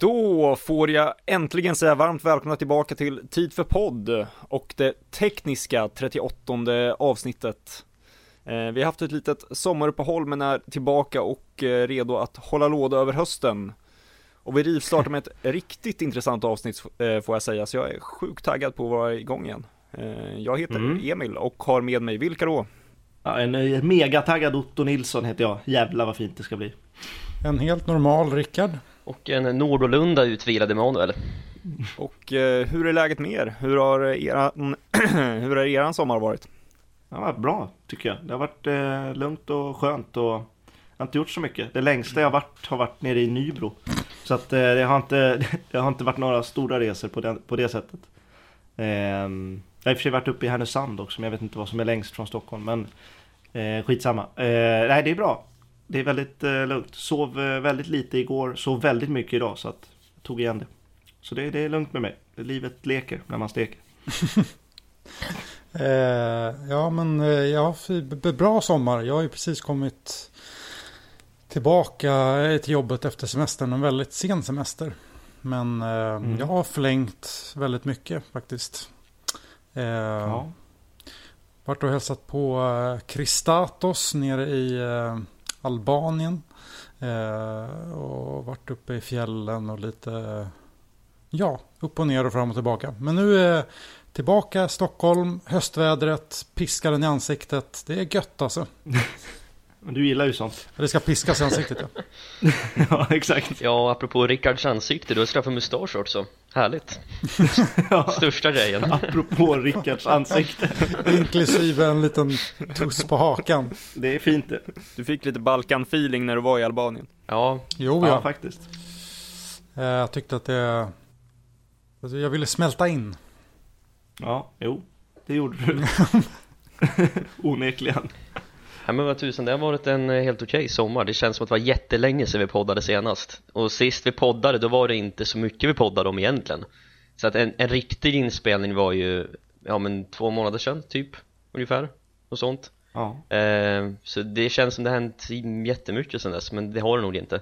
Då får jag äntligen säga varmt välkomna tillbaka till Tid för podd och det tekniska 38 avsnittet. Eh, vi har haft ett litet sommaruppehåll men är tillbaka och eh, redo att hålla låda över hösten. Och vi rivstartar med ett riktigt intressant avsnitt eh, får jag säga, så jag är sjukt taggad på att vara igång igen. Jag heter mm. Emil och har med mig, vilka då? Ja, en megataggad Otto Nilsson heter jag. Jävlar vad fint det ska bli. En helt normal Rickard. Och en Nordolunda utvilad Emanuel. Och eh, hur är läget med er? Hur har eran, hur har eran sommar varit? Det har varit bra tycker jag. Det har varit eh, lugnt och skönt och jag har inte gjort så mycket. Det längsta jag varit har varit nere i Nybro. Så att eh, det, har inte, det har inte varit några stora resor på, den, på det sättet. Eh, jag har i och för sig varit uppe i Härnösand också men jag vet inte vad som är längst från Stockholm. Men eh, skitsamma. Eh, nej det är bra det är väldigt eh, lugnt. Sov eh, väldigt lite igår, sov väldigt mycket idag så att jag tog igen det. Så det, det är lugnt med mig. Livet leker när man steker. eh, ja men eh, ja, bra sommar. Jag har ju precis kommit tillbaka eh, till jobbet efter semestern. En väldigt sen semester. Men eh, mm. jag har förlängt väldigt mycket faktiskt. Eh, ja. Vart och hälsat på Kristatos nere i Albanien. Eh, och varit uppe i fjällen och lite, ja, upp och ner och fram och tillbaka. Men nu är tillbaka Stockholm, höstvädret, piskaren i ansiktet. Det är gött alltså. Men du gillar ju sånt. Det ska piskas i ansiktet ja. ja, exakt. Ja, apropå Rickards ansikte, du har skaffat mustasch också. Härligt. ja. Största grejen. Apropå Rickards ansikte. Inklusive en liten tuss på hakan. Det är fint det. Du fick lite Balkan-feeling när du var i Albanien. Ja. Jo, ja. ja faktiskt. Eh, jag tyckte att det... Alltså, jag ville smälta in. Ja, jo. Det gjorde du. Onekligen. Ja men vad tusan, det har varit en eh, helt okej okay sommar. Det känns som att det var jättelänge sedan vi poddade senast. Och sist vi poddade, då var det inte så mycket vi poddade om egentligen. Så att en, en riktig inspelning var ju, ja men två månader sedan typ, ungefär Och sånt. Ja. eh, Så det känns som det hänt jättemycket sedan dess, men det har det nog inte.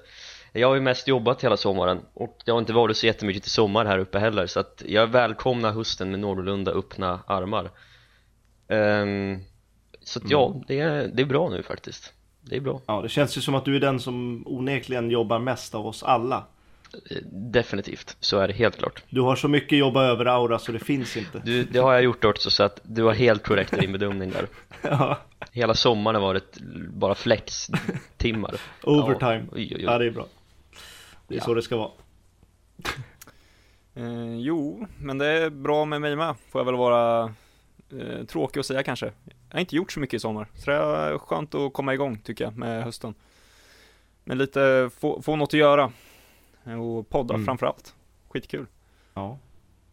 Jag har ju mest jobbat hela sommaren och det har inte varit så jättemycket till sommar här uppe heller. Så att jag välkomnar hösten med någorlunda öppna armar. Um, så att, ja, mm. det är, det är bra nu faktiskt. Det är bra. Ja, det känns ju som att du är den som onekligen jobbar mest av oss alla. Eh, Definitivt, så är det helt klart. Du har så mycket jobba över aura så det finns inte. Du, Det har jag gjort också så att du har helt korrekt i din bedömning där. Ja. Hela sommaren har varit bara flex-timmar Overtime, ja, oj, oj, oj. ja det är bra. Det är ja. så det ska vara. Eh, Jo, men det är bra med mig med, får jag väl vara eh, tråkig att säga kanske. Jag har inte gjort så mycket i sommar, så det är skönt att komma igång tycker jag med hösten. Men lite, få, få något att göra. Och podda mm. framförallt. Skitkul. Ja.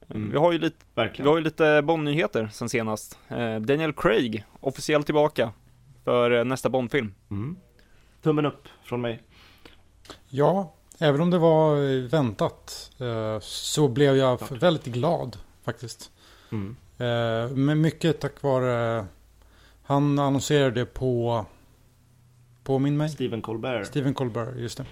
Mm. Vi har ju lite, Verkligen. vi har ju lite Bond-nyheter sen senast. Eh, Daniel Craig, officiellt tillbaka för eh, nästa Bond-film. Mm. Tummen upp från mig. Ja, även om det var väntat eh, så blev jag väldigt glad faktiskt. Mm. Eh, men mycket tack vare... Han annonserade på... Påminn mig? Stephen Colbert. Stephen Colbert, just det.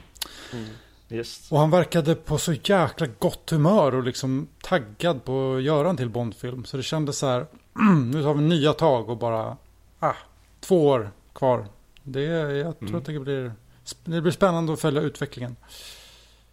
Mm. Yes. Och han verkade på så jäkla gott humör och liksom taggad på att göra en till Bondfilm. Så det kändes så här, nu tar vi nya tag och bara, ah, två år kvar. Det, jag tror mm. att det blir, det blir spännande att följa utvecklingen.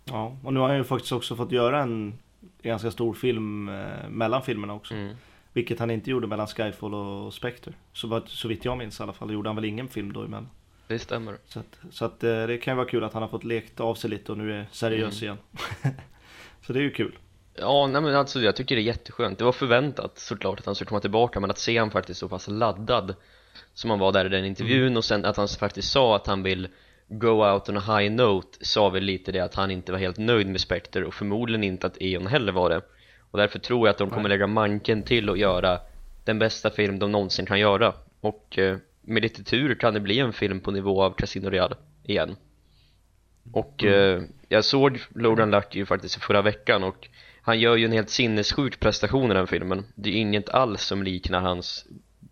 Ja, och nu har han ju faktiskt också fått göra en ganska stor film eh, mellan filmerna också. Mm. Vilket han inte gjorde mellan Skyfall och Spectre. Så, så vitt jag minns i alla fall gjorde han väl ingen film då emellan. Det stämmer. Så, att, så att, eh, det kan ju vara kul att han har fått lekt av sig lite och nu är seriös mm. igen. så det är ju kul. Ja, nej men alltså jag tycker det är jätteskönt. Det var förväntat såklart att han skulle komma tillbaka men att se han faktiskt så pass laddad som han var där i den intervjun mm. och sen att han faktiskt sa att han vill go out on a high note sa väl lite det att han inte var helt nöjd med Spectre och förmodligen inte att Eon heller var det och därför tror jag att de kommer lägga manken till att göra den bästa film de någonsin kan göra. Och eh, med lite tur kan det bli en film på nivå av Casino Real igen. Och mm. eh, jag såg Logan Lucky faktiskt i förra veckan och han gör ju en helt sinnessjuk prestation i den filmen. Det är inget alls som liknar hans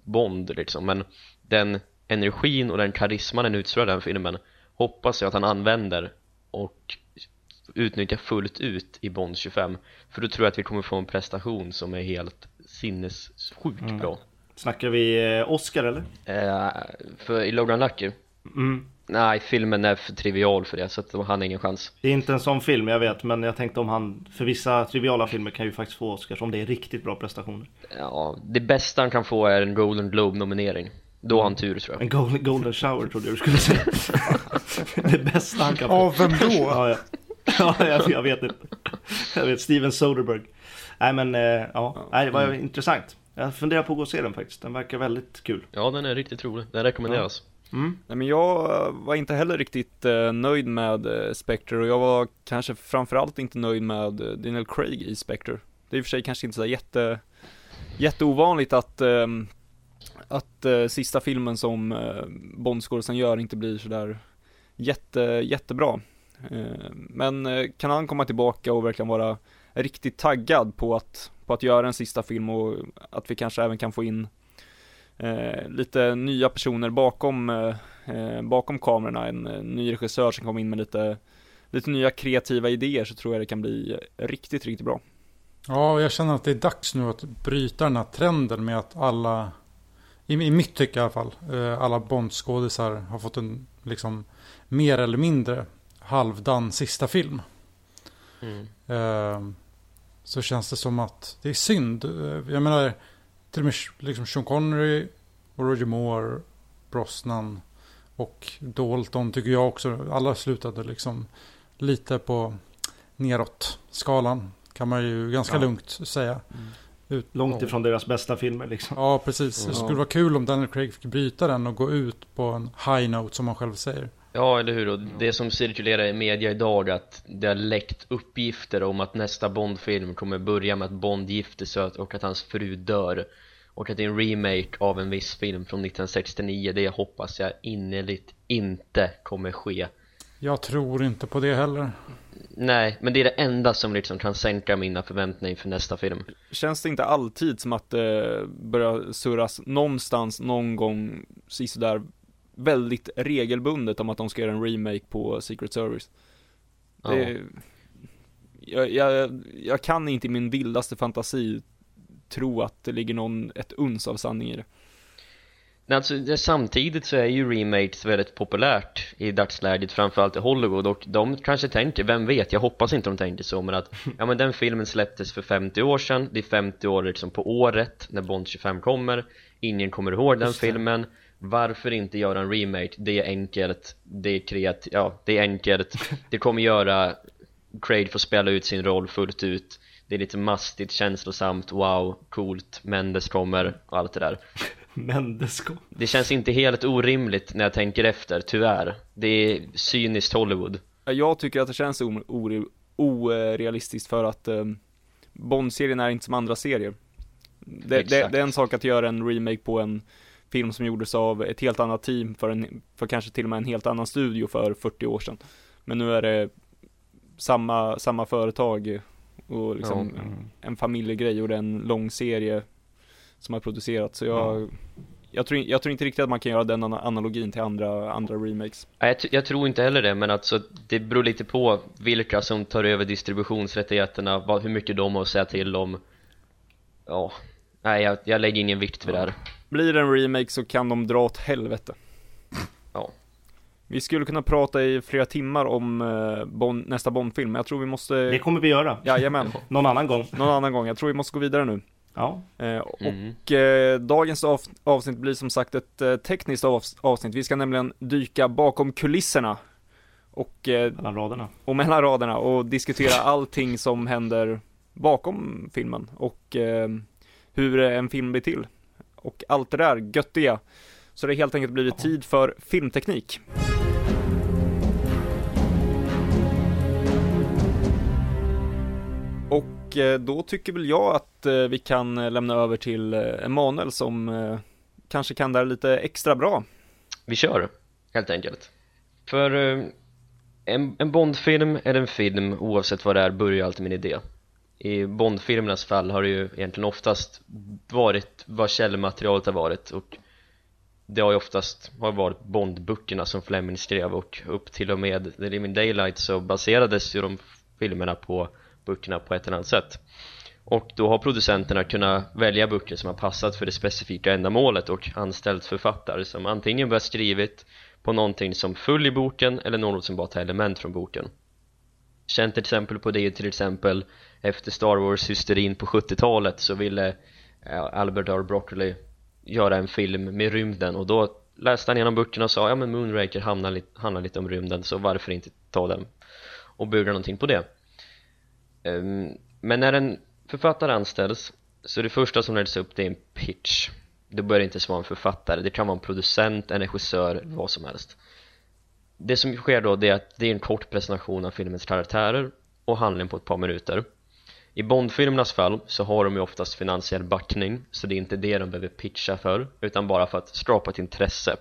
Bond liksom. Men den energin och den karisman den utstrålar den filmen hoppas jag att han använder. Och utnyttja fullt ut i Bond 25 för då tror jag att vi kommer få en prestation som är helt sinnessjukt Mm. bra Snackar vi eh, Oscar eller? eh, För i Logan Lucky Mm. Nej, filmen är för trivial för det så att han har ingen chans Det är inte en sån film jag vet men jag tänkte om han För vissa triviala filmer kan ju faktiskt få Oscars om det är riktigt bra prestationer Ja, det bästa han kan få är en Golden Globe nominering Då har han tur tror jag En golden, golden shower trodde jag du skulle säga Det bästa han kan få Av vem då? Ja, ja. ja jag, jag vet inte. Jag vet, Steven Soderbergh. Nej men eh, ja, Nej, det var intressant. Jag funderar på att gå och se den faktiskt. Den verkar väldigt kul. Ja, den är riktigt rolig, den rekommenderas. Mm. Nej men jag eh, var inte heller riktigt eh, nöjd med eh, Spectre och jag var kanske framförallt inte nöjd med eh, Daniel Craig i Spectre. Det är i och för sig kanske inte så jätte, jätteovanligt att, ehm, att eh, sista filmen som eh, Bondskådisen gör inte blir sådär jätte, jättebra. Eh, men eh, kan han komma tillbaka och verkligen vara riktigt taggad på att, på att göra en sista film och att vi kanske även kan få in eh, lite nya personer bakom, eh, eh bakom kamerorna, en, ny regissör som kommer in med lite, lite nya kreativa idéer så tror jag det kan bli riktigt, riktigt bra. Ja, jag känner att det är dags nu att bryta den här trenden med att alla, i, i mitt tycke i alla fall, alla alla Bondskådisar har fått en liksom mer eller mindre halvdan sista film. mm. Eh, så känns det som att det är synd. Eh, Jag menar, till och med liksom Sean Connery och Roger Moore, Brosnan och Dalton tycker jag också. Alla slutade liksom lite på neråt skalan. Kan man ju ganska Ja. lugnt säga. Långt ifrån deras bästa filmer liksom Ja, precis. Det skulle vara kul om Daniel Craig fick bryta den och gå ut på en high note som man själv säger. Ja, eller hur? Och det som cirkulerar i media idag att det har läckt uppgifter om att nästa Bond-film kommer börja med att Bond gifter sig och att hans fru dör och att det är en remake av en viss film från 1969 det hoppas jag innerligt inte kommer ske Jag tror inte på det heller. Nej, men det är det enda som liksom kan sänka mina förväntningar inför nästa film Känns det inte alltid som att det börjar surras någonstans någon gång sådär väldigt regelbundet om att de ska göra en remake på Secret Service? ja. Det, jag, jag, jag kan inte i min vildaste fantasi tro att det ligger någon, ett uns av sanning i det. Alltså, det, samtidigt så är ju remakes väldigt populärt i dagsläget framförallt i Hollywood och de kanske tänker, vem vet, jag hoppas inte de tänker så men att ja men den filmen släpptes för 50 år sedan, det är 50 år liksom på året när Bond 25 kommer ingen kommer ihåg den filmen varför inte göra en remake? Det är enkelt, det är kreativt, ja det är enkelt. Det kommer göra Craig får spela ut sin roll fullt ut. Det är lite mastigt, känslosamt, wow, coolt, Mendes kommer och allt det där. Mendes kom det känns inte helt orimligt när jag tänker efter, tyvärr. Det är cyniskt Hollywood. Jag tycker att det känns orealistiskt för att eh, Bond-serien är inte som andra serier. Det, det, det är en sak att göra en remake på en film som gjordes av ett helt annat team för, en, för kanske till och med en helt annan studio för 40 år sedan. Men nu är det samma, samma företag och liksom Ja. en familjegrej och det är en lång serie som har producerats. Så jag, jag, tror, jag tror inte riktigt att man kan göra den ana- analogin till andra, andra remakes. Nej, jag, jag tror inte heller det, men alltså det beror lite på vilka som tar över distributionsrättigheterna, vad, hur mycket de har att säga till om Ja, nej jag, jag lägger ingen vikt vid det här Blir det en remake så kan de dra åt helvete. Ja. Vi skulle kunna prata i flera timmar om eh, Bond, nästa Bondfilm, men jag tror vi måste... Det kommer vi göra Jajamän, Någon annan gång någon annan gång. Jag tror vi måste gå vidare nu. Ja Eh, och mm. eh, dagens av, avsnitt blir som sagt ett eh, tekniskt av, avsnitt. Vi ska nämligen dyka bakom kulisserna. Och, eh, Mellan raderna och mellan raderna och diskutera allting som händer bakom filmen. Och eh, hur en film blir till. Och allt det där göttiga. Så det har helt enkelt blivit tid för filmteknik. Och eh, då tycker väl jag att eh, vi kan eh, lämna över till Emanuel som kanske kan det här lite extra bra. Vi kör, helt enkelt För en, en Bondfilm är en film oavsett vad det är börjar alltid med en idé i Bondfilmernas fall har det ju egentligen oftast varit vad källmaterialet har varit och det har ju oftast har varit Bondböckerna som Fleming skrev och upp till och med The Living Daylight så baserades ju de filmerna på böckerna på ett eller annat sätt. Och då har producenterna kunnat välja böcker som har passat för det specifika ändamålet och anställt författare som antingen börjat skrivit på någonting som följer boken eller något som bara tar element från boken. Känt exempel på det är till exempel efter Star Wars-hysterin på 70-talet så ville eh, Albert R. Broccoli göra en film med rymden och då läste han igenom böckerna och sa ja men Moonraker handlar, li handlar lite om rymden så varför inte ta den och bygga någonting på det? Um, men när en författare anställs så det första som läggs upp det är en pitch. Det bör inte vara en författare, det kan vara en producent, en regissör, vad som helst det som sker då det är att det är en kort presentation av filmens karaktärer och handling på ett par minuter. I Bondfilmernas fall så har de ju oftast finansiell backning så det är inte det de behöver pitcha för utan bara för att skapa ett intresse.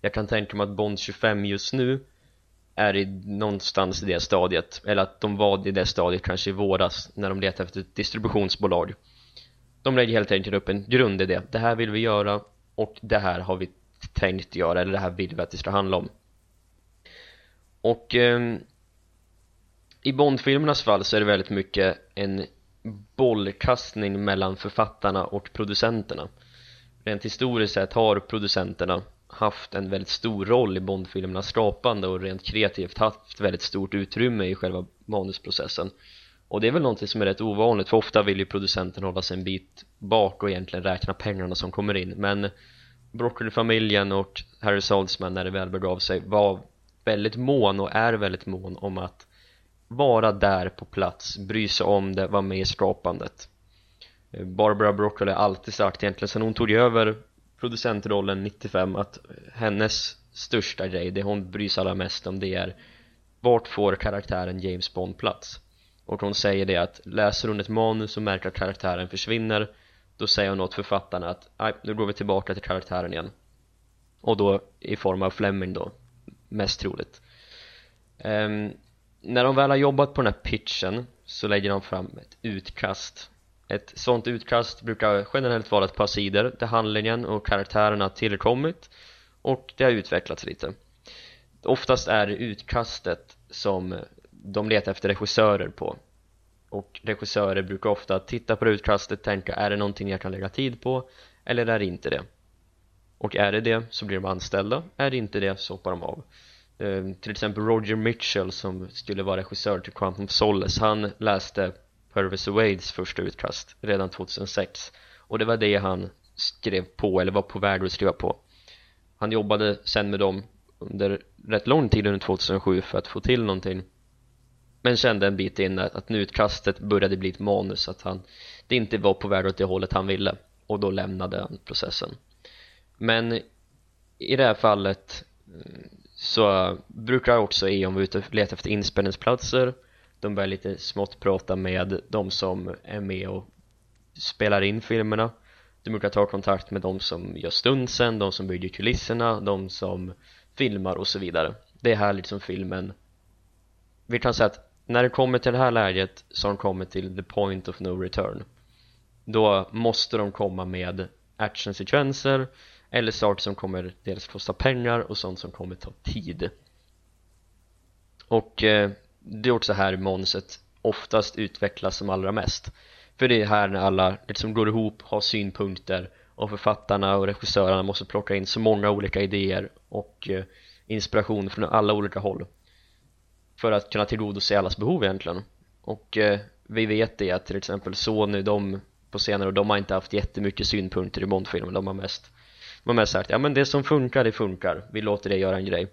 Jag kan tänka mig att Bond 25 just nu är i någonstans i det stadiet eller att de var i det stadiet kanske i våras när de letade efter ett distributionsbolag. De lägger helt enkelt upp en grundidé. Det här vill vi göra och det här har vi tänkt göra eller det här vill vi att det ska handla om och eh, i Bondfilmernas fall så är det väldigt mycket en bollkastning mellan författarna och producenterna. Rent historiskt sett har producenterna haft en väldigt stor roll i Bondfilmernas skapande och rent kreativt haft väldigt stort utrymme i själva manusprocessen. Och det är väl någonting som är rätt ovanligt för ofta vill ju producenten hålla sig en bit bak och egentligen räkna pengarna som kommer in. Men Broccoli-familjen och Harry Saltzman när det väl begav sig var väldigt mån och är väldigt mån om att vara där på plats, bry sig om det, vara med i skapandet eh, Barbara Broccoli har alltid sagt egentligen sen hon tog över producentrollen 95 att hennes största grej, det hon bryr sig allra mest om det är vart får karaktären James Bond plats? Och hon säger det att läser hon ett manus och märker att karaktären försvinner då säger hon åt författarna att nu går vi tillbaka till karaktären igen. Och då i form av Fleming då mest troligt. Um, när de väl har jobbat på den här pitchen så lägger de fram ett utkast. Ett sånt utkast brukar generellt vara ett par sidor där handlingen och karaktärerna tillkommit och det har utvecklats lite. Oftast är det utkastet som de letar efter regissörer på. Och regissörer brukar ofta titta på det utkastet och tänka är det någonting jag kan lägga tid på eller är det inte det? Och är det det så blir de anställda. Är det inte det så hoppar de av. Eh, till exempel Roger Mitchell som skulle vara regissör till Quantum of Solace han läste Purvis Wades första utkast redan 2006 och det var det han skrev på eller var på väg att skriva på. Han jobbade sen med dem under rätt lång tid under 2007 för att få till någonting. Men kände en bit in att, att nu utkastet började bli ett manus att han det inte var på väg åt det hållet han ville. Och då lämnade han processen men i det här fallet mm, så brukar också E.ON vara ute och leta efter inspelningsplatser de börjar lite smått prata med de som är med och spelar in filmerna. De brukar ta kontakt med de som gör stunsen, de som bygger kulisserna, de som filmar och så vidare. Det är här liksom filmen vi kan säga att när det kommer till det här läget så har de kommit till the point of no return då måste de komma med actionsekvenser eller saker som kommer dels kosta pengar och sånt som kommer ta tid. Och eh, det är också här manuset oftast utvecklas som allra mest. För det är här när alla liksom går ihop, har synpunkter och författarna och regissörerna måste plocka in så många olika idéer och eh, inspiration från alla olika håll för att kunna tillgodose allas behov egentligen. Och eh, vi vet det att till exempel Sony de på senare och de har inte haft jättemycket synpunkter i Bondfilmen de har mest de har mest sagt ja men det som funkar det funkar. Vi låter det göra en grej.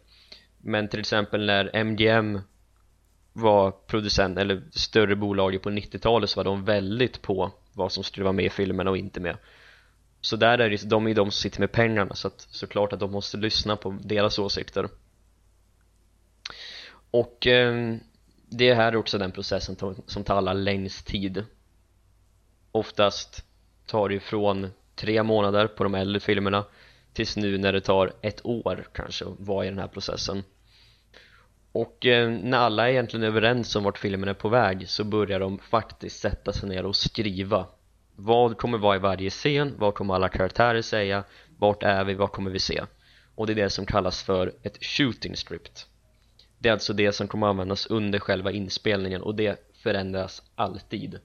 Men till exempel när MGM var producent eller större bolag på 90-talet så var de väldigt på vad som skulle vara med i filmen och inte med. Så där är det, de är de som sitter med pengarna så att såklart att de måste lyssna på deras åsikter. Och eh, det är här också den processen som tar alla längst tid. Oftast tar det ifrån tre månader på de äldre filmerna tills nu när det tar ett år kanske att vara i den här processen. Och eh, när alla är egentligen överens om vart filmen är på väg så börjar de faktiskt sätta sig ner och skriva. Vad kommer vara i varje scen, vad kommer alla karaktärer säga, vart är vi, vad kommer vi se? Och det är det som kallas för ett shooting script. Det är alltså det som kommer användas under själva inspelningen och det förändras alltid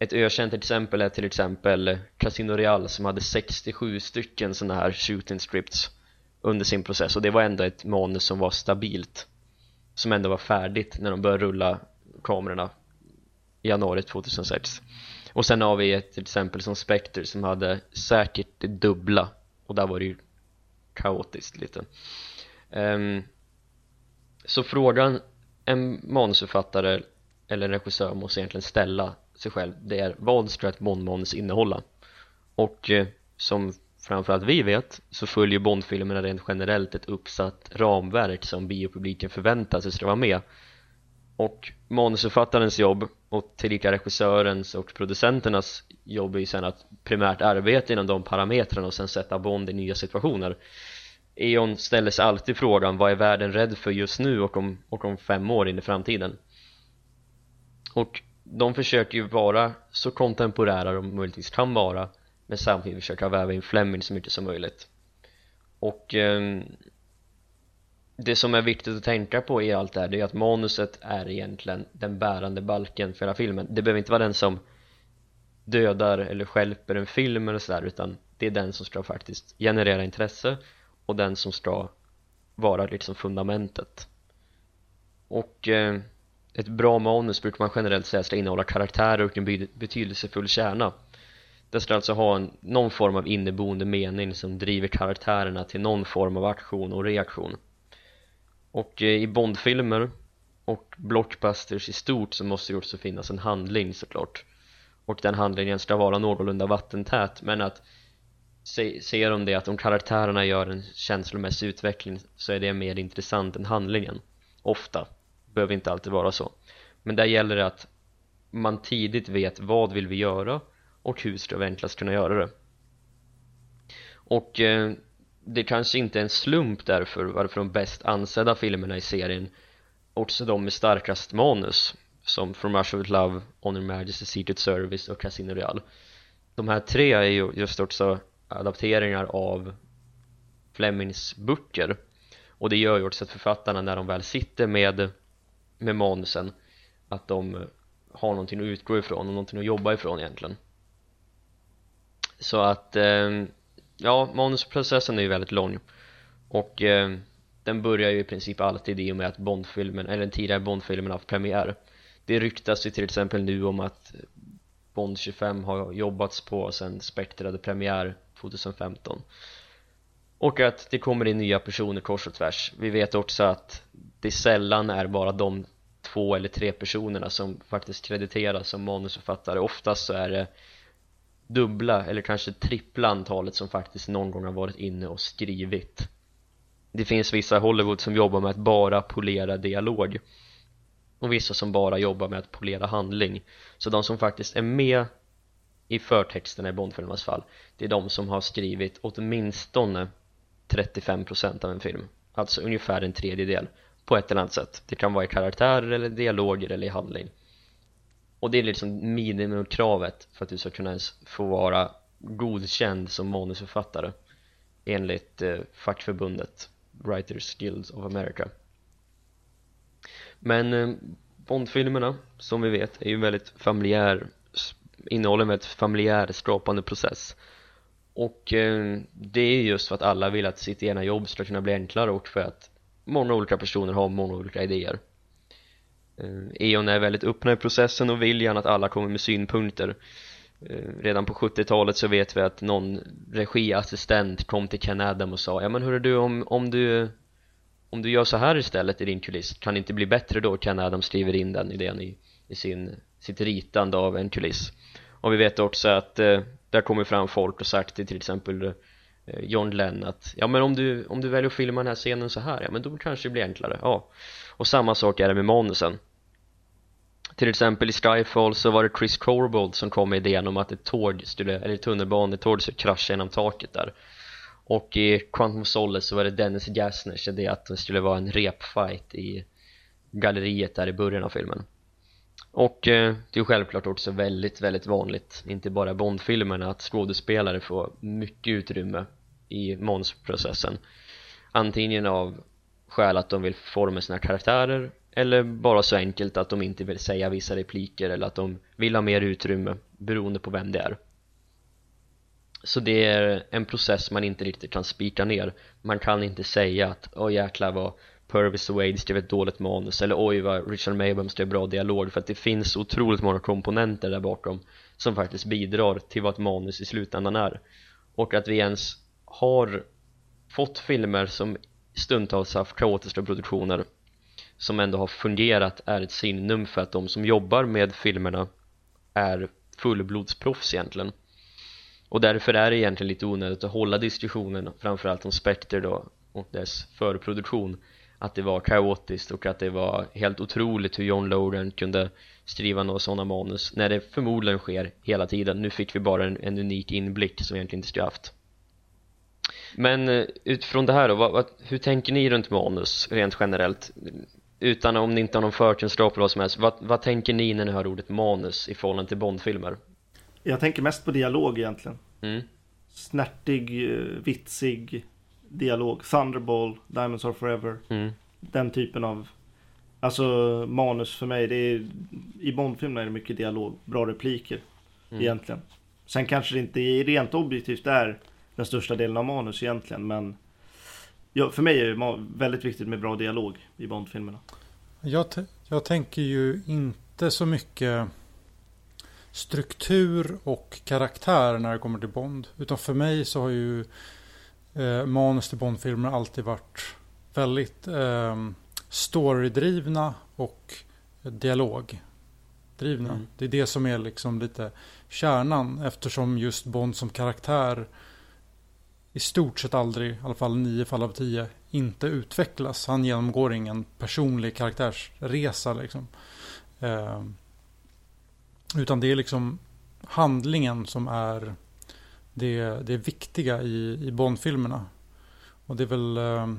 ett ökänt exempel är till exempel Casino Real som hade 67 stycken sådana här shooting scripts under sin process. Och det var ändå ett manus som var stabilt som ändå var färdigt när de började rulla kamerorna i januari 2006 och sen har vi ett till exempel som Spectre som hade säkert det dubbla. Och där var det ju kaotiskt lite. Um, så frågan en manusförfattare eller en regissör måste egentligen ställa sig själv. Det är vad ska ett Bond-manus innehålla? och eh, som framförallt vi vet så följer Bondfilmerna rent generellt ett uppsatt ramverk som biopubliken förväntar sig ska vara med. Och manusförfattarens jobb och tillika regissörens och producenternas jobb är ju sen att primärt arbeta inom de parametrarna och sen sätta Bond i nya situationer. Eon ställer sig alltid frågan vad är världen rädd för just nu och om, och om fem år in i framtiden? Och de försöker ju vara så kontemporära de möjligtvis kan vara men samtidigt försöka väva in Fleming så mycket som möjligt. Och eh, det som är viktigt att tänka på i allt det här det är att manuset är egentligen den bärande balken för hela filmen. Det behöver inte vara den som dödar eller skälper en film eller sådär utan det är den som ska faktiskt generera intresse och den som ska vara liksom fundamentet. Och eh, ett bra manus brukar man generellt säga ska innehålla karaktärer och en betydelsefull kärna. Det ska alltså ha en, någon form av inneboende mening som driver karaktärerna till någon form av aktion och reaktion. Och eh, i Bondfilmer och blockbusters i stort så måste det också finnas en handling såklart. Och den handlingen ska vara någorlunda vattentät men att ser de det att om karaktärerna gör en känslomässig utveckling så är det mer intressant än handlingen ofta behöver inte alltid vara så. Men där gäller det att man tidigt vet vad vill vi göra och hur ska vi enklast kunna göra det. Och eh, det kanske inte är en slump därför varför de bäst ansedda filmerna i serien också de med starkast manus som From Russia With Love, Honor Majesty, Secret Service och Casino Real de här tre är ju just också adapteringar av Flemings böcker. Och det gör ju också att författarna när de väl sitter med med manusen att de har någonting att utgå ifrån och någonting att jobba ifrån egentligen. Så att eh, ja, manusprocessen är ju väldigt lång. Och eh, den börjar ju i princip alltid i och med att Bondfilmen, eller den tidigare Bondfilmen haft premiär. Det ryktas ju till exempel nu om att Bond 25 har jobbats på sen Spectre hade premiär 2015 och att det kommer in nya personer kors och tvärs. Vi vet också att det sällan är bara de två eller tre personerna som faktiskt krediteras som manusförfattare. Oftast så är det dubbla eller kanske trippla antalet som faktiskt någon gång har varit inne och skrivit. Det finns vissa i Hollywood som jobbar med att bara polera dialog. Och vissa som bara jobbar med att polera handling. Så de som faktiskt är med i förtexterna i Bondfilmernas fall det är de som har skrivit åtminstone 35% av en film. Alltså ungefär en tredjedel på ett eller annat sätt. Det kan vara i karaktärer eller dialoger eller i handling. Och det är liksom minimumkravet för att du ska kunna ens få vara godkänd som manusförfattare enligt eh, fackförbundet Writers Guild of America. Men eh, Bondfilmerna som vi vet är ju väldigt familjär innehåller en väldigt familjär skapande process och eh, det är just för att alla vill att sitt ena jobb ska kunna bli enklare och för att många olika personer har många olika idéer. Eh, E.ON är väldigt öppna i processen och vill gärna att alla kommer med synpunkter. Eh, redan på 70-talet så vet vi att någon regiassistent kom till Ken Adam och sa Ja men hörru du om, om du om du gör så här istället i din kuliss? Kan det inte bli bättre då? Ken Adam skriver in den idén i, i sin, sitt ritande av en kuliss. Och vi vet också att eh, där kommer fram folk och sagt till till exempel eh, John Lenn att ja men om du, om du väljer att filma den här scenen så här ja men då kanske det blir enklare. Ja. Och samma sak är det med manusen. Till exempel i Skyfall så var det Chris Corbold som kom med idén om att ett tåg skulle, eller tunnelbanetåg skulle krascha genom taket där. Och i Quantum Solace så var det Dennis Gassners idé att det skulle vara en repfight i galleriet där i början av filmen och eh, det är självklart också väldigt, väldigt vanligt, inte bara Bondfilmerna, att skådespelare får mycket utrymme i manusprocessen. Antingen av skäl att de vill forma sina karaktärer eller bara så enkelt att de inte vill säga vissa repliker eller att de vill ha mer utrymme beroende på vem det är. Så det är en process man inte riktigt kan spika ner. Man kan inte säga att åh jäklar vad Purvis och Wade skrev ett dåligt manus eller oj vad Richard Maybaum skrev bra dialog för att det finns otroligt många komponenter där bakom som faktiskt bidrar till vad ett manus i slutändan är. Och att vi ens har fått filmer som stundtals haft kaotiska produktioner som ändå har fungerat är ett signum för att de som jobbar med filmerna är fullblodsproffs egentligen. Och därför är det egentligen lite onödigt att hålla diskussionen framförallt om Spectre då och dess förproduktion att det var kaotiskt och att det var helt otroligt hur John Logan kunde skriva några sådana manus när det förmodligen sker hela tiden nu fick vi bara en, en unik inblick som vi egentligen inte skulle haft men eh, utifrån det här då, vad, vad, hur tänker ni runt manus rent generellt? Utan om ni inte har någon förkunskap eller vad som helst, vad, vad tänker ni när ni hör ordet manus i förhållande till Bondfilmer? Jag tänker mest på dialog egentligen. Mm. Snärtig, eh, vitsig dialog. Thunderball, Diamonds Are Forever. Mm. Den typen av Alltså manus för mig, det är I Bondfilmerna är det mycket dialog, bra repliker Mm. Egentligen Sen kanske det inte är rent objektivt är den största delen av manus egentligen men ja, För mig är det väldigt viktigt med bra dialog i Bondfilmerna Jag, jag tänker ju inte så mycket struktur och karaktär när det kommer till Bond. Utan för mig så har ju eh, manus till Bondfilmer alltid varit väldigt eh, storydrivna och dialogdrivna. Mm. Det är det som är liksom lite kärnan eftersom just Bond som karaktär i stort sett aldrig, i alla fall nio fall av tio, inte utvecklas. Han genomgår ingen personlig karaktärsresa liksom. Eh, utan det är liksom handlingen som är det, det viktiga i, i Bondfilmerna. Och det är väl eh,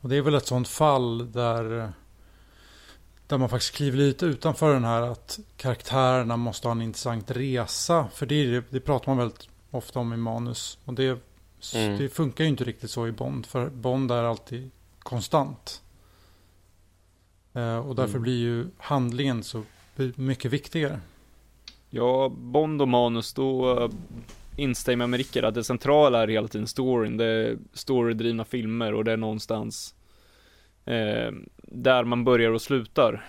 och det är väl ett sånt fall där där man faktiskt kliver lite utanför den här att karaktärerna måste ha en intressant resa. För det, det pratar man väldigt ofta om i manus. Och det, Mm. det funkar ju inte riktigt så i Bond. För Bond är alltid konstant. Eh, och därför Mm. blir ju handlingen så mycket viktigare. Ja, Bond och manus, då eh, instämmer jag med Rickard att det centrala är hela tiden storyn. Det är storydrivna filmer och det är någonstans eh, där man börjar och slutar.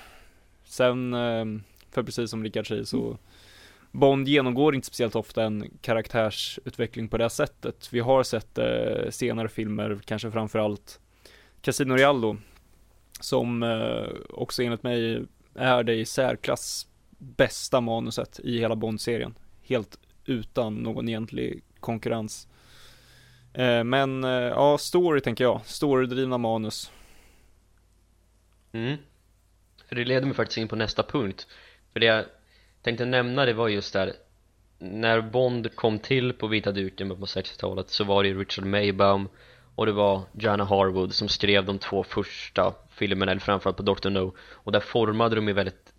Sen, eh, för precis som Rickard säger så Bond genomgår inte speciellt ofta en karaktärsutveckling på det sättet. Vi har sett eh, senare filmer, kanske framförallt Casino Real som eh, också enligt mig är det i särklass bästa manuset i hela Bond-serien. Helt utan någon egentlig konkurrens. Eh, men eh, ja, story tänker jag. Storydrivna manus. Mm. För det leder mig faktiskt in på nästa punkt För det jag tänkte nämna det var just där När Bond kom till på vita duken på 60-talet så var det ju Richard Maybaum och det var Jana Harwood som skrev de två första filmerna, eller framförallt på Dr. No och där formade de ju väldigt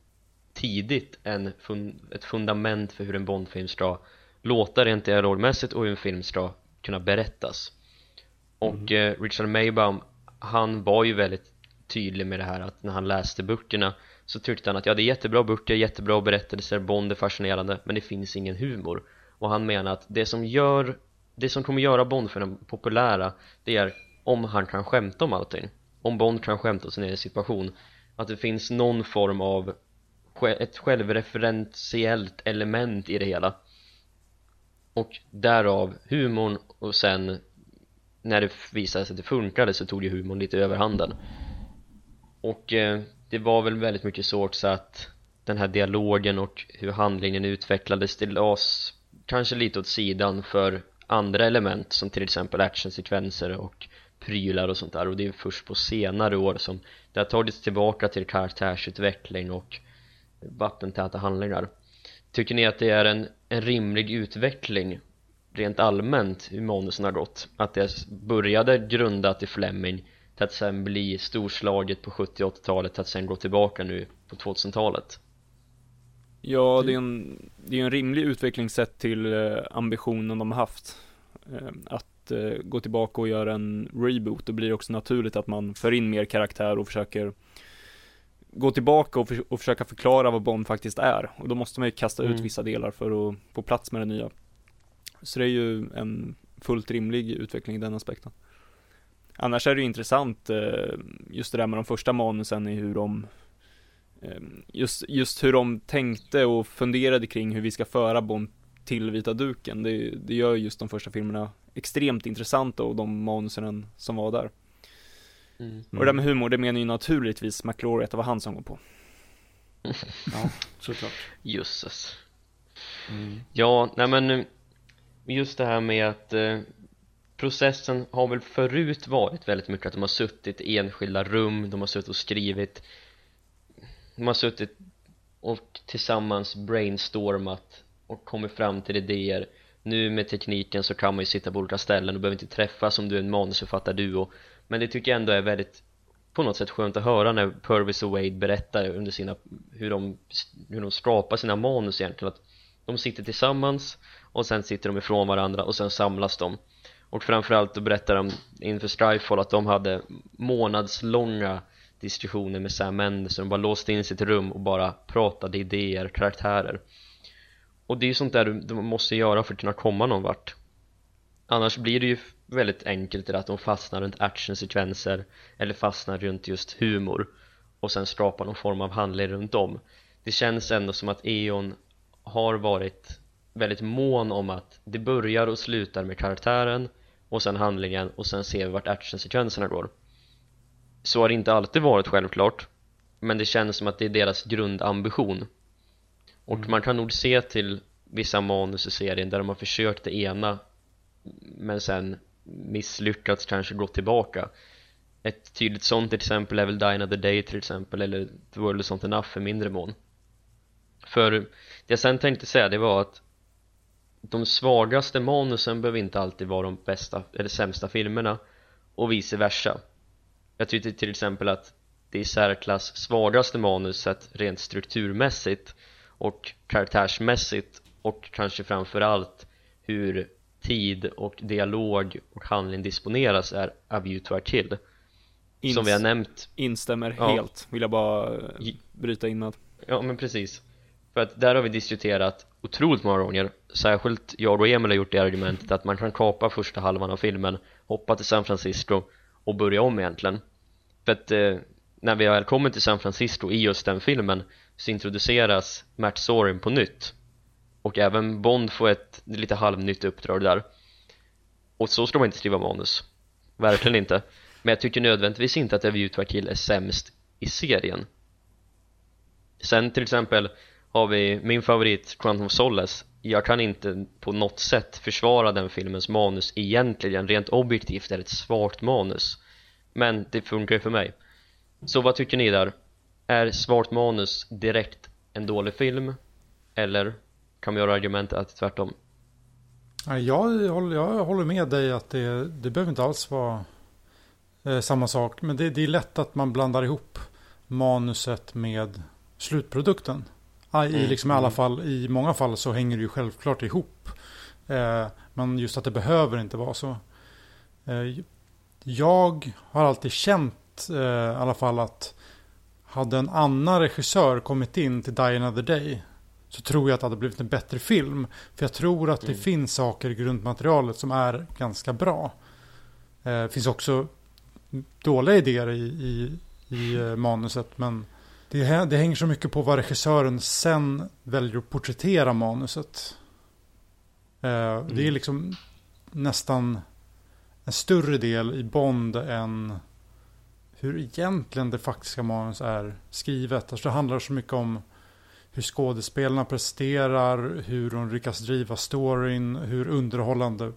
tidigt en fun ett fundament för hur en Bondfilm ska låta rent dialogmässigt och hur en film ska kunna berättas. Och eh, Richard Maybaum han var ju väldigt tydlig med det här att när han läste böckerna så tyckte han att ja det är jättebra böcker, jättebra berättelser, Bond är fascinerande men det finns ingen humor. Och han menar att det som gör det som kommer göra Bondfilmen populära det är om han kan skämta om allting. Om Bond kan skämta sin egen situation. Att det finns någon form av ett självreferentiellt element i det hela. Och därav humorn och sen när det visade sig att det funkade så tog ju humorn lite överhanden. Och eh, det var väl väldigt mycket så också att den här dialogen och hur handlingen utvecklades det lades kanske lite åt sidan för andra element som till exempel actionsekvenser och prylar och sånt där. Och det är först på senare år som det har tagits tillbaka till karaktärsutveckling och vattentäta handlingar Tycker ni att det är en, en rimlig utveckling rent allmänt hur manusen har gått? Att det började grundat i Fleming till att sen bli storslaget på 70 80-talet till att sen gå tillbaka nu på 2000-talet Ja, det är en, det är en rimlig utveckling sett till eh, ambitionen de har haft. Eh, att eh, gå tillbaka och göra en reboot, då blir det också naturligt att man för in mer karaktär och försöker gå tillbaka och, för, och försöka förklara vad Bond faktiskt är. Och då måste man ju kasta mm. ut vissa delar för att få plats med det nya. Så det är ju en fullt rimlig utveckling i den aspekten. Annars är det ju intressant, eh, just det där med de första manusen i hur de Ehm, just, just hur de tänkte och funderade kring hur vi ska föra Bond till vita duken. Det, det gör just de första filmerna extremt intressanta och de manusen som var där. Mm. Och det där med humor, det menar ju naturligtvis McLaury att det var han som kom på. ja, såklart. Jösses. Mm. Ja, nej men just det här med att eh, processen har väl förut varit väldigt mycket att de har suttit i enskilda rum, de har suttit och skrivit de har suttit och tillsammans brainstormat och kommit fram till idéer nu med tekniken så kan man ju sitta på olika ställen och behöver inte träffas om du är en manusförfattarduo men det tycker jag ändå är väldigt på något sätt skönt att höra när Purvis och Wade berättar under sina hur de, hur de skapar sina manus egentligen. Att de sitter tillsammans och sen sitter de ifrån varandra och sen samlas de. Och framförallt då berättar de inför Strifefall att de hade månadslånga diskussioner med Sam Mendes de bara låste in sig i ett rum och bara pratade idéer, karaktärer. Och det är ju sånt där du, måste göra för att kunna komma någon vart annars blir det ju väldigt enkelt att de fastnar runt actionsekvenser eller fastnar runt just humor och sen skapar någon form av handling runt om. Det känns ändå som att E.ON har varit väldigt mån om att det börjar och slutar med karaktären och sen handlingen och sen ser vi vart actionsekvenserna går. Så har det inte alltid varit självklart men det känns som att det är deras grundambition. Och mm. man kan nog se till vissa manus i serien där de har försökt det ena men sen misslyckats kanske gått tillbaka. Ett tydligt sånt till exempel är väl Die Another Day till exempel eller The World is Not Enough för mindre mån. För det jag sen tänkte säga det var att de svagaste manusen behöver inte alltid vara de bästa eller sämsta filmerna och vice versa. Jag tycker till exempel att det i särklass svagaste manuset rent strukturmässigt och karaktärsmässigt och kanske framförallt hur tid och dialog och handling disponeras är A View to a Kill Inst som vi har nämnt Instämmer ja. helt, vill jag bara bryta in med Ja men precis. För att där har vi diskuterat otroligt många gånger Särskilt jag och Emil har gjort det argumentet att man kan kapa första halvan av filmen Hoppa till San Francisco och börja om egentligen. För att eh, när vi väl kommer till San Francisco i just den filmen så introduceras Matt Sorin på nytt och även Bond får ett lite halvnytt uppdrag där. Och så ska man inte skriva manus. Verkligen inte. Men jag tycker nödvändigtvis inte att Evie to Kill är sämst i serien. Sen till exempel har vi min favorit Quantum of Solace. Jag kan inte på något sätt försvara den filmens manus egentligen. Rent objektivt är det ett svagt manus. Men det funkar ju för mig. Så vad tycker ni där? Är svart manus direkt en dålig film? Eller kan vi göra argumentet att tvärtom? Jag håller, jag håller med dig att det, det behöver inte alls vara eh, samma sak. Men det, det, är lätt att man blandar ihop manuset med slutprodukten. I, mm. liksom i alla mm. fall, i många fall så hänger det ju självklart ihop. Eh, men just att det behöver inte vara så. Eh, jag har alltid känt eh, i alla fall att hade en annan regissör kommit in till Die Another Day så tror jag att det hade blivit en bättre film. För jag tror att det mm. finns saker i grundmaterialet som är ganska bra. Eh, det finns också dåliga idéer i, i, i eh, manuset men det, det hänger så mycket på vad regissören sen väljer att porträttera manuset. Eh, mm. Det är mm. liksom nästan en större del i Bond än hur egentligen det faktiska manus är skrivet. Alltså det handlar så mycket om hur skådespelarna presterar, hur de lyckas driva storyn, hur underhållande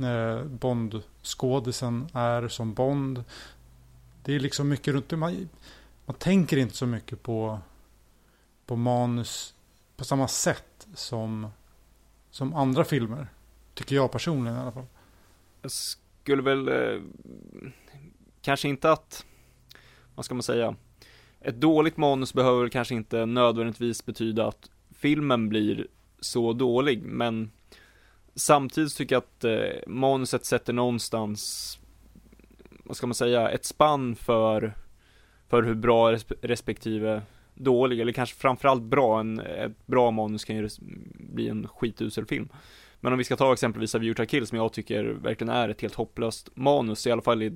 eh, Bond-skådisen är som Bond. Det är liksom mycket runt man, man tänker inte så mycket på, på manus på samma sätt som, som andra filmer. Tycker jag personligen i alla fall jag skulle väl eh, kanske inte att, vad ska man säga, ett dåligt manus behöver kanske inte nödvändigtvis betyda att filmen blir så dålig, men samtidigt tycker jag att eh, manuset sätter någonstans, vad ska man säga, ett spann för, för hur bra resp respektive dålig, eller kanske framförallt bra, en, ett bra manus kan ju bli en skitusel film. Men om vi ska ta exempelvis A View Kill som jag tycker verkligen är ett helt hopplöst manus, i alla fall i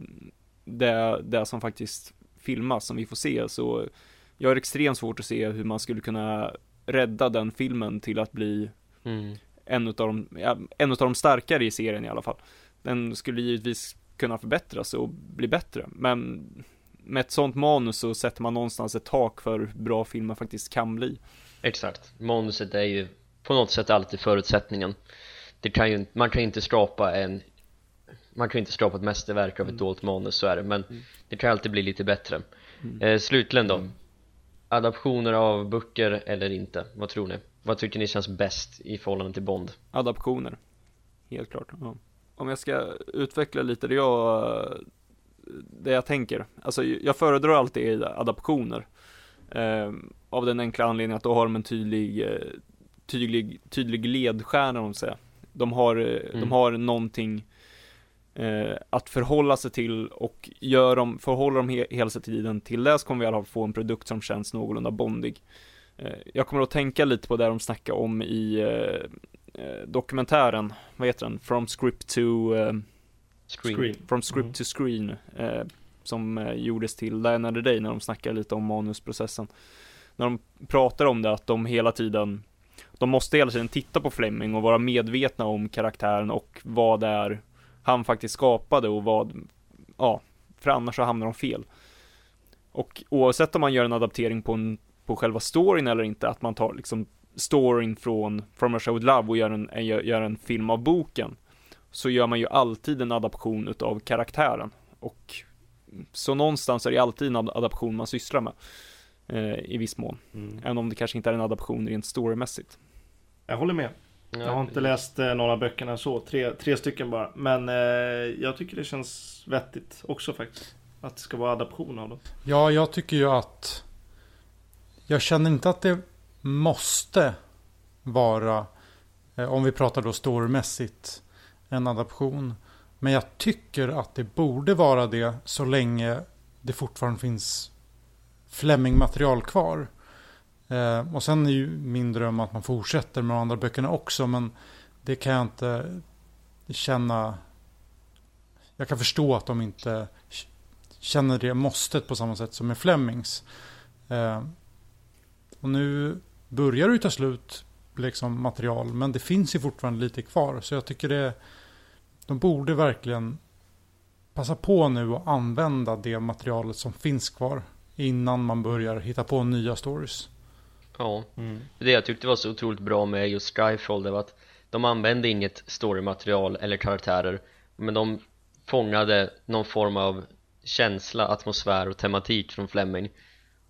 det, det som faktiskt filmas, som vi får se, så jag har extremt svårt att se hur man skulle kunna rädda den filmen till att bli mm. en av de, en av de starkare i serien i alla fall. Den skulle givetvis kunna förbättras och bli bättre, men med ett sånt manus så sätter man någonstans ett tak för hur bra filmer faktiskt kan bli. Exakt, manuset är ju på något sätt alltid förutsättningen. Det kan ju, man kan ju inte skapa en man kan ju inte skapa ett mästerverk av ett mm. dåligt manus, så är det, men mm. det kan alltid bli lite bättre. Mm. Eh, slutligen då, mm. adaptioner av böcker eller inte? Vad tror ni? Vad tycker ni känns bäst i förhållande till Bond? Adaptioner, helt klart. Ja. Om jag ska utveckla lite det jag, det jag tänker. Alltså jag föredrar alltid adaptioner. Eh, av den enkla anledningen att då har de en tydlig, eh, tydlig, tydlig ledstjärna om säger. De har, eh, mm. de har någonting eh, att förhålla sig till och gör dem, förhåller dem he hela tiden till det så kommer vi alla få en produkt som känns någorlunda bondig. Eh, jag kommer att tänka lite på det de snackar om i eh, eh, dokumentären, vad heter den? From script to eh, screen. screen. From script mm. to screen. Eh, som gjordes till Die Another Day när de snackar lite om manusprocessen. När de pratar om det att de hela tiden de måste hela tiden titta på Fleming och vara medvetna om karaktären och vad det är han faktiskt skapade och vad, ja, för annars så hamnar de fel. Och oavsett om man gör en adaptering på, en, på själva storyn eller inte, att man tar liksom storyn från From a Show with Love och gör en, gör, gör en film av boken, så gör man ju alltid en adaption utav karaktären. Och så någonstans är det alltid en adaption man sysslar med. Eh, I viss mån. Mm. Även om det kanske inte är en adaption rent storymässigt. Jag håller med. Jag har inte läst eh, några av böckerna så, tre, tre stycken bara. Men eh, jag tycker det känns vettigt också faktiskt. Att det ska vara adaption av dem. Ja, jag tycker ju att jag känner inte att det måste vara, eh, om vi pratar då storymässigt, en adaption. Men jag tycker att det borde vara det så länge det fortfarande finns Fleming-material kvar. Eh, och sen är ju min dröm att man fortsätter med de andra böckerna också. Men det kan jag inte känna. Jag kan förstå att de inte känner det måstet på samma sätt som med Flemings. Eh, och nu börjar det ju ta slut liksom material. Men det finns ju fortfarande lite kvar. Så jag tycker det. De borde verkligen passa på nu och använda det materialet som finns kvar. Innan man börjar hitta på nya stories. Ja, mm. det jag tyckte var så otroligt bra med just Skyfall det var att de använde inget storymaterial eller karaktärer men de fångade någon form av känsla, atmosfär och tematik från Fleming.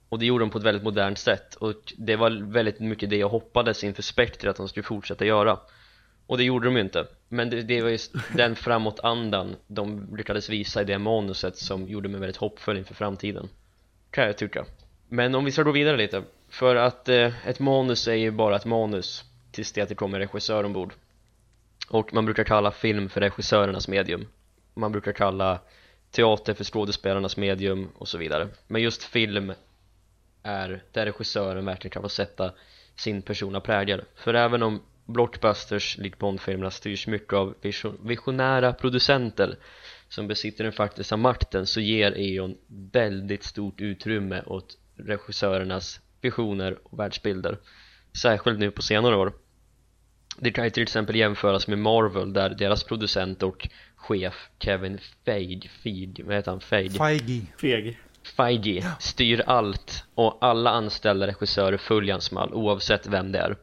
Och det gjorde de på ett väldigt modernt sätt och det var väldigt mycket det jag hoppades inför Spectre att de skulle fortsätta göra. Och det gjorde de ju inte men det, det var just den framåtandan de lyckades visa i det manuset som gjorde mig väldigt hoppfull inför framtiden kan jag tycka. Men om vi ska gå vidare lite för att eh, ett manus är ju bara ett manus tills det att det kommer regissör ombord. Och man brukar kalla film för regissörernas medium. Man brukar kalla teater för skådespelarnas medium och så vidare. Men just film är där regissören verkligen kan få sätta sin persona prägel. För även om blockbusters likt Bondfilmerna styrs mycket av visionära producenter som besitter den faktiska makten så ger E.ON väldigt stort utrymme åt regissörernas visioner och världsbilder. Särskilt nu på senare år. Det kan ju till exempel jämföras med Marvel där deras producent och chef Kevin Feige, Feige vad heter han? Feige? Feige. Feige. Feige styr allt och alla anställda regissörer följer hans mall oavsett vem det är.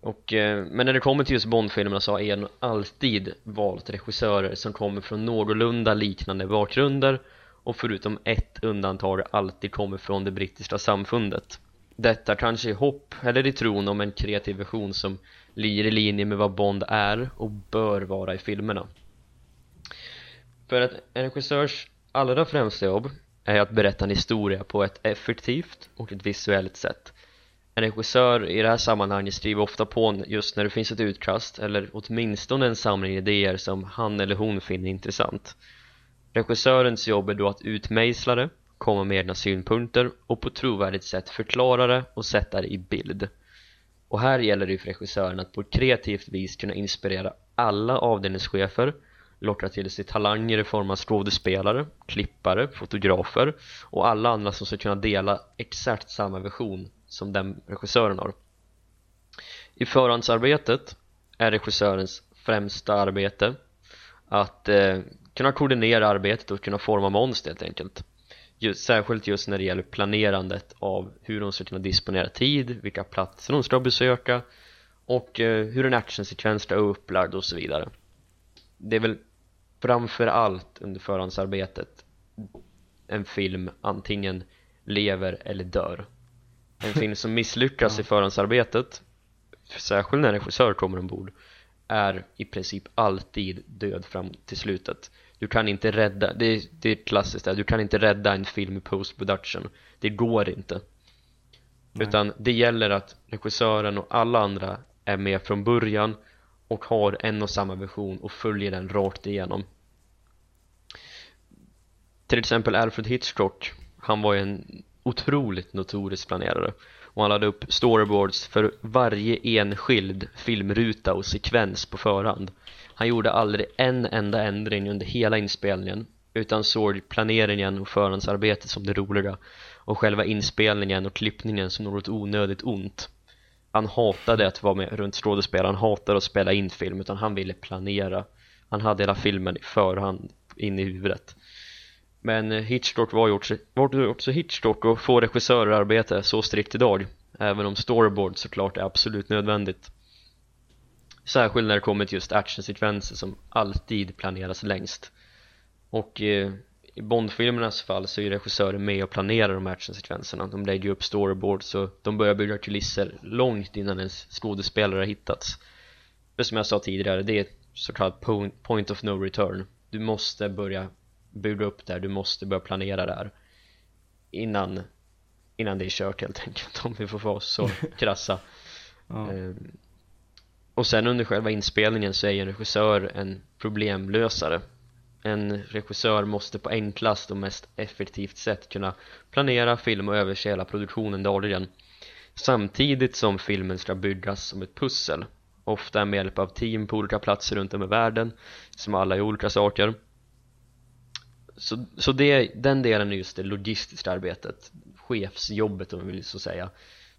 Och, eh, men när det kommer till just Bondfilmerna så har en alltid valt regissörer som kommer från någorlunda liknande bakgrunder och förutom ett undantag alltid kommer från det brittiska samfundet. Detta kanske i hopp eller i tron om en kreativ version som ligger i linje med vad Bond är och bör vara i filmerna. För att en regissörs allra främsta jobb är att berätta en historia på ett effektivt och ett visuellt sätt. En regissör i det här sammanhanget skriver ofta på just när det finns ett utkast eller åtminstone en samling idéer som han eller hon finner intressant. Regissörens jobb är då att utmejsla det, komma med egna synpunkter och på ett trovärdigt sätt förklara det och sätta det i bild. Och här gäller det för regissören att på ett kreativt vis kunna inspirera alla avdelningschefer locka till sig talanger i form av skådespelare, klippare, fotografer och alla andra som ska kunna dela exakt samma vision som den regissören har. I förhandsarbetet är regissörens främsta arbete att eh, kunna koordinera arbetet och kunna forma monster helt enkelt. Just, särskilt just när det gäller planerandet av hur de ska kunna disponera tid, vilka platser de ska besöka och eh, hur en actionsekvens ska vara upplagd och så vidare. Det är väl framför allt under förhandsarbetet en film antingen lever eller dör. En film som misslyckas ja. i förhandsarbetet särskilt när en regissör kommer ombord är i princip alltid död fram till slutet du kan inte rädda, det är, det är klassiskt där, du kan inte rädda en film i post-production. Det går inte. Nej. utan det gäller att regissören och alla andra är med från början och har en och samma vision och följer den rakt igenom. Till exempel Alfred Hitchcock han var ju en otroligt notorisk planerare. Och han hade upp storyboards för varje enskild filmruta och sekvens på förhand han gjorde aldrig en enda ändring under hela inspelningen utan såg planeringen och förhandsarbetet som det roliga och själva inspelningen och klippningen som något onödigt ont. Han hatade att vara med runt skådespelare, han hatade att spela in film utan han ville planera. Han hade hela filmen i förhand in i huvudet. Men eh, Hitchcock var ju också, var också Hitchcock och få regissörer arbeta så strikt idag. Även om storyboard såklart är absolut nödvändigt särskilt när det kommer till just actionsekvenser som alltid planeras längst. Och eh, i Bondfilmernas fall så är regissören med och planerar de actionsekvenserna. De lägger upp storyboard så de börjar bygga kulisser långt innan ens skådespelare har hittats. För som jag sa tidigare, det är ett så kallat point of no return. Du måste börja bygga upp där, du måste börja planera där innan innan det är kört helt enkelt om vi får vara så krassa. Ja. Ehm, och sen under själva inspelningen så är ju en regissör en problemlösare. En regissör måste på enklast och mest effektivt sätt kunna planera, film och överse hela produktionen dagligen. Samtidigt som filmen ska byggas som ett pussel. Ofta med hjälp av team på olika platser runt om i världen som alla gör olika saker. Så, så det, den delen är just det logistiska arbetet. Chefsjobbet om man vill så säga.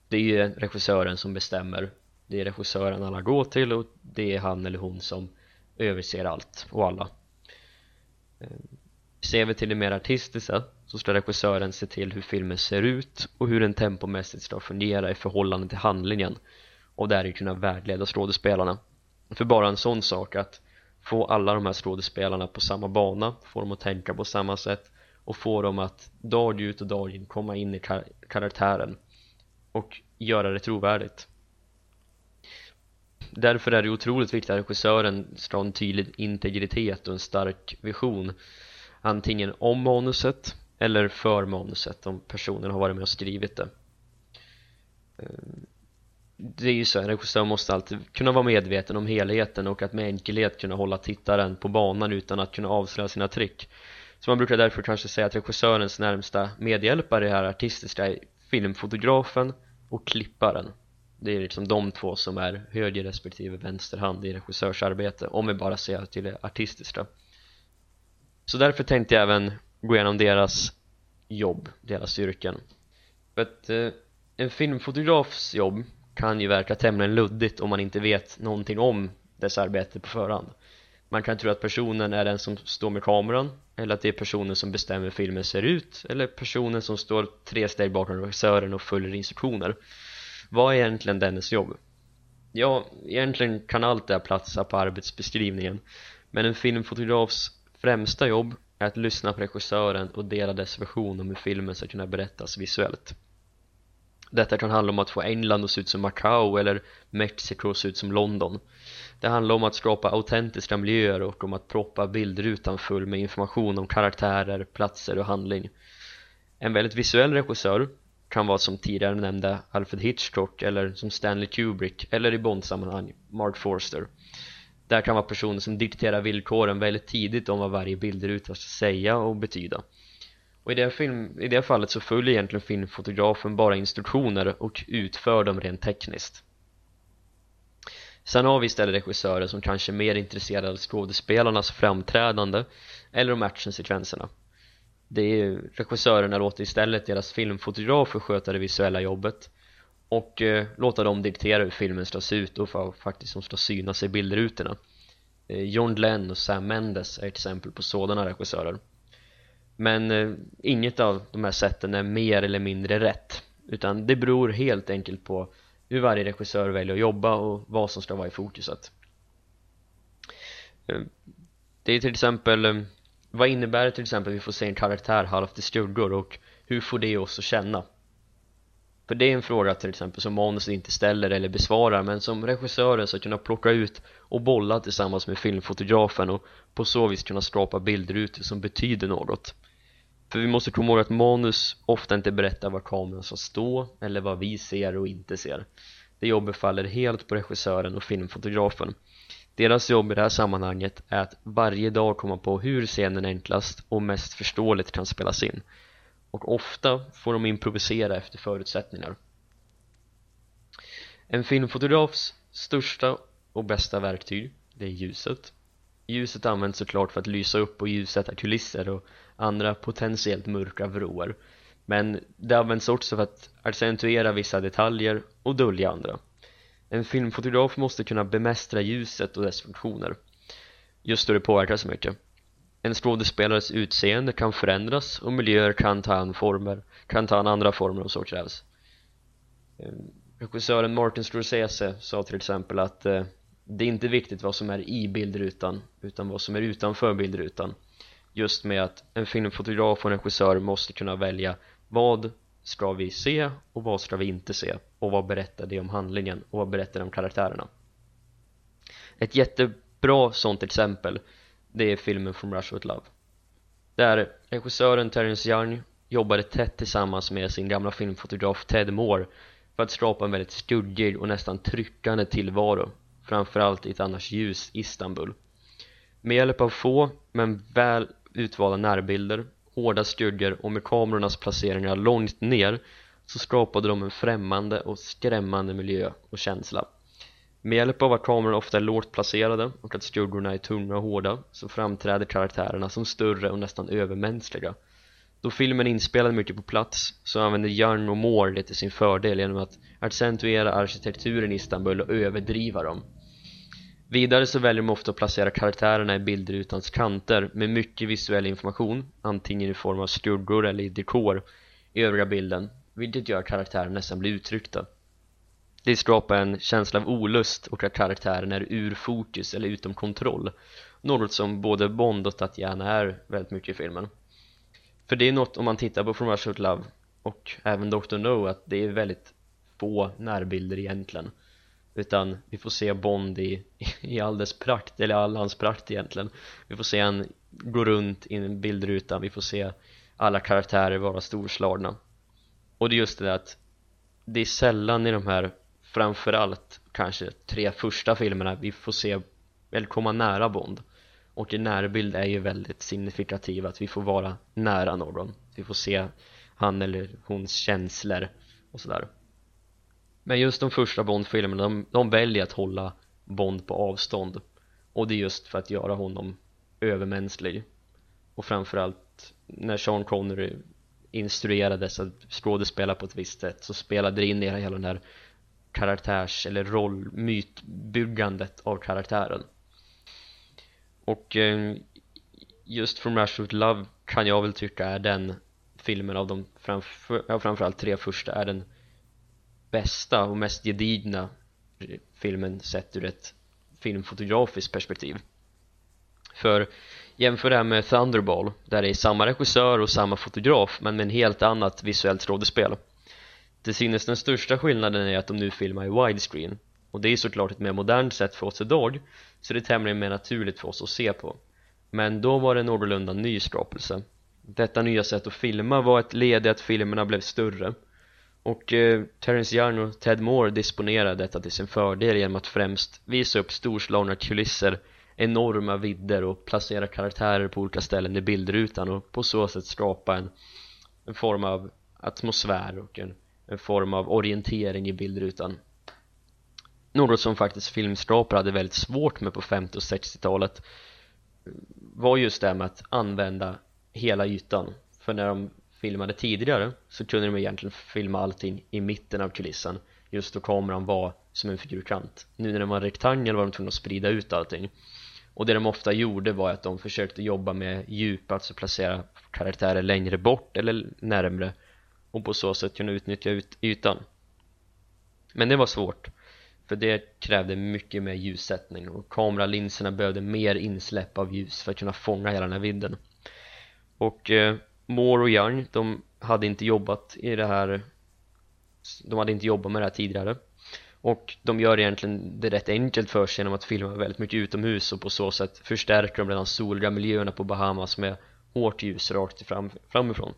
Det är ju regissören som bestämmer det är regissören alla går till och det är han eller hon som överser allt och alla. Eh, ser vi till det mer artistiska så ska regissören se till hur filmen ser ut och hur den tempomässigt ska fungera i förhållande till handlingen och därvid kunna vägleda skådespelarna. För bara en sån sak att få alla de här skådespelarna på samma bana, få dem att tänka på samma sätt och få dem att dag ut och dag in komma in i kar karaktären och göra det trovärdigt därför är det otroligt viktigt att regissören ska ha en tydlig integritet och en stark vision. Antingen om manuset eller för manuset om personen har varit med och skrivit det. Eh, det är ju så, en regissör måste alltid kunna vara medveten om helheten och att med enkelhet kunna hålla tittaren på banan utan att kunna avslöja sina trick. Så man brukar därför kanske säga att regissörens närmsta medhjälpare är artistiska är filmfotografen och klipparen det är liksom de två som är höger respektive vänsterhand i regissörsarbete om vi bara ser till det artistiska. Så därför tänkte jag även gå igenom deras jobb, deras yrken. För att eh, en filmfotografs jobb kan ju verka tämligen luddigt om man inte vet någonting om dess arbete på förhand. Man kan tro att personen är den som står med kameran eller att det är personen som bestämmer hur filmen ser ut eller personen som står tre steg bakom regissören och följer instruktioner vad är egentligen dennes jobb? Ja, egentligen kan allt det här platsa på arbetsbeskrivningen. Men en filmfotografs främsta jobb är att lyssna på regissören och dela dess version om hur filmen ska kunna berättas visuellt. Detta kan handla om att få England att se ut som Macau eller Mexiko att se ut som London. Det handlar om att skapa autentiska miljöer och om att proppa bildrutan full med information om karaktärer, platser och handling. En väldigt visuell regissör kan vara som tidigare nämnde Alfred Hitchcock eller som Stanley Kubrick eller i Bond-sammanhang Mark Forster. Där kan vara personer som dikterar villkoren väldigt tidigt om vad varje bildruta ska säga och betyda. Och i det, film, i det fallet så följer egentligen filmfotografen bara instruktioner och utför dem rent tekniskt. Sen har vi istället regissörer som kanske är mer intresserade av skådespelarnas framträdande eller om actionsekvenserna det är regissörerna låter istället deras filmfotografer sköta det visuella jobbet och eh, låta dem diktera hur filmen ska se ut och för, faktiskt som ska synas i bildrutorna. Eh, John Glenn och Sam Mendes är ett exempel på sådana regissörer. Men eh, inget av de här sätten är mer eller mindre rätt utan det beror helt enkelt på hur varje regissör väljer att jobba och vad som ska vara i fokuset. Eh, det är till exempel eh, vad innebär det till exempel att vi får se en karaktär halvt i skuggor och hur får det oss att känna? För det är en fråga till exempel som manus inte ställer eller besvarar men som regissören ska kunna plocka ut och bolla tillsammans med filmfotografen och på så vis kunna skapa bildrutor som betyder något. För vi måste komma ihåg att manus ofta inte berättar var kameran ska stå eller vad vi ser och inte ser. Det jobbet faller helt på regissören och filmfotografen deras jobb i det här sammanhanget är att varje dag komma på hur scenen enklast och mest förståeligt kan spelas in. Och ofta får de improvisera efter förutsättningar. En filmfotografs största och bästa verktyg det är ljuset. Ljuset används såklart för att lysa upp och ljussätta kulisser och andra potentiellt mörka vrår. Men det används också för att accentuera vissa detaljer och dölja andra en filmfotograf måste kunna bemästra ljuset och dess funktioner. Just då det påverkar så mycket. En skådespelares utseende kan förändras och miljöer kan ta an former kan ta an andra former om så krävs. Ehm, regissören Martin Scorsese sa till exempel att eh, det är inte viktigt vad som är i bildrutan utan vad som är utanför bildrutan. Just med att en filmfotograf och en regissör måste kunna välja vad ska vi se och vad ska vi inte se? Och vad berättar det om handlingen? Och vad berättar det om karaktärerna? Ett jättebra sånt exempel det är filmen From Russia With Love. Där regissören Terence Young jobbade tätt tillsammans med sin gamla filmfotograf Ted Moore för att skapa en väldigt skuggig och nästan tryckande tillvaro framförallt i ett annars ljus Istanbul. Med hjälp av få men väl utvalda närbilder hårda skuggor och med kamerornas placeringar långt ner så skapade de en främmande och skrämmande miljö och känsla. Med hjälp av att kamerorna ofta är lågt placerade och att skuggorna är tunga och hårda så framträder karaktärerna som större och nästan övermänskliga. Då filmen är inspelad mycket på plats så använder Young och Moore det till sin fördel genom att accentuera arkitekturen i Istanbul och överdriva dem. Vidare så väljer de ofta att placera karaktärerna i bildrutans kanter med mycket visuell information antingen i form av skuggor eller i dekor i övriga bilden vilket gör att karaktären nästan blir uttryckta det skapar en känsla av olust och att karaktären är ur fokus eller utom kontroll något som både Bond och Tatiana är väldigt mycket i filmen för det är något om man tittar på From Russia With Love och även Dr. No att det är väldigt få närbilder egentligen utan vi får se Bond i, i all dess prakt, eller all hans prakt egentligen. Vi får se han gå runt i en bildruta, vi får se alla karaktärer vara storslagna. Och det är just det där att det är sällan i de här framförallt kanske tre första filmerna vi får se eller komma nära Bond. Och en närbild är ju väldigt signifikativ att vi får vara nära någon. Vi får se han eller hons känslor och sådär men just de första Bond-filmerna, de, de väljer att hålla Bond på avstånd. Och det är just för att göra honom övermänsklig. Och framförallt när Sean Connery instruerades att skådespela på ett visst sätt så spelade det in i hela den här karaktärs eller roll, mytbyggandet av karaktären. Och eh, just From Rush With Love kan jag väl tycka är den filmen av de framför, ja, framförallt tre första är den bästa och mest gedigna filmen sett ur ett filmfotografiskt perspektiv. För jämför det här med Thunderball där det är samma regissör och samma fotograf men med en helt annat visuellt skådespel. Det synes den största skillnaden är att de nu filmar i widescreen och det är såklart ett mer modernt sätt för oss idag så det är tämligen mer naturligt för oss att se på. Men då var det en någorlunda ny skapelse detta nya sätt att filma var ett led i att filmerna blev större och eh, Terence Young och Ted Moore disponerar detta till sin fördel genom att främst visa upp storslagna kulisser enorma vidder och placera karaktärer på olika ställen i bildrutan och på så sätt skapa en, en form av atmosfär och en, en form av orientering i bildrutan. Något som faktiskt filmskapare hade väldigt svårt med på 50 och 60-talet eh, var just det med att använda hela ytan. För när de filmade tidigare så kunde de egentligen filma allting i mitten av kulissen just då kameran var som en figurkant nu när den var en rektangel var de tvungna att sprida ut allting. Och det de ofta gjorde var att de försökte jobba med djup, alltså placera karaktärer längre bort eller närmre och på så sätt kunna utnyttja ytan. Men det var svårt för det krävde mycket mer ljussättning och kameralinserna behövde mer insläpp av ljus för att kunna fånga hela den här vidden. Och eh, Moore och Young, de hade inte jobbat i det här de hade inte jobbat med det här tidigare. Och de gör egentligen det rätt enkelt för sig genom att filma väldigt mycket utomhus och på så sätt förstärker de redan soliga miljöerna på Bahamas med hårt ljus rakt fram, framifrån.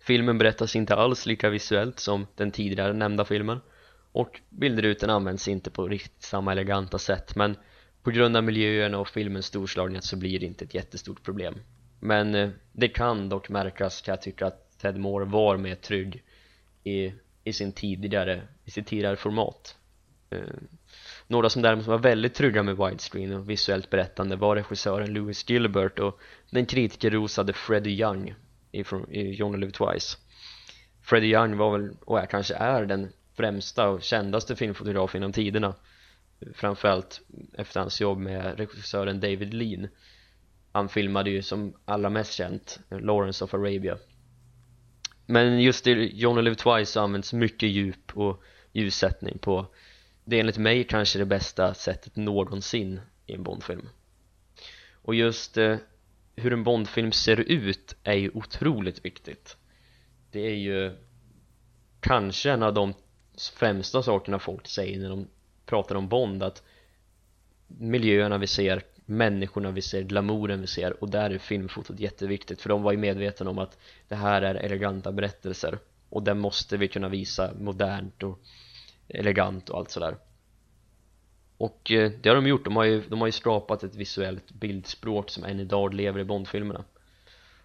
Filmen berättas inte alls lika visuellt som den tidigare nämnda filmen. Och bildrutan används inte på riktigt samma eleganta sätt men på grund av miljöerna och filmens storslagenhet så blir det inte ett jättestort problem. Men eh, det kan dock märkas kan jag tycka att Ted Moore var mer trygg i, i, sin tidigare, i sitt tidigare format. Eh, några som däremot var väldigt trygga med widescreen och visuellt berättande var regissören Louis Gilbert och den kritikerrosade Freddie Young ifrån, i John Live Twice. Freddie Young var väl, och är kanske är den främsta och kändaste filmfotografen inom tiderna. Framförallt efter hans jobb med regissören David Lean han filmade ju som allra mest känt Lawrence of Arabia. Men just i Johnny Live Twice så används mycket djup och ljussättning på det är enligt mig kanske det bästa sättet någonsin i en Bondfilm. Och just eh, hur en Bondfilm ser ut är ju otroligt viktigt. Det är ju kanske en av de främsta sakerna folk säger när de pratar om Bond att miljöerna vi ser, människorna vi ser, glamouren vi ser. Och där är filmfotot jätteviktigt för de var ju medvetna om att det här är eleganta berättelser. Och den måste vi kunna visa modernt och elegant och allt sådär. Och eh, det har de gjort, de har ju, de har ju skapat ett visuellt bildspråk som än idag lever i Bondfilmerna.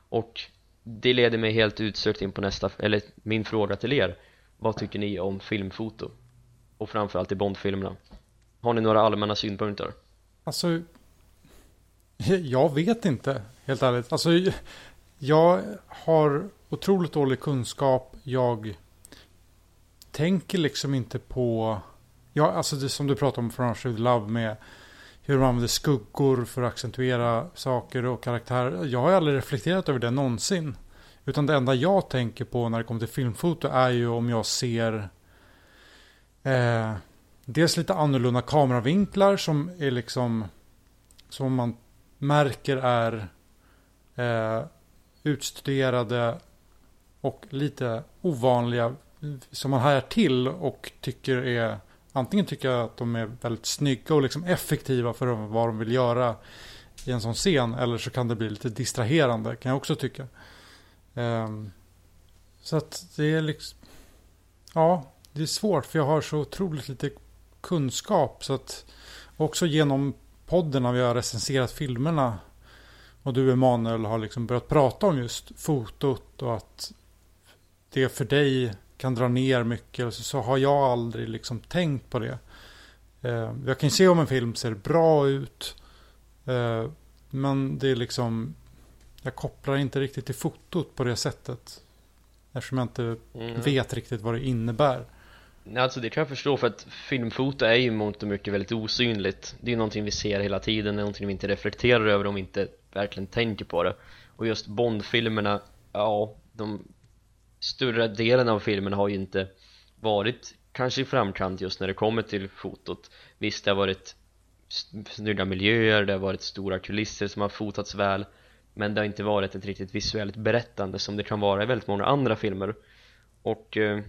Och det leder mig helt utsökt in på nästa, eller min fråga till er. Vad tycker ni om filmfoto? Och framförallt i Bondfilmerna. Har ni några allmänna synpunkter? Alltså Jag vet inte Helt ärligt Alltså Jag har otroligt dålig kunskap Jag Tänker liksom inte på Ja, alltså det som du pratade om från Rushed Love med hur man använder skuggor för att accentuera saker och karaktärer. Jag har aldrig reflekterat över det någonsin. Utan det enda jag tänker på när det kommer till filmfoto är ju om jag ser eh, dels lite annorlunda kameravinklar som är liksom som man märker är eh, utstuderade och lite ovanliga som man hajar till och tycker är antingen tycker jag att de är väldigt snygga och liksom effektiva för vad de vill göra i en sån scen eller så kan det bli lite distraherande kan jag också tycka. Um, så att det är liksom... Ja, det är svårt för jag har så otroligt lite kunskap. Så att också genom podden när vi har recenserat filmerna och du Emanuel har liksom börjat prata om just fotot och att det för dig kan dra ner mycket så har jag aldrig liksom tänkt på det. Ehm, jag kan se om en film ser bra ut ehm, men det är liksom jag kopplar inte riktigt till fotot på det sättet. Eftersom jag inte mm. vet riktigt vad det innebär. Nej, alltså det kan jag förstå för att filmfoto är ju mångt och mycket väldigt osynligt. Det är ju någonting vi ser hela tiden, det är någonting vi inte reflekterar över om vi inte verkligen tänker på det. Och just Bondfilmerna, ja, de större delen av filmerna har ju inte varit kanske i framkant just när det kommer till fotot. Visst, det har varit snygga miljöer, det har varit stora kulisser som har fotats väl men det har inte varit ett riktigt visuellt berättande som det kan vara i väldigt många andra filmer. Och eh,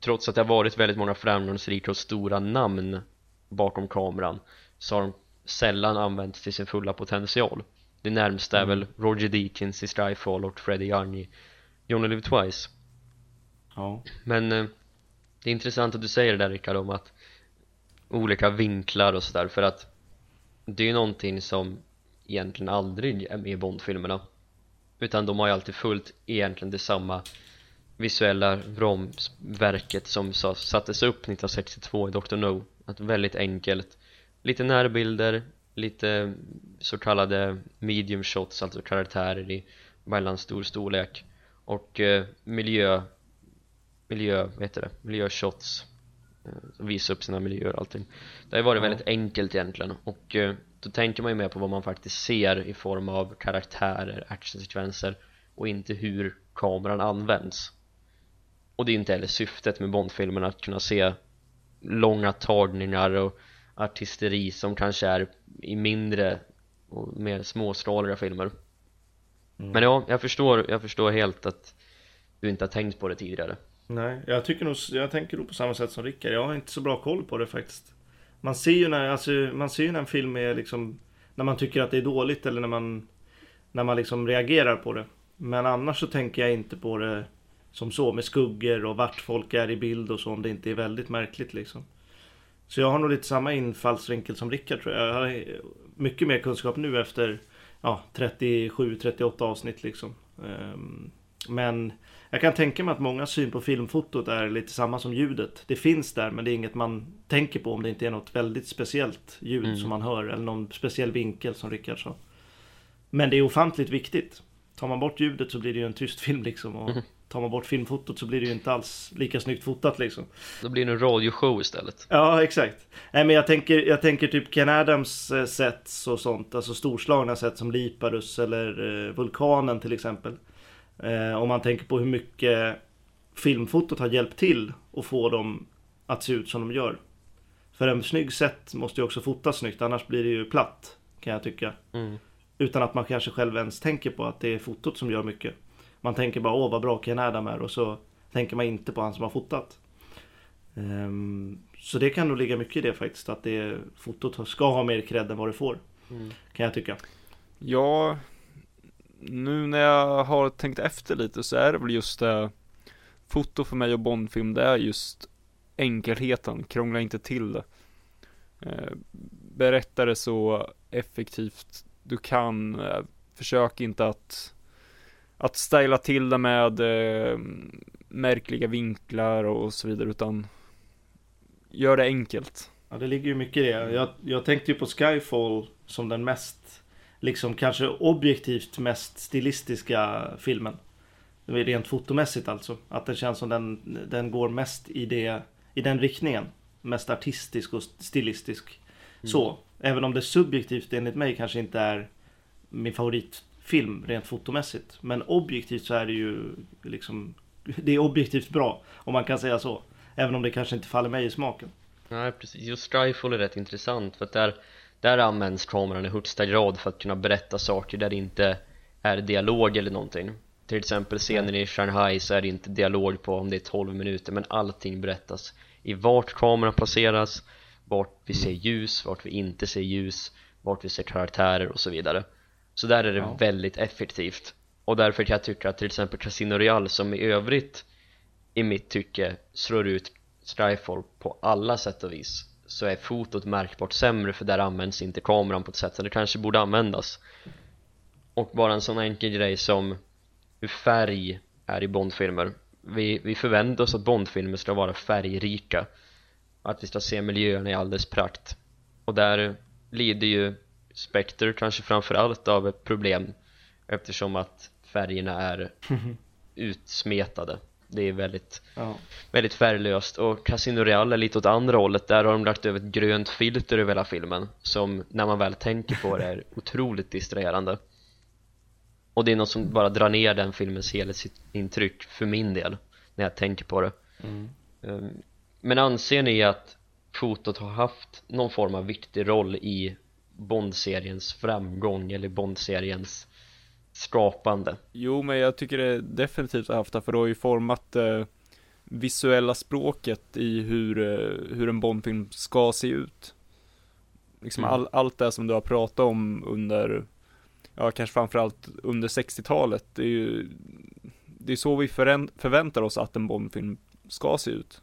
trots att det har varit väldigt många framgångsrika och stora namn bakom kameran så har de sällan använts till sin fulla potential det närmsta är väl mm. Roger Deakins i Skyfall och Freddie Young i Only Live Twice Ja. Men eh, det är intressant att du säger det där Rickard om att olika vinklar och sådär för att det är ju någonting som egentligen aldrig är med i Bondfilmerna utan de har ju alltid följt egentligen det samma visuella ramverket som sa- sattes upp 1962 i Dr. No. Att väldigt enkelt. Lite närbilder, lite så kallade medium shots, alltså karaktärer i mellanstor storlek och eh, miljö miljö, vad heter det, miljöshots. Eh, visa upp sina miljöer och allting. Det har varit Ja. väldigt enkelt egentligen och eh, då tänker man ju mer på vad man faktiskt ser i form av karaktärer, actionsekvenser och inte hur kameran används och det är inte heller syftet med Bondfilmerna att kunna se långa tagningar och artisteri som kanske är i mindre och mer småskaliga filmer Mm. men ja, jag förstår, jag förstår helt att du inte har tänkt på det tidigare Nej, jag tycker nog, jag tänker nog på samma sätt som Rickard. Jag har inte så bra koll på det faktiskt. Man ser ju när, alltså, man ser ju när en film är liksom, när man tycker att det är dåligt eller när man, när man liksom reagerar på det. Men annars så tänker jag inte på det som så med skuggor och vart folk är i bild och så om det inte är väldigt märkligt liksom. Så jag har nog lite samma infallsvinkel som Rickard tror jag. Jag har mycket mer kunskap nu efter ja, 37-38 avsnitt liksom. Ehm, Men jag kan tänka mig att många syn på filmfotot är lite samma som ljudet. Det finns där men det är inget man tänker på om det inte är något väldigt speciellt ljud Mm. som man hör eller någon speciell vinkel som Rickard sa. Men det är ofantligt viktigt. Tar man bort ljudet så blir det ju en tyst film liksom. Och Mhm. Tar man bort filmfotot så blir det ju inte alls lika snyggt fotat liksom. Då blir det en radioshow istället Ja, exakt. Nej, men jag tänker, jag tänker typ Ken Adams eh, sets och sånt, alltså storslagna sätt som Liparus eller eh, Vulkanen till exempel. Eh, om man tänker på hur mycket filmfotot har hjälpt till att få dem att se ut som de gör. För en snygg set måste ju också fotas snyggt, annars blir det ju platt, kan jag tycka. mm. Utan att man kanske själv ens tänker på att det är fotot som gör mycket. Man tänker bara åh vad bra Ken Adam är och så tänker man inte på han som har fotat. Ehm, så det kan nog ligga mycket i det faktiskt. Att det fotot ska ha mer cred än vad det får. Mm. Kan jag tycka. Ja, nu när jag har tänkt efter lite så är det väl just det Foto för mig och Bondfilm, det är just enkelheten, krångla inte till det. Eh, Berätta det så effektivt du kan, eh, försök inte att att styla till det med eh, märkliga vinklar och så vidare utan gör det enkelt. Ja det ligger ju mycket i det. Jag, jag tänkte ju på Skyfall som den mest, liksom kanske objektivt mest stilistiska filmen. Det är rent fotomässigt alltså. Att det känns som den, den går mest i, det, i den riktningen. Mest artistisk och stilistisk. Så. Även om det subjektivt enligt mig kanske inte är min favoritfilm rent fotomässigt. Men objektivt så är det ju liksom Det är objektivt bra om man kan säga så. Även om det kanske inte faller mig i smaken. Nej precis, just Skyfall är rätt intressant för att där, där används kameran i högsta grad för att kunna berätta saker där det inte är dialog eller någonting Till exempel scenen i Shanghai så är det inte dialog på om det är 12 minuter men allting berättas i vart kameran placeras vart vi ser ljus, vart vi inte ser ljus vart vi ser karaktärer och så vidare så där är det Ja. väldigt effektivt. Och därför kan jag tycka att till exempel Casino Royale som i övrigt i mitt tycke slår ut Skyfall på alla sätt och vis så är fotot märkbart sämre för där används inte kameran på ett sätt som det kanske borde användas. Och bara en sån enkel grej som hur färg är i Bondfilmer. Vi, vi förväntar oss att Bondfilmer ska vara färgrika. Att vi ska se miljöerna i all dess prakt. Och där lider ju Spectre kanske framförallt av ett problem eftersom att färgerna är utsmetade. Det är väldigt Ja. väldigt färglöst. Och Casino Real är lite åt andra hållet. Där har de lagt över ett grönt filter över hela filmen som när man väl tänker på det är otroligt distraherande. Och det är något som bara drar ner den filmens helhetsintryck för min del när jag tänker på det. Mm. Ehm, men anser ni att fotot har haft någon form av viktig roll i Bond-seriens framgång eller Bond-seriens skapande? Jo, men jag tycker det definitivt har haft det, för det har ju format eh, visuella språket i hur, eh, hur en Bondfilm ska se ut. Liksom Mm. all, allt det som du har pratat om under, ja kanske framförallt under 60-talet, det är ju, det är så vi förväntar oss att en Bondfilm ska se ut.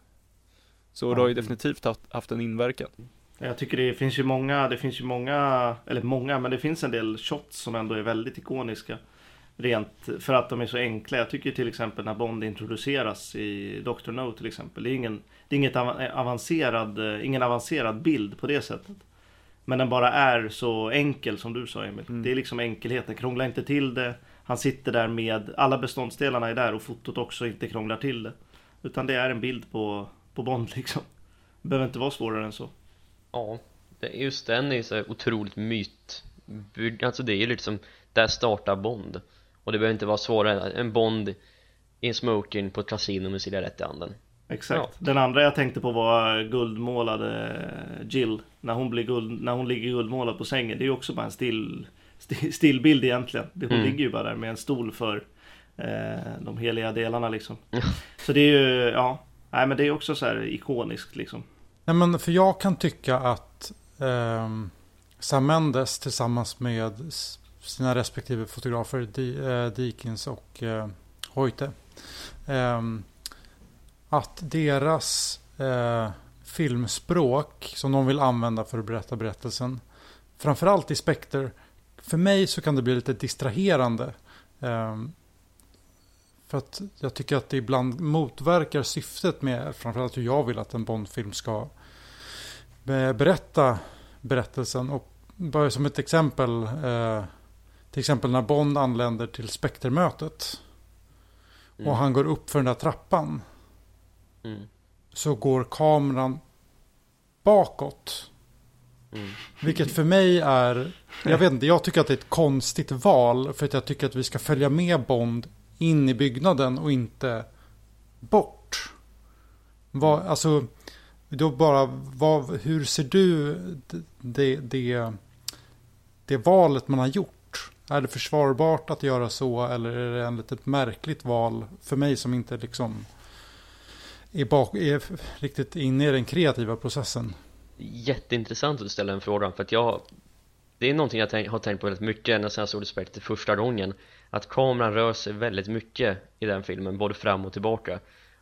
Så det har ju definitivt haft, haft en inverkan. Jag tycker det finns ju många, det finns ju många, eller många, men det finns en del shots som ändå är väldigt ikoniska. Rent för att de är så enkla. Jag tycker till exempel när Bond introduceras i Dr. No till exempel. Det är, ingen, det är inget avancerad, ingen avancerad bild på det sättet. Men den bara är så enkel som du sa Emil. Mm. Det är liksom enkelheten, krångla inte till det. Han sitter där med, alla beståndsdelarna är där och fotot också inte krånglar till det. Utan det är en bild på, på Bond liksom. Det behöver inte vara svårare än så. Ja, just den är ju så otroligt myt. Alltså det är ju liksom, där startar Bond. Och det behöver inte vara svårare än Bond i en smoking på ett kasino med cigarett i handen. Exakt. Ja. Den andra jag tänkte på var guldmålade Jill. När hon, blir guld, när hon ligger guldmålad på sängen. Det är ju också bara en still, still, stillbild egentligen. Hon mm. ligger ju bara där med en stol för eh, de heliga delarna liksom. så det är ju, ja. Nej men det är också så här ikoniskt liksom. Nej men för jag kan tycka att eh, Sam Mendes tillsammans med sina respektive fotografer eh, Dikins och eh, Hoyte. Eh, att deras eh, filmspråk som de vill använda för att berätta berättelsen. Framförallt i Spectre. För mig så kan det bli lite distraherande. Ehm, för att jag tycker att det ibland motverkar syftet med framförallt hur jag vill att en Bondfilm ska berätta berättelsen. Och bara som ett exempel. Eh, till exempel när Bond anländer till Spektermötet. Mm. Och han går upp för den där trappan. Mm. Så går kameran bakåt. Mm. Vilket för mig är, jag vet inte, jag tycker att det är ett konstigt val. För att jag tycker att vi ska följa med Bond in i byggnaden och inte bort. Vad, alltså, då bara, vad, hur ser du det, det, det valet man har gjort? Är det försvarbart att göra så eller är det en litet märkligt val för mig som inte liksom är, bak, är riktigt inne i den kreativa processen? Jätteintressant att du ställer den frågan för att jag det är någonting jag tänk, har tänkt på väldigt mycket när jag såg Respect första gången att kameran rör sig väldigt mycket i den filmen, både fram och tillbaka.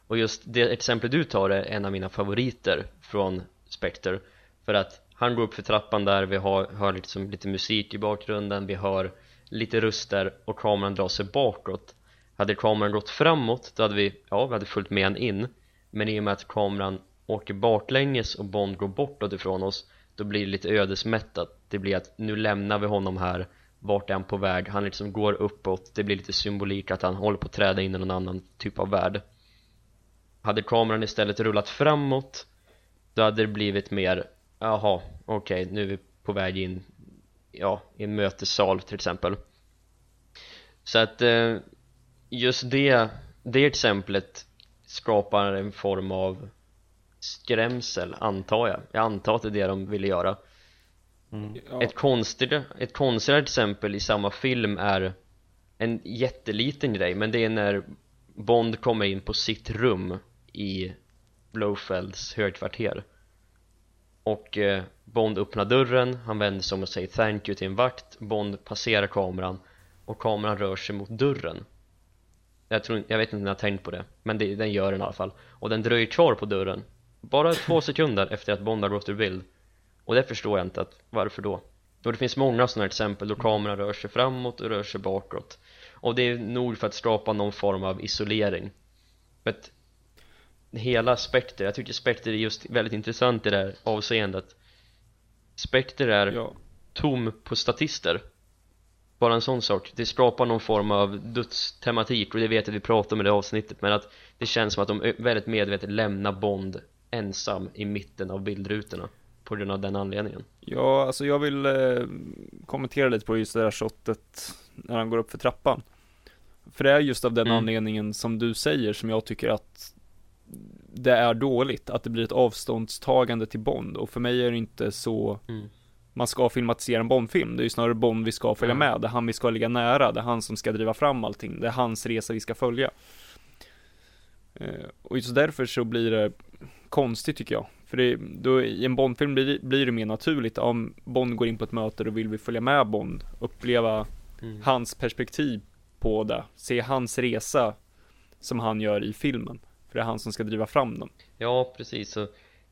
Och just det exempel du tar är en av mina favoriter från Spectre för att han går upp för trappan där, vi har, hör liksom lite musik i bakgrunden, vi hör lite röster och kameran drar sig bakåt. Hade kameran gått framåt då hade vi, ja vi hade följt med en in. Men i och med att kameran åker baklänges och Bond går bortåt ifrån oss då blir det lite ödesmättat. Det blir att nu lämnar vi honom här vart är han på väg, han liksom går uppåt. Det blir lite symbolik att han håller på att träda in i någon annan typ av värld. Hade kameran istället rullat framåt då hade det blivit mer jaha, okej, okay, nu är vi på väg in ja, i en mötessal till exempel. Så att eh, just det, det exemplet skapar en form av skrämsel antar jag. Jag antar att det är det de ville göra mm. ja. ett, konstigt, ett konstigare exempel i samma film är en jätteliten grej men det är när Bond kommer in på sitt rum i Blowfelds högkvarter. Och eh, Bond öppnar dörren, han vänder sig om och säger thank you till en vakt. Bond passerar kameran och kameran rör sig mot dörren. Jag, tror, jag vet inte om ni har tänkt på det men det, den gör den i alla fall. Och den dröjer kvar på dörren bara två sekunder efter att Bond har gått ur bild och det förstår jag inte att, varför då? Och det finns många sådana exempel då kameran rör sig framåt och rör sig bakåt. Och det är nog för att skapa någon form av isolering. Att hela Spectre, jag tycker Spectre är just väldigt intressant i det här avseendet. Spectre är ja. tom på statister. Bara en sån sak, det skapar någon form av dödstematik och det vet jag att vi pratade om i det avsnittet men att det känns som att de väldigt medvetet lämnar Bond ensam i mitten av bildrutorna på grund av den anledningen Ja, alltså jag vill eh, kommentera lite på just det här shotet när han går upp för trappan För det är just av den mm. anledningen som du säger som jag tycker att det är dåligt, att det blir ett avståndstagande till Bond och för mig är det inte så mm. man ska filmatisera en Bondfilm, det är ju snarare Bond vi ska följa med, det är han vi ska ligga nära, det är han som ska driva fram allting, det är hans resa vi ska följa. Eh, och just därför så blir det konstigt tycker jag. För det, då, i en Bondfilm blir, blir det mer naturligt om Bond går in på ett möte, då vill vi följa med Bond, uppleva mm. hans perspektiv på det, se hans resa som han gör i filmen. För det är han som ska driva fram den. Ja, precis. Så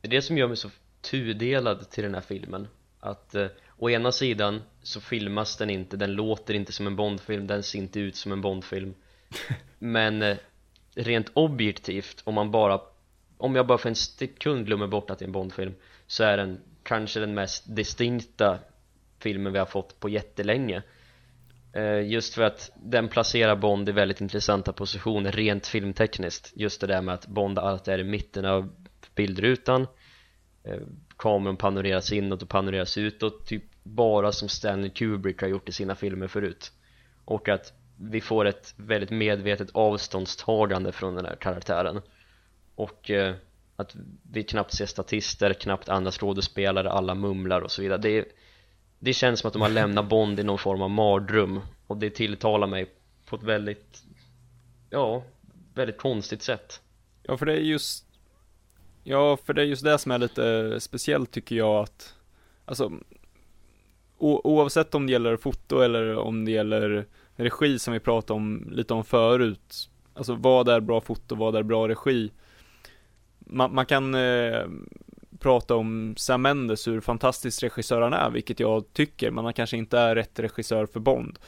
det är det som gör mig så tudelad till den här filmen. Att eh, å ena sidan så filmas den inte, den låter inte som en Bondfilm, den ser inte ut som en Bondfilm. Men eh, rent objektivt, om man bara om jag bara för en sekund glömmer bort att det är en Bondfilm så är den kanske den mest distinkta filmen vi har fått på jättelänge. Eh, just för att den placerar Bond i väldigt intressanta positioner rent filmtekniskt. Just det där med att Bond alltid är i mitten av bildrutan. Eh, kameran panoreras inåt och panoreras utåt typ bara som Stanley Kubrick har gjort i sina filmer förut. Och att vi får ett väldigt medvetet avståndstagande från den här karaktären och eh, att vi knappt ser statister, knappt andra skådespelare, alla mumlar och så vidare. Det, det känns som att de har lämnat Bond i någon form av mardröm. Och det tilltalar mig på ett väldigt ja, väldigt konstigt sätt. Ja, för det är just Ja, för det är just det som är lite speciellt tycker jag att Alltså Oavsett om det gäller foto eller om det gäller regi som vi pratade om lite om förut Alltså vad är bra foto, vad är bra regi? Man, man kan eh, prata om Sam Mendes, hur fantastisk regissör han är, vilket jag tycker, men han kanske inte är rätt regissör för Bond.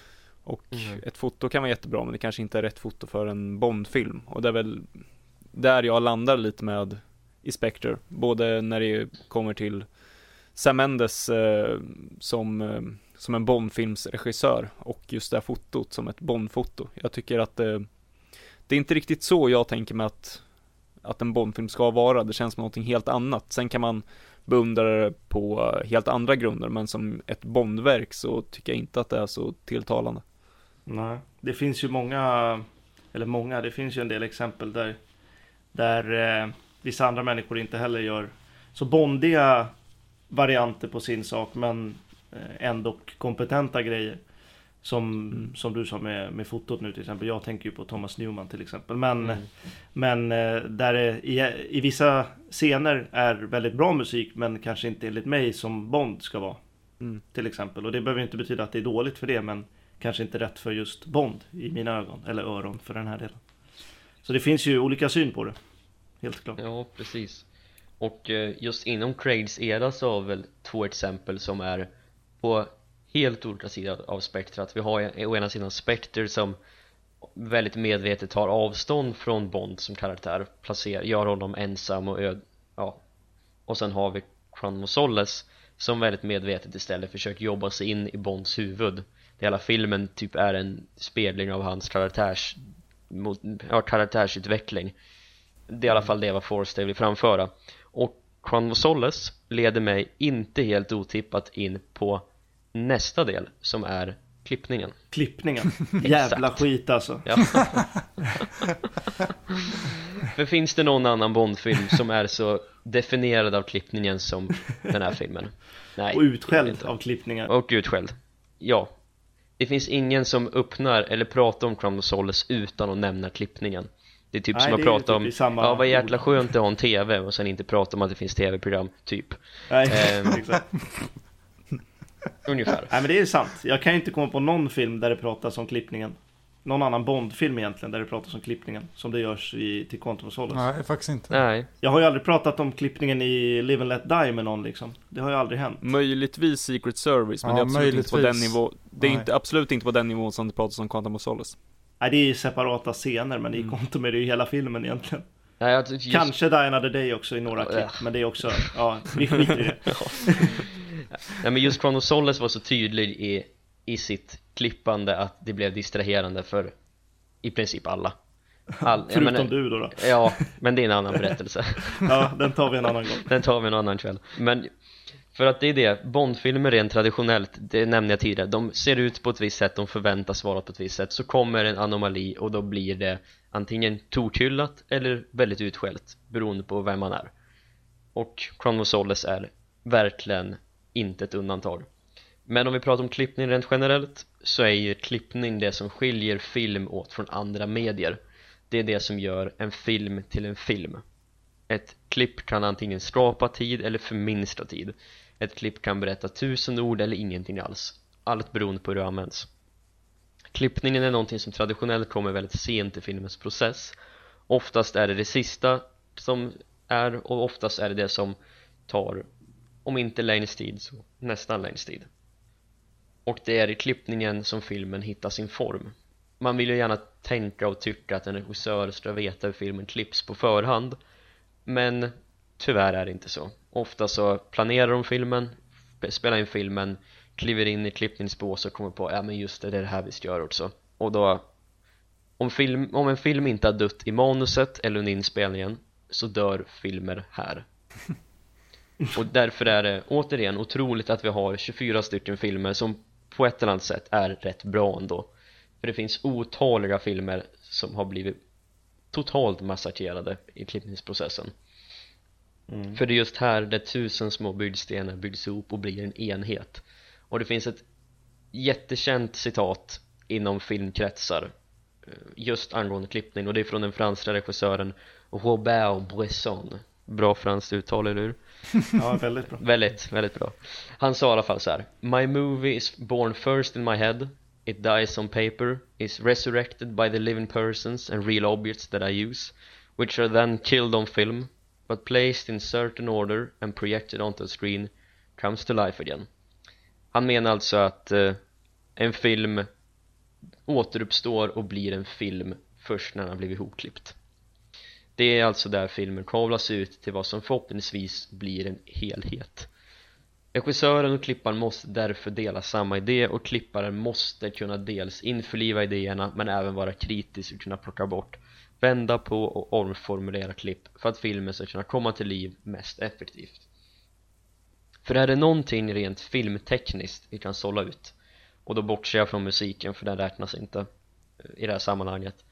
Och mm. ett foto kan vara jättebra, men det kanske inte är rätt foto för en Bond-film. Och det är väl där jag landar lite med i Spectre, både när det kommer till Sam Mendes eh, som, eh, som en Bond-filmsregissör och just det här fotot som ett Bond-foto. Jag tycker att eh, det är inte riktigt så jag tänker mig att att en Bondfilm ska vara. Det känns som någonting helt annat. Sen kan man beundra det på helt andra grunder, men som ett Bondverk så tycker jag inte att det är så tilltalande. Nej, det finns ju många, eller många, det finns ju en del exempel där, där eh, vissa andra människor inte heller gör så bondiga varianter på sin sak, men eh, ändå kompetenta grejer. Som, mm. som du sa med, med fotot nu till exempel. Jag tänker ju på Thomas Newman till exempel. Men, mm. men eh, där det i, i vissa scener är väldigt bra musik men kanske inte enligt mig som Bond ska vara. Mm. Till exempel. Och det behöver inte betyda att det är dåligt för det men kanske inte rätt för just Bond i mina ögon. Eller öron för den här delen. Så det finns ju olika syn på det. Helt klart. Ja, precis. Och eh, just inom Craigs era så har väl två exempel som är på helt olika sidor av spektrat Vi har å ena sidan Spectre som väldigt medvetet tar avstånd från Bond som karaktär placerar, gör honom ensam och öd ja. Och sen har vi Chrono Solace som väldigt medvetet istället försöker jobba sig in i Bonds huvud. Hela filmen typ är en spegling av hans karaktärs mot, ja, karaktärsutveckling. Det är i alla fall det vad Forster vill framföra. Och Chrono Solace leder mig inte helt otippat in på nästa del som är klippningen. Klippningen, jävla skit alltså. Ja. För finns det någon annan Bondfilm som är så definierad av klippningen som den här filmen? Nej, och utskälld av klippningar. Och utskälld, ja. Det finns ingen som öppnar eller pratar om Crown of Solace utan att nämna klippningen. Det är typ Nej, som att prata typ om, ja vad jäkla skönt att ha en TV och sen inte prata om att det finns TV-program, typ. Nej, ehm, exakt Ungefär. Nej men det är sant. Jag kan inte komma på någon film där det pratas om klippningen. Någon annan Bond-film egentligen där det pratas om klippningen. Som det görs i, till Quantum of Solace. Nej, faktiskt inte. Nej. Jag har ju aldrig pratat om klippningen i Live and Let Die med någon liksom. Det har ju aldrig hänt. Möjligtvis Secret Service, men ja, det är absolut inte på den nivå. Det är inte, absolut inte på den nivån som det pratas om Quantum of Solace. Nej, det är ju separata scener, men i mm. Quantum är det ju hela filmen egentligen. Nej, just... Kanske Die Another Day också i några klipp, men det är också, ja, vi skiter i det. Nej men just Chrono Solace var så tydlig i, i sitt klippande att det blev distraherande för i princip alla. All, Förutom menar, du då, då. Ja, men det är en annan berättelse. Ja, den tar vi en annan gång. Den tar vi en annan kväll. Men för att det är det, Bondfilmer rent traditionellt, det nämnde jag tidigare De ser ut på ett visst sätt, de förväntas vara på ett visst sätt. Så kommer en anomali och då blir det antingen torthyllat eller väldigt utskällt Beroende på vem man är. Och Chrono Solace är verkligen inte ett undantag. Men om vi pratar om klippning rent generellt så är ju klippning det som skiljer film åt från andra medier. Det är det som gör en film till en film. Ett klipp kan antingen skapa tid eller förminska tid. Ett klipp kan berätta tusen ord eller ingenting alls. Allt beroende på hur det används. Klippningen är någonting som traditionellt kommer väldigt sent i filmens process. Oftast är det det sista som är och oftast är det det som tar om inte längst tid så nästan längst tid. Och det är i klippningen som filmen hittar sin form. Man vill ju gärna tänka och tycka att en regissör ska veta hur filmen klipps på förhand. Men tyvärr är det inte så. Ofta så planerar de filmen spelar in filmen kliver in i klippningsbås och kommer på ja men just det, det är det här vi ska göra också. Och då om, film, om en film inte har dött i manuset eller under inspelningen så dör filmer här. och därför är det återigen otroligt att vi har 24 stycken filmer som på ett eller annat sätt är rätt bra ändå. För det finns otaliga filmer som har blivit totalt massakrerade i klippningsprocessen. Mm. för det är just här där tusen små byggstenar byggs ihop och blir en enhet. Och det finns ett jättekänt citat inom filmkretsar eh, just angående klippning. Och det är från den franska regissören Robert Bresson. Bra franskt uttal, eller hur? Ja, väldigt bra. Väldigt, väldigt bra. Han sa i alla fall så här My movie is born first in my head. It dies on paper. Is resurrected by the living persons and real objects that I use Which are then killed on film But placed in certain order and projected onto a screen Comes to life again. Han menar alltså att eh, en film återuppstår och blir en film först när den har blivit ihopklippt det är alltså där filmen kavlas ut till vad som förhoppningsvis blir en helhet. Regissören och klipparen måste därför dela samma idé och klipparen måste kunna dels införliva idéerna men även vara kritisk och kunna plocka bort vända på och omformulera klipp för att filmen ska kunna komma till liv mest effektivt. För är det någonting rent filmtekniskt vi kan sålla ut och då bortser jag från musiken för den räknas inte eh, i det här sammanhanget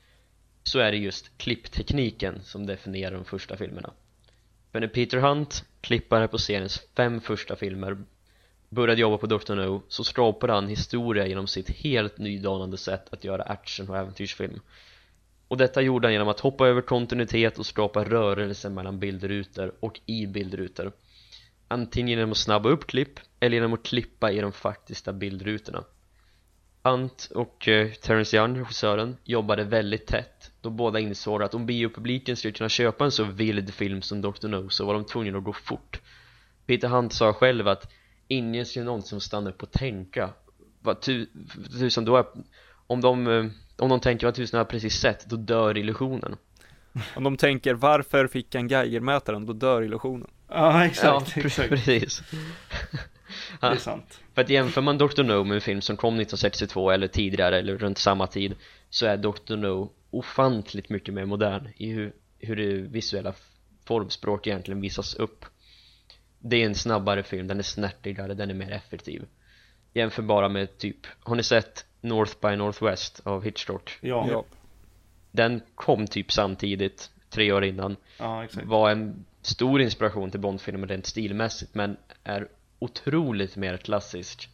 så är det just klipptekniken som definierar de första filmerna. För när Peter Hunt, klippare på seriens fem första filmer började jobba på Dr. No så skapade han historia genom sitt helt nydanande sätt att göra action och äventyrsfilm. Och detta gjorde han genom att hoppa över kontinuitet och skapa rörelse mellan bildrutor och i bildrutor. Antingen genom att snabba upp klipp eller genom att klippa i de faktiska bildrutorna. Hunt och eh, Terence Young, regissören, jobbade väldigt tätt då båda insåg att om biopubliken skulle kunna köpa en så vild film som Dr. No så var de tvungna att gå fort Peter Hunt sa själv att ingen skulle någonsin stanna upp och tänka vad tu tusan då är, om de, eh, om de tänker vad tusan har precis sett, då dör illusionen Om de tänker varför fick han Geigermätaren, då dör illusionen Ja exakt, ja, exakt. Det är sant För att jämför man Dr. No med en film som kom 1962 eller tidigare eller runt samma tid så är Dr. No ofantligt mycket mer modern i hur, hur det visuella formspråk egentligen visas upp det är en snabbare film, den är snärtigare, den är mer effektiv jämför bara med typ, har ni sett North by Northwest av Hitchcock? Ja, ja. Den kom typ samtidigt, tre år innan ja exakt. var en stor inspiration till Bondfilmen rent stilmässigt men är otroligt mer klassisk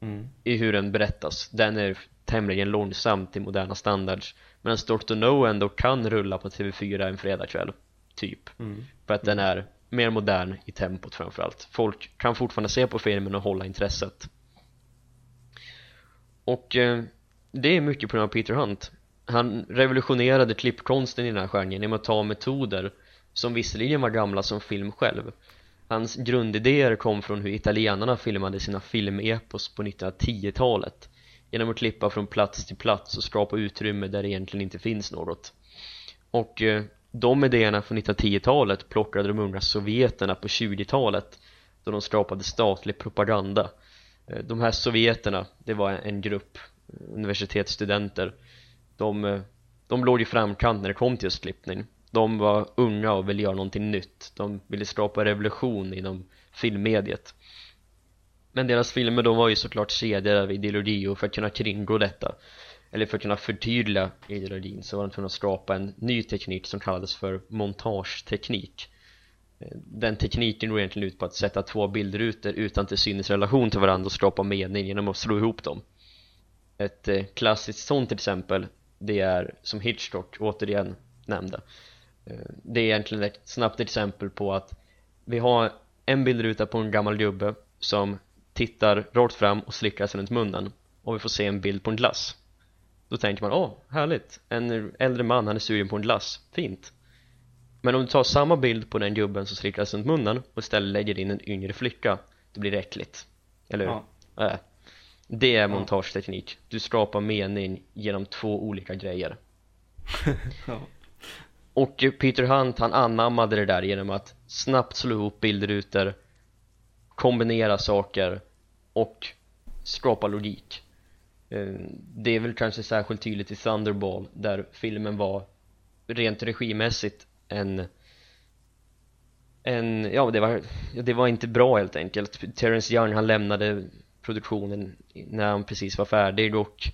mm. i hur den berättas den är tämligen långsam till moderna standards medan Dr. No ändå kan rulla på TV4 en fredagkväll typ mm. för att den är mer modern i tempot framförallt folk kan fortfarande se på filmen och hålla intresset och eh, det är mycket på grund av Peter Hunt han revolutionerade klippkonsten i den här genren genom att ta metoder som visserligen var gamla som film själv Hans grundidéer kom från hur italienarna filmade sina filmepos på 1910-talet genom att klippa från plats till plats och skapa utrymme där det egentligen inte finns något. Och eh, de idéerna från 1910-talet plockade de unga sovjeterna på 20-talet då de skapade statlig propaganda. Eh, de här sovjeterna, det var en grupp eh, universitetsstudenter. De, eh, de låg i framkant när det kom till just klippning de var unga och ville göra någonting nytt. De ville skapa revolution inom filmmediet. Men deras filmer de var ju såklart kedjade av ideologi och för att kunna kringgå detta eller för att kunna förtydliga ideologin så var de tvungna att skapa en ny teknik som kallades för montageteknik. Den tekniken går egentligen ut på att sätta två bildrutor utan till synes relation till varandra och skapa mening genom att slå ihop dem. Ett eh, klassiskt sånt till exempel det är som Hitchcock återigen nämnde det är egentligen ett snabbt exempel på att vi har en bildruta på en gammal gubbe som tittar rakt fram och slickar sig runt munnen. Och vi får se en bild på en glass. Då tänker man åh, härligt, en äldre man, han är sugen på en glass, fint. Men om du tar samma bild på den gubben som slickras runt munnen och istället lägger in en yngre flicka då blir det äckligt, eller hur? Ja. Äh. Det är montageteknik, du skapar mening genom två olika grejer. Ja och Peter Hunt han anammade det där genom att snabbt slå ihop bildrutor kombinera saker och skapa logik. Eh, det är väl kanske särskilt tydligt i Thunderball där filmen var rent regimässigt en en, ja det var, det var inte bra helt enkelt. Terrence Young han lämnade produktionen när han precis var färdig och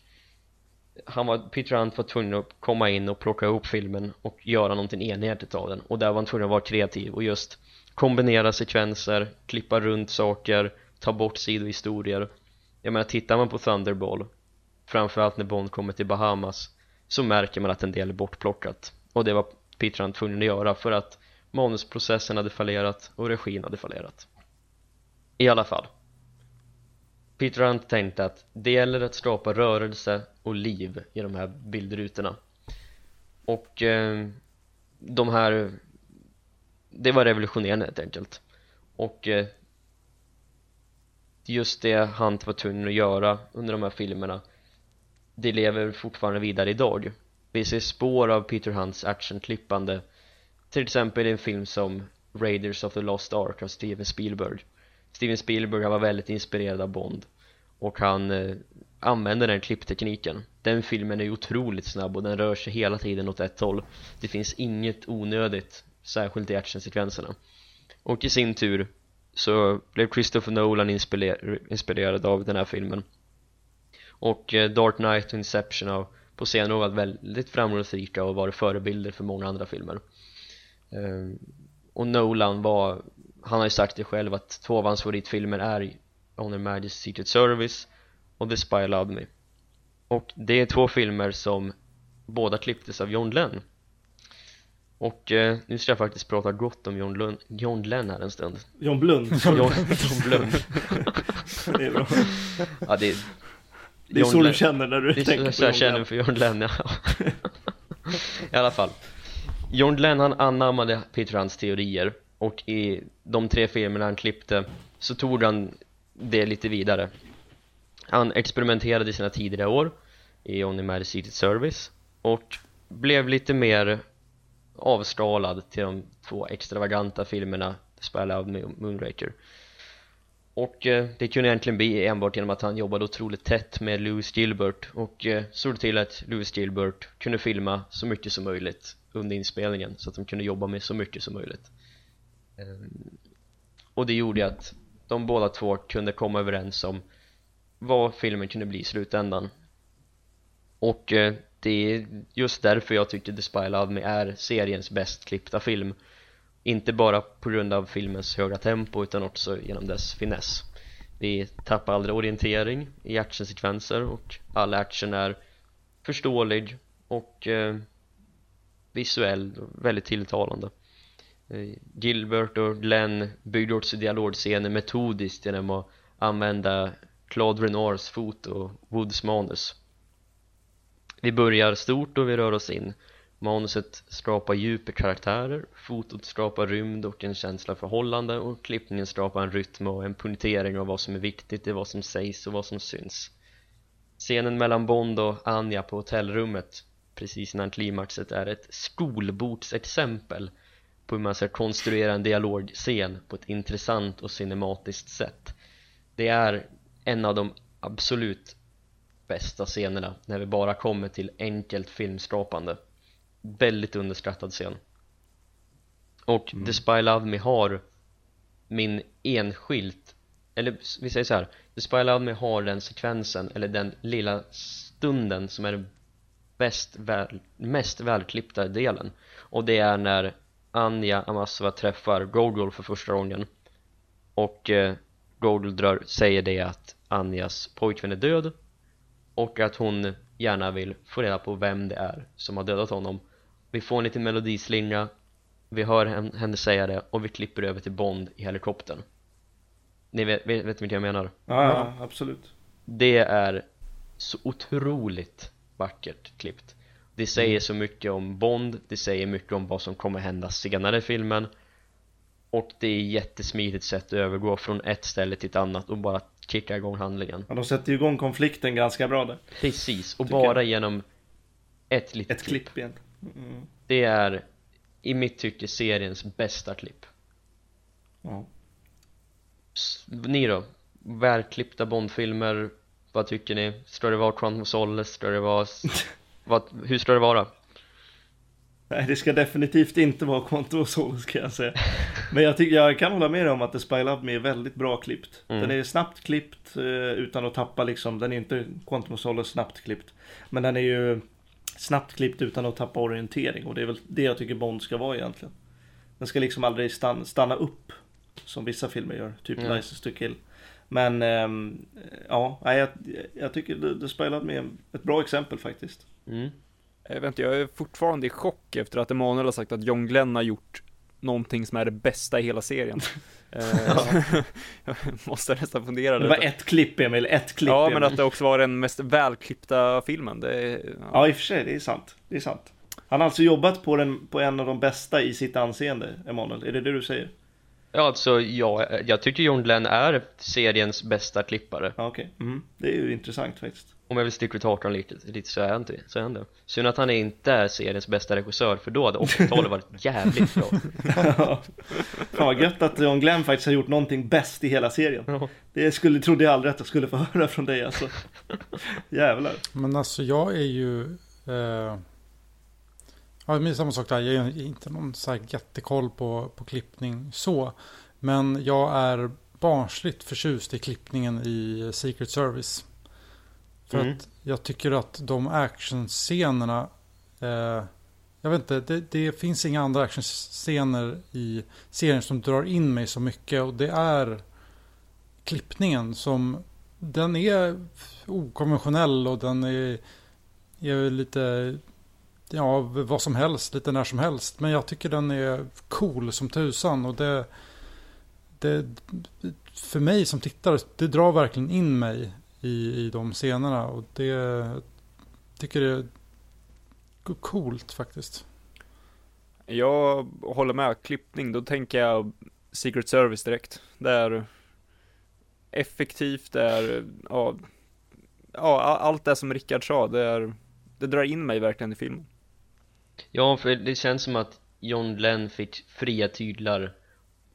han var, Peter Hunt var tvungen att komma in och plocka ihop filmen och göra någonting enhetligt av den. Och där var han tvungen att vara kreativ och just kombinera sekvenser, klippa runt saker, ta bort sidohistorier. Jag menar tittar man på Thunderball framförallt när Bond kommer till Bahamas så märker man att en del är bortplockat. Och det var Peter Hunt tvungen att göra för att manusprocessen hade fallerat och regin hade fallerat. I alla fall. Peter Hunt tänkte att det gäller att skapa rörelse och liv i de här bildrutorna. Och eh, de här det var revolutionerande helt enkelt. Och eh, just det Hunt var tvungen att göra under de här filmerna det lever fortfarande vidare idag. Vi ser spår av Peter Hunts actionklippande till exempel i en film som Raiders of the Lost Ark av Steven Spielberg. Steven Spielberg han var väldigt inspirerad av Bond. Och han eh, använder den klipptekniken. Den filmen är otroligt snabb och den rör sig hela tiden åt ett håll. Det finns inget onödigt särskilt i actionsekvenserna. Och i sin tur så blev Christopher Nolan inspirer inspirerad av den här filmen. Och eh, Dark Knight och Inception har på senare år varit väldigt framgångsrika och varit förebilder för många andra filmer. Ehm, och Nolan var han har ju sagt det själv att två av hans favoritfilmer är On Her Majesty's Secret Service och The Spy Loved Me. Och det är två filmer som båda klipptes av John Lenn och eh, nu ska jag faktiskt prata gott om John, Lund, John Lenn här en stund. John Blund. John, John Blund Det är bra. ja, det, Det är John så du Lenn- känner när du det är tänker så på jag John känner Lennon. för John Lenn, ja. I alla fall. John Lenn han anammade Peter Hunts teorier och i de tre filmerna han klippte så tog han det lite vidare. Han experimenterade i sina tidigare år i On the Mad Secret Service och blev lite mer avskalad till de två extravaganta filmerna The Spy Me och Moonraker. Och eh, det kunde egentligen bli enbart genom att han jobbade otroligt tätt med Louis Gilbert och eh, såg till att Louis Gilbert kunde filma så mycket som möjligt under inspelningen så att de kunde jobba med så mycket som möjligt. Eh, och det gjorde att de båda två kunde komma överens om vad filmen kunde bli i slutändan. Och eh, det är just därför jag tycker The Spy Love Me är seriens bäst klippta film. Inte bara på grund av filmens höga tempo utan också genom dess finess. Vi tappar aldrig orientering i actionsekvenser och all action är förståelig och eh, visuell och väldigt tilltalande. Eh, Gilbert och Glenn byggde också dialogscener metodiskt genom att använda Claude Renoirs foto och Woods manus. Vi börjar stort och vi rör oss in. Manuset skapar djup i karaktärer, fotot skapar rymd och en känsla förhållande och klippningen skapar en rytm och en punktering av vad som är viktigt i vad som sägs och vad som syns. Scenen mellan Bond och Anja på hotellrummet precis innan klimaxet är ett skolbordsexempel på hur man ska konstruera en dialogscen på ett intressant och cinematiskt sätt. Det är en av de absolut bästa scenerna när vi bara kommer till enkelt filmskapande. Väldigt underskattad scen. Och The Spy Love Me har min enskilt eller vi säger så här The Spy Love Me har den sekvensen eller den lilla stunden som är den bäst väl, mest välklippta delen. Och det är när Anja Amasova träffar Gogol för första gången. Och eh, drar, säger det att Anjas pojkvän är död. Och att hon gärna vill få reda på vem det är som har dödat honom. Vi får en liten melodislinga. Vi hör hen- henne säga det och vi klipper över till Bond i helikoptern. Ni vet, vet, vet vilka jag menar? Ja, ja, absolut. det är så otroligt vackert klippt det säger så mycket om Bond, det säger mycket om vad som kommer hända senare i filmen och det är jättesmidigt sätt att övergå från ett ställe till ett annat och bara kicka igång handlingen Ja, de sätter ju igång konflikten ganska bra där. Precis, och Tycker bara jag. genom ett litet Ett klipp igen. Mm. Det är i mitt tycke seriens bästa klipp Ja. Ni då? Välklippta Bondfilmer, vad tycker ni? Ska det vara Quantum Solace? Ska det vara... vad, hur ska det vara? Nej, det ska definitivt inte vara Quantum of Solace kan jag säga. Men jag, tycker, jag kan hålla med dig om att The Spy Love Me är väldigt bra klippt. Mm. Den är snabbt klippt eh, utan att tappa liksom, den är inte Quantum of Solace snabbt klippt. Men den är ju snabbt klippt utan att tappa orientering och det är väl det jag tycker Bond ska vara egentligen. Den ska liksom aldrig stanna, stanna upp som vissa filmer gör, typ Mm. License to Kill. Men ehm, ja, jag, jag tycker The Spy Love Me är ett bra exempel faktiskt. Mm. Jag vet inte, jag är fortfarande i chock efter att Emanuel har sagt att John Glenn har gjort någonting som är det bästa i hela serien. Eh, jag måste nästan fundera Det var lite. ett klipp Emil, ett klipp Ja, Emil. men att det också var den mest välklippta filmen. Det är, Ja, i och för sig, det är sant. Det är sant. Han har alltså jobbat på, den, på en av de bästa i sitt anseende, Emanuel. Är det det du säger? Ja, alltså ja, jag tycker John Glenn är seriens bästa klippare Ja, okej. Mm. Det är ju intressant faktiskt. Om jag vill sticka ut hakan lite, lite så är han det, så är han det Synd att han inte är seriens bästa regissör för då hade 80-talet varit jävligt bra Fan vad gött att John Glenn faktiskt har gjort någonting bäst i hela serien. Ja. Det skulle, trodde jag aldrig att jag skulle få höra från dig alltså. Jävlar. Men alltså jag är ju... Eh, ja, det är samma sak där. Jag är inte någon så här jättekoll på, på klippning så. Men jag är barnsligt förtjust i klippningen i Secret Service. För Mm. att jag tycker att de actionscenerna... Eh, jag vet inte, det, det finns inga andra actionscener i serien som drar in mig så mycket. Och det är klippningen som... Den är okonventionell och den är, är lite... Ja, vad som helst, lite när som helst. Men jag tycker den är cool som tusan. Och det... det för mig som tittare, det drar verkligen in mig i, i de scenerna. Och det tycker det är coolt faktiskt. Jag håller med, klippning, då tänker jag Secret Service direkt. Det är effektivt, det är, ja, ja, allt det som Rickard sa, det är, det drar in mig verkligen i filmen. Ja, för det känns som att John Glenn fick fria tyglar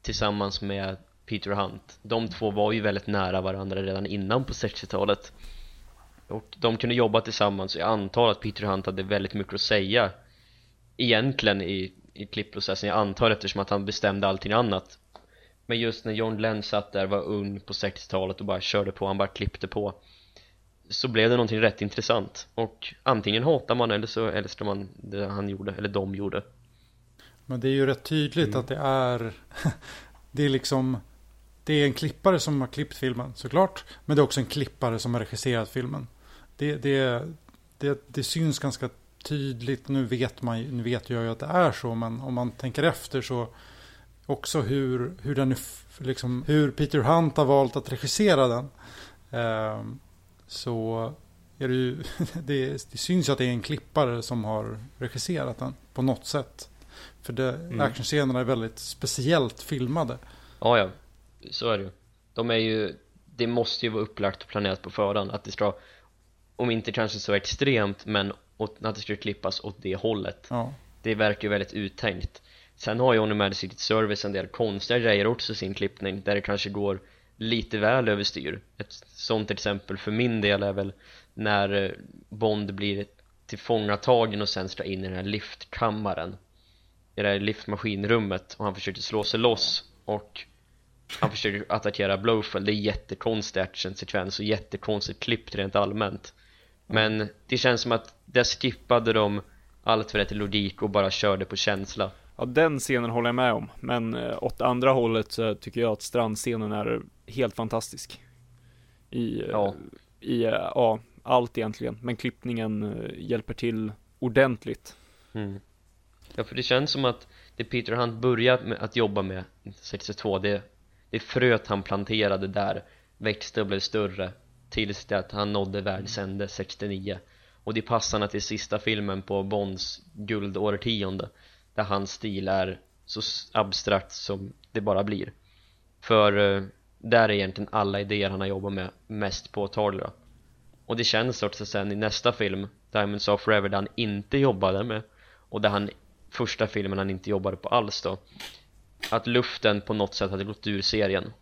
tillsammans med Peter Hunt De två var ju väldigt nära varandra redan innan på 60-talet Och de kunde jobba tillsammans, jag antar att Peter Hunt hade väldigt mycket att säga Egentligen i, i klippprocessen, jag antar eftersom att han bestämde allting annat. Men just när John Glenn satt där, var ung på 60-talet och bara körde på, han bara klippte på så blev det någonting rätt intressant. Och antingen hatar man eller så älskar man det han gjorde, eller de gjorde. Men det är ju rätt tydligt att det är... Det är liksom... Det är en klippare som har klippt filmen såklart. Men det är också en klippare som har regisserat filmen. Det, det, det, det syns ganska tydligt. Nu vet, man, nu vet jag ju att det är så. Men om man tänker efter så... Också hur, hur, den liksom, hur Peter Hunt har valt att regissera den. Ehm, så är det ju... Det, det syns ju att det är en klippare som har regisserat den på något sätt. För det, Mm. actionscenerna är väldigt speciellt filmade. Ja, ja, så är det ju. De är ju, det måste ju vara upplagt och planerat på förhand att det ska Om inte kanske så extremt men åt, att det ska klippas åt det hållet. Ja. Det verkar ju väldigt uttänkt. Sen har ju Mad Secret Service en del konstiga grejer också i sin klippning där det kanske går lite väl överstyr. Ett sånt exempel för min del är väl när eh, Bond blir tillfångatagen och sen ska in i den här liftkammaren. I det här liftmaskinrummet och han försöker slå sig loss och han försöker attackera Blowfell det är jättekonstig actionsekvens och jättekonstigt klippt rent allmänt men det känns som att där skippade de allt för rätt logik och bara körde på känsla Ja, den scenen håller jag med om, men eh, åt andra hållet så tycker jag att strandscenen är helt fantastisk. I, eh, Ja. i eh, ja, allt egentligen, men klippningen hjälper till ordentligt. mm. Ja för det känns som att det Peter Hunt började med att jobba med 62 det, det fröet han planterade där växte och blev större tills det att han nådde världsände 69 och det passar till sista filmen på Bonds guldårtionde där hans stil är så abstrakt som det bara blir. För eh, där är egentligen alla idéer han har jobbat med mest påtagliga. Och det känns också sen i nästa film Diamonds of Forever där han inte jobbade med och där han första filmen han inte jobbade på alls då att luften på något sätt hade gått ur serien.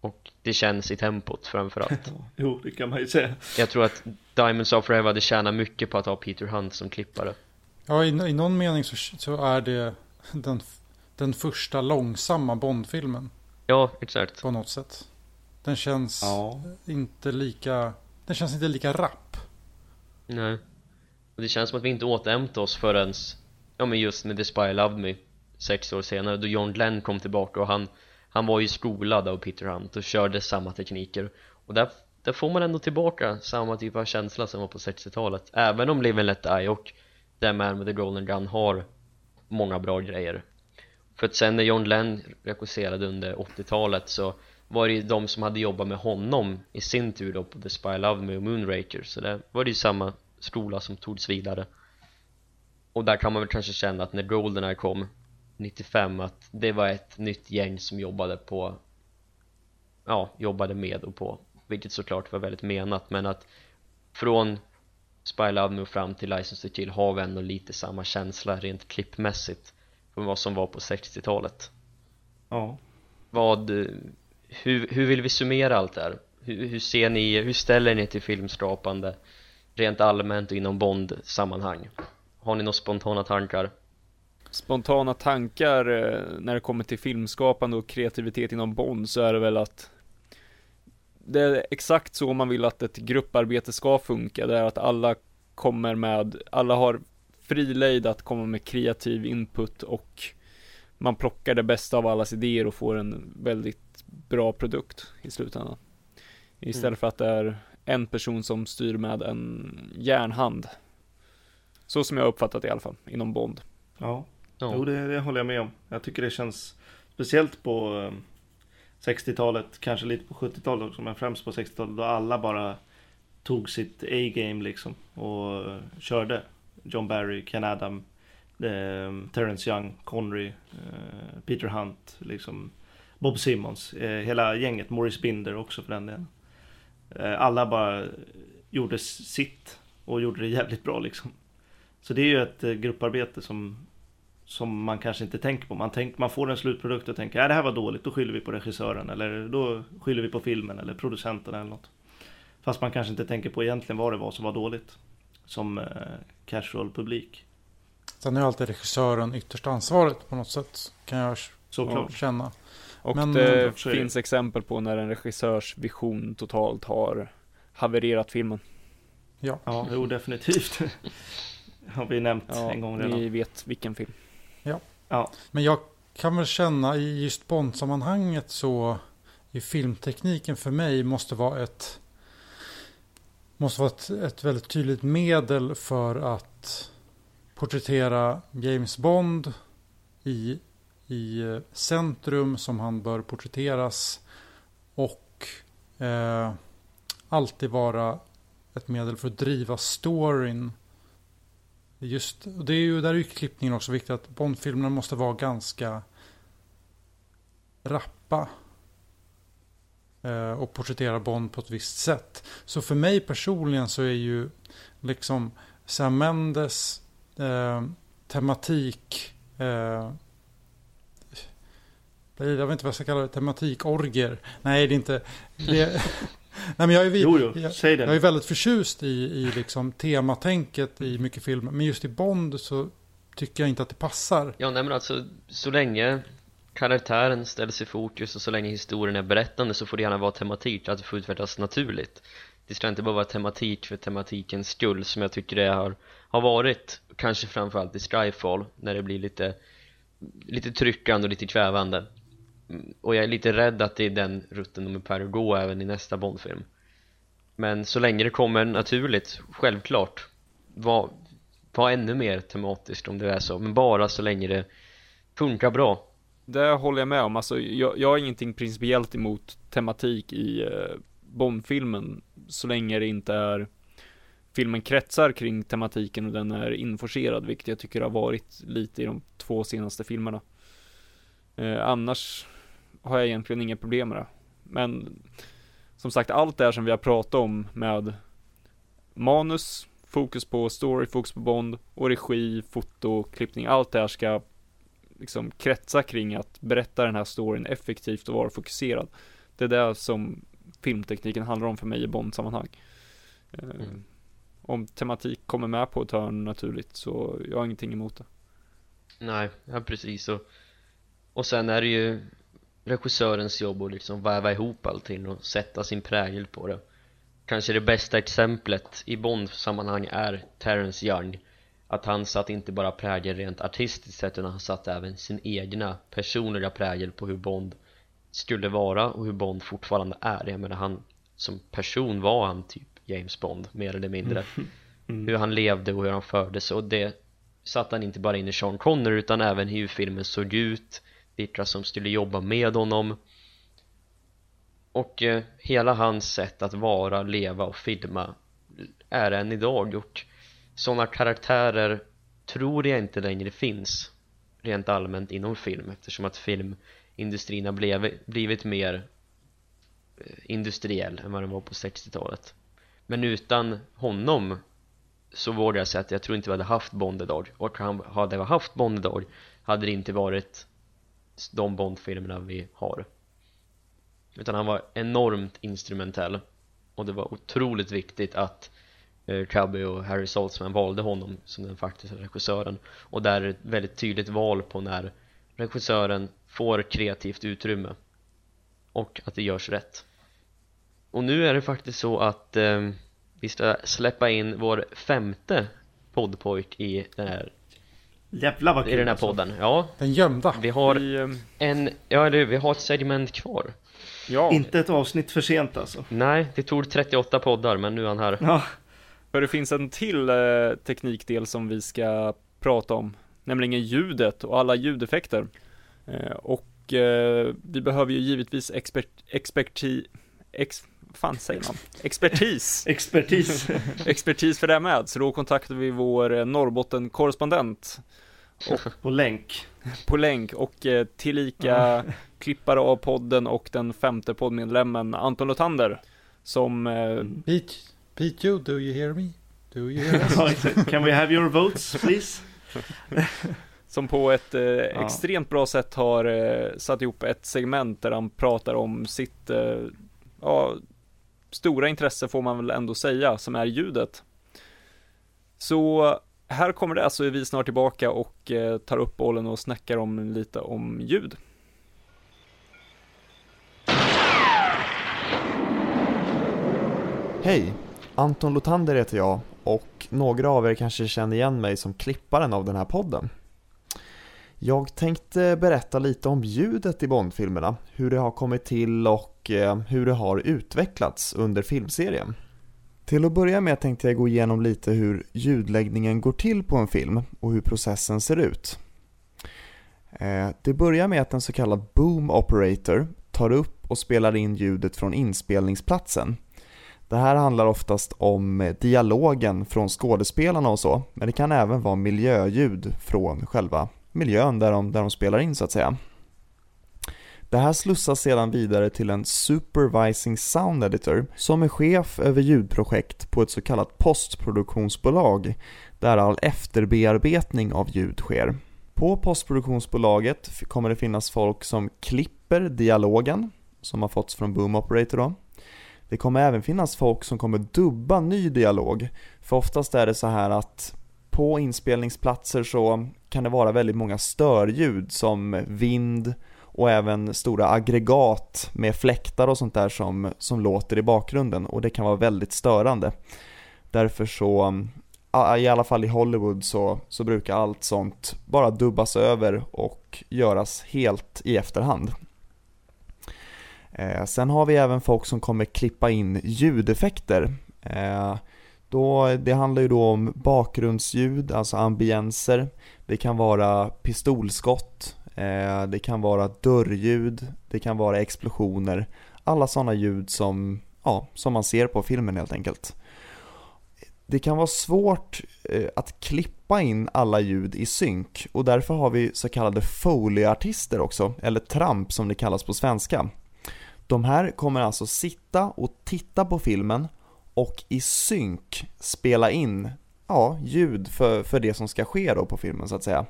Och det känns i tempot framförallt. Jo, det kan man ju säga. Jag tror att Diamonds of Forever hade tjänat mycket på att ha Peter Hunt som klippare. Ja, i, i någon mening så, så är det den, den första långsamma Bondfilmen. Ja, exakt. På något sätt. Den känns ja. inte lika Den känns inte lika rapp. Nej. Och det känns som att vi inte återhämtade oss förrän Ja men just med The Spy Loved Me Sex år senare då John Glenn kom tillbaka och han Han var ju skolad av Peter Hunt och körde samma tekniker. Och där, där får man ändå tillbaka samma typ av känsla som var på 60-talet Även om Live and Let Die och The Man with the Golden Gun har många bra grejer. För att sen när John Glenn regisserade under 80-talet så var det ju de som hade jobbat med honom i sin tur då på The Spy Love Me och Moonraker så det var det ju samma skola som togs vidare. Och där kan man väl kanske känna att när Goldeneye kom 95 att det var ett nytt gäng som jobbade på ja, jobbade med och på vilket såklart var väldigt menat men att från Spy Love Me och fram till License to Kill har vi ändå lite samma känsla rent klippmässigt från vad som var på 60-talet Ja Vad, hur, hur vill vi summera allt det här? Hur, hur ser ni, hur ställer ni till filmskapande rent allmänt och inom Bond-sammanhang? Har ni några spontana tankar? Spontana tankar eh, när det kommer till filmskapande och kreativitet inom Bond så är det väl att det är exakt så man vill att ett grupparbete ska funka. Det är att alla kommer med, alla har fri lejd att komma med kreativ input och man plockar det bästa av allas idéer och får en väldigt bra produkt i slutändan. Istället mm. för att det är en person som styr med en järnhand. Så som jag uppfattat det i alla fall, inom Bond. Ja, ja. jo det, det håller jag med om. Jag tycker det känns speciellt på eh, 60-talet, kanske lite på 70-talet också, men främst på 60-talet då alla bara tog sitt A-game liksom och eh, körde. John Barry, Ken Adam, eh, Terrence Young, Connery, eh, Peter Hunt, liksom Bob Simmons, eh, hela gänget, Morris Binder också för den delen. Eh, alla bara gjorde sitt och gjorde det jävligt bra liksom. Så det är ju ett eh, grupparbete som, som man kanske inte tänker på. Man, tänk, man får en slutprodukt och tänker att det här var dåligt, då skyller vi på regissören eller då skyller vi på filmen eller producenten eller något. Fast man kanske inte tänker på egentligen vad det var som var dåligt. Som eh, casual publik. Sen är alltid regissören ytterst ansvaret på något sätt. Kan jag Såklart. känna. Och Men, det finns exempel på när en regissörs vision totalt har havererat filmen. Ja, ja jo definitivt. har vi nämnt ja, en gång redan. Ni vet vilken film. Ja. Men jag kan väl känna i just Bond-sammanhanget så i filmtekniken för mig måste vara ett måste vara ett, ett väldigt tydligt medel för att porträttera James Bond i, i eh, centrum som han bör porträtteras och eh, alltid vara ett medel för att driva storyn. Just, och det är ju, där är ju klippningen också viktigt att Bondfilmerna måste vara ganska rappa eh, och porträttera Bond på ett visst sätt. Så för mig personligen så är ju liksom Sam Mendes eh, tematik eh, jag vet inte vad jag ska kalla det, tematikorger. Nej, det är inte... Det, nej, men jag är, jo, jo, jag, jag är väldigt förtjust i, i liksom tematänket i mycket filmer. Men just i Bond så tycker jag inte att det passar. Ja, nej men alltså så länge karaktären ställs i fokus och så länge historien är berättande så får det gärna vara tematik, att det får utvecklas naturligt. Det ska inte bara vara tematik för tematikens skull som jag tycker det har, har varit kanske framförallt i Skyfall när det blir lite lite tryckande och lite kvävande och jag är lite rädd att det är den rutten de är på att gå även i nästa Bondfilm. Men så länge det kommer naturligt, självklart var, var ännu mer tematiskt om det är så, men bara så länge det funkar bra. Det håller jag med om, alltså jag, jag har ingenting principiellt emot tematik i eh, Bondfilmen så länge det inte är filmen kretsar kring tematiken och den är inforcerad, vilket jag tycker har varit lite i de två senaste filmerna. Eh, annars har jag egentligen inga problem med det. Men som sagt, allt det här som vi har pratat om med manus, fokus på story, fokus på Bond och regi, foto, klippning, allt det här ska liksom kretsa kring att berätta den här storyn effektivt och vara fokuserad. Det är det som filmtekniken handlar om för mig i Bond-sammanhang. Eh, mm. Om tematik kommer med på ett hörn naturligt så jag har ingenting emot det. Nej, ja precis och, och sen är det ju regissörens jobb att liksom väva ihop allting och sätta sin prägel på det. Kanske det bästa exemplet i Bond-sammanhang är Terrence Young. Att han satt inte bara prägel rent artistiskt sett utan han satt även sin egna personliga prägel på hur Bond skulle vara och hur Bond fortfarande är. Jag menar han som person var han typ James Bond mer eller mindre. Mm. mm. Hur han levde och hur han fördes. Och det satt han inte bara in i Sean Connery utan även hur filmen såg ut vilka som skulle jobba med honom. Och eh, hela hans sätt att vara, leva och filma är än idag och sådana karaktärer tror jag inte längre finns rent allmänt inom film eftersom att filmindustrin har blivit, blivit mer eh, industriell än vad den var på 60-talet men utan honom så vågar jag säga att jag tror inte vi hade haft Bond idag. Och hade vi haft Bond idag hade det inte varit de Bond-filmerna vi har. Utan han var enormt instrumentell. Och det var otroligt viktigt att eh, Cubby och Harry Saltzman valde honom som den faktiska regissören. Och där är ett väldigt tydligt val på när regissören får kreativt utrymme. Och att det görs rätt. Och nu är det faktiskt så att eh, vi ska släppa in vår femte poddpojk i den här Jävlar vad kul I den här alltså. podden, ja. Den gömda. Vi har vi, ehm, en, ja eller vi har ett segment kvar. Ja. Inte ett avsnitt för sent alltså. Nej, det tog 38 poddar men nu är han här. Ja. För det finns en till eh, teknikdel som vi ska prata om Nämligen ljudet och alla ljudeffekter. Eh, Och eh, vi behöver ju givetvis expert, experti, ex, fan säger man? Expertis! Expertis! Expertis för det med, så då kontaktar vi vår eh, Norrbotten-korrespondent På länk På länk och eh, tillika klippare av podden och den femte poddmedlemmen Anton Lotander Som eh, Pete, Pete you, do you hear me? Do you hear us? Can we have your votes please? Som på ett eh, ja. extremt bra sätt har eh, satt ihop ett segment där han pratar om sitt eh, ja, stora intresse får man väl ändå säga, som är ljudet. Så här kommer det, så är vi snart tillbaka och eh, tar upp bollen och snackar om lite om ljud. Hej! Anton Lotander heter jag och några av er kanske känner igen mig som klipparen av den här podden. Jag tänkte berätta lite om ljudet i Bondfilmerna, hur det har kommit till och och eh, hur det har utvecklats under filmserien. Till att börja med tänkte jag gå igenom lite hur ljudläggningen går till på en film och hur processen ser ut. Eh, det börjar med att en så kallad boom operator tar upp och spelar in ljudet från inspelningsplatsen. Det här handlar oftast om dialogen från skådespelarna och så, men det kan även vara miljöljud från själva miljön där de, där de spelar in så att säga. Det här slussas sedan vidare till en Supervising Sound Editor som är chef över ljudprojekt på ett så kallat postproduktionsbolag där all efterbearbetning av ljud sker. På postproduktionsbolaget kommer det finnas folk som klipper dialogen som har fått från Boom Operator då. Det kommer även finnas folk som kommer dubba ny dialog. För oftast är det så här att på inspelningsplatser så kan det vara väldigt många störljud som vind och även stora aggregat med fläktar och sånt där som, som låter i bakgrunden och det kan vara väldigt störande. Därför så, i alla fall i Hollywood så, så brukar allt sånt bara dubbas över och göras helt i efterhand. Eh, sen har vi även folk som kommer klippa in ljudeffekter. Eh, då, det handlar ju då om bakgrundsljud, alltså ambienser. Det kan vara pistolskott, Eh, det kan vara dörrljud, det kan vara explosioner. Alla sådana ljud som, ja, som man ser på filmen helt enkelt. det kan vara svårt eh, att klippa in alla ljud i synk och därför har vi så kallade folieartister också, eller tramp som det kallas på svenska. De här kommer alltså sitta och titta på filmen och i synk spela in ja, ljud för, för det som ska ske då på filmen så att säga.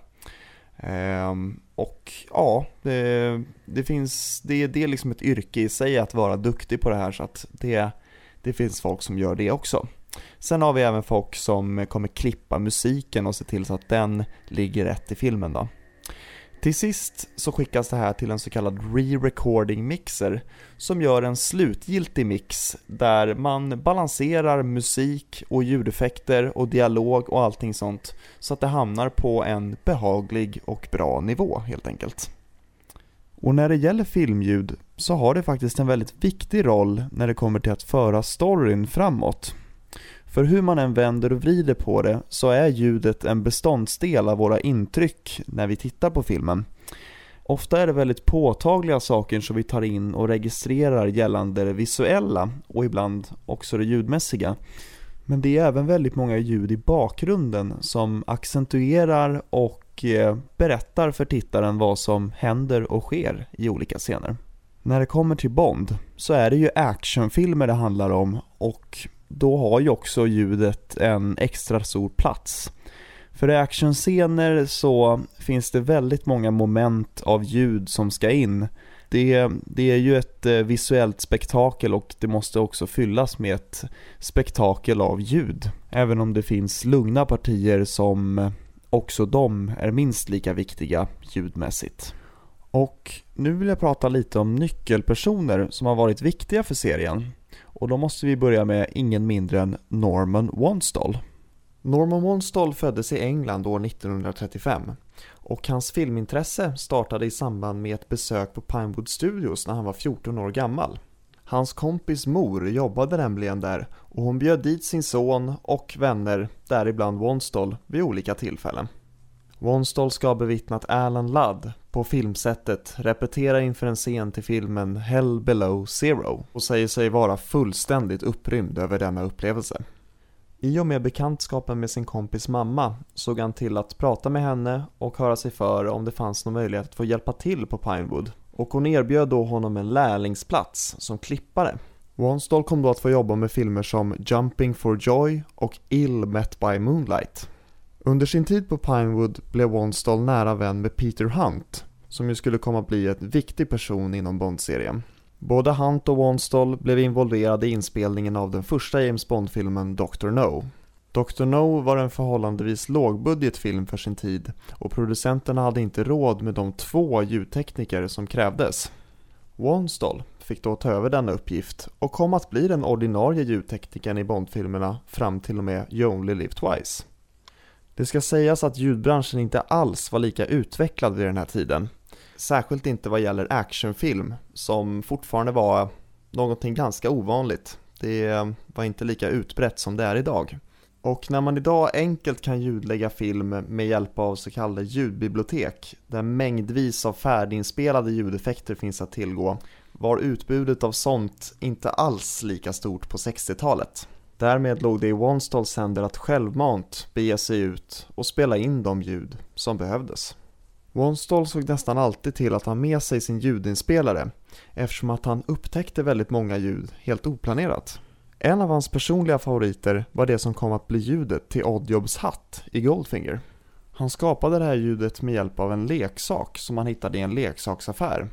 Ehm, och ja, det, det finns, det, det är liksom ett yrke i sig att vara duktig på det här så att det, det finns folk som gör det också. Sen har vi även folk som kommer klippa musiken och se till så att den ligger rätt i filmen då. Till sist så skickas det här till en så kallad re-recording mixer som gör en slutgiltig mix där man balanserar musik och ljudeffekter och dialog och allting sånt så att det hamnar på en behaglig och bra nivå helt enkelt. Och när det gäller filmljud så har det faktiskt en väldigt viktig roll när det kommer till att föra storyn framåt. För hur man än vänder och vrider på det så är ljudet en beståndsdel av våra intryck när vi tittar på filmen. Ofta är det väldigt påtagliga saker som vi tar in och registrerar gällande det visuella och ibland också det ljudmässiga. Men det är även väldigt många ljud i bakgrunden som accentuerar och eh, berättar för tittaren vad som händer och sker i olika scener. När det kommer till Bond så är det ju actionfilmer det handlar om och då har ju också ljudet en extra stor plats. För i actionscener så finns det väldigt många moment av ljud som ska in. Det, det är ju ett eh, visuellt spektakel och det måste också fyllas med ett spektakel av ljud. Även om det finns lugna partier som också de är minst lika viktiga ljudmässigt. Och nu vill jag prata lite om nyckelpersoner som har varit viktiga för serien. Och då måste vi börja med ingen mindre än Norman Wanstall. Norman Wanstall föddes i England år 1935 och hans filmintresse startade i samband med ett besök på Pinewood Studios när han var 14 år gammal. Hans kompis mor jobbade nämligen där och hon bjöd dit sin son och vänner, däribland Wanstall, vid olika tillfällen. Wanstall ska ha bevittnat Alan Ludd på filmsättet repetera inför en scen till filmen Hell Below Zero och säger sig vara fullständigt upprymd över denna upplevelse. I och med bekantskapen med sin kompis mamma såg han till att prata med henne och höra sig för om det fanns någon möjlighet att få hjälpa till på Pinewood och hon erbjöd då honom en lärlingsplats som klippare. Wanstall kom då att få jobba med filmer som Jumping for Joy och Ill Met by Moonlight. Under sin tid på Pinewood blev Wanstall nära vän med Peter Hunt, som ju skulle komma att bli en viktig person inom Bond-serien. Både Hunt och Wanstall blev involverade i inspelningen av den första James Bond-filmen Dr. No. Dr. No var en förhållandevis lågbudgetfilm för sin tid och producenterna hade inte råd med de två ljudtekniker som krävdes. Wanstall fick då ta över denna uppgift och kom att bli den ordinarie ljudteknikern i Bond-filmerna fram till och med You Only Live Twice. Det ska sägas att ljudbranschen inte alls var lika utvecklad vid den här tiden. Särskilt inte vad gäller actionfilm, som fortfarande var någonting ganska ovanligt. Det var inte lika utbrett som det är idag. Och när man idag enkelt kan ljudlägga film med hjälp av så kallade ljudbibliotek, där mängdvis av färdiginspelade ljudeffekter finns att tillgå, var utbudet av sånt inte alls lika stort på 60-talet. Därmed låg det i Wanstalls händer att självmant bege sig ut och spela in de ljud som behövdes. Wanstall såg nästan alltid till att ha med sig sin ljudinspelare eftersom att han upptäckte väldigt många ljud helt oplanerat. En av hans personliga favoriter var det som kom att bli ljudet till Oddjobs hatt i Goldfinger. Han skapade det här ljudet med hjälp av en leksak som han hittade i en leksaksaffär.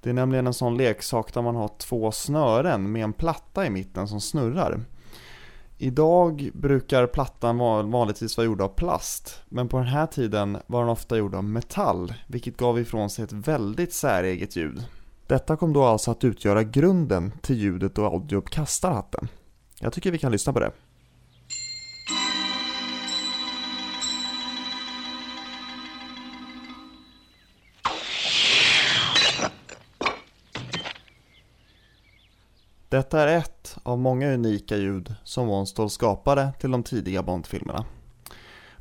Det är nämligen en sån leksak där man har två snören med en platta i mitten som snurrar. Idag brukar plattan vanligtvis vara gjord av plast, men på den här tiden var den ofta gjord av metall, vilket gav ifrån sig ett väldigt säreget ljud. Detta kom då alltså att utgöra grunden till ljudet då Oddjob kastar hatten. Jag tycker vi kan lyssna på det. Detta är ett av många unika ljud som Wanstall skapade till de tidiga Bond-filmerna.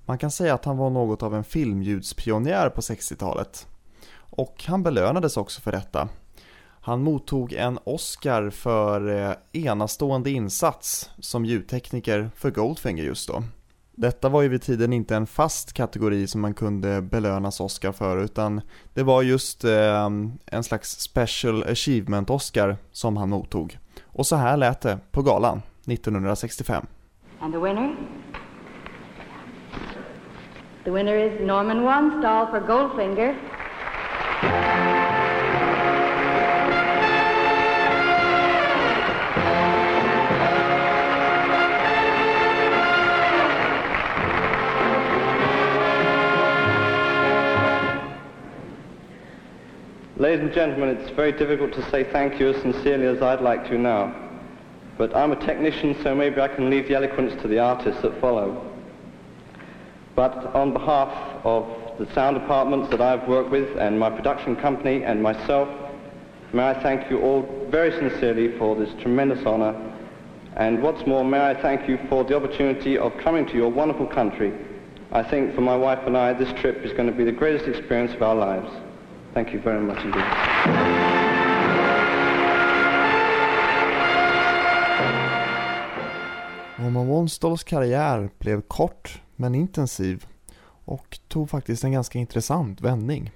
Man kan säga att han var något av en filmljudspionjär på 60-talet. Och han belönades också för detta. Han mottog en Oscar för eh, enastående insats som ljudtekniker för Goldfinger just då. Detta var ju vid tiden inte en fast kategori som man kunde belönas Oscar för utan det var just eh, en slags Special Achievement Oscar som han mottog. Och så här lät det på galan 1965. And the winner? The winner is Norman Wanstall for Goldfinger. Ladies and gentlemen, it's very difficult to say thank you as sincerely as I'd like to now. But I'm a technician, so maybe I can leave the eloquence to the artists that follow. But on behalf of the sound departments that I've worked with and my production company and myself, may I thank you all very sincerely for this tremendous honor. And what's more, may I thank you for the opportunity of coming to your wonderful country. I think for my wife and I, this trip is going to be the greatest experience of our lives. Thank you very much indeed. Norman Wonstalls karriär blev kort men intensiv och tog faktiskt en ganska intressant vändning.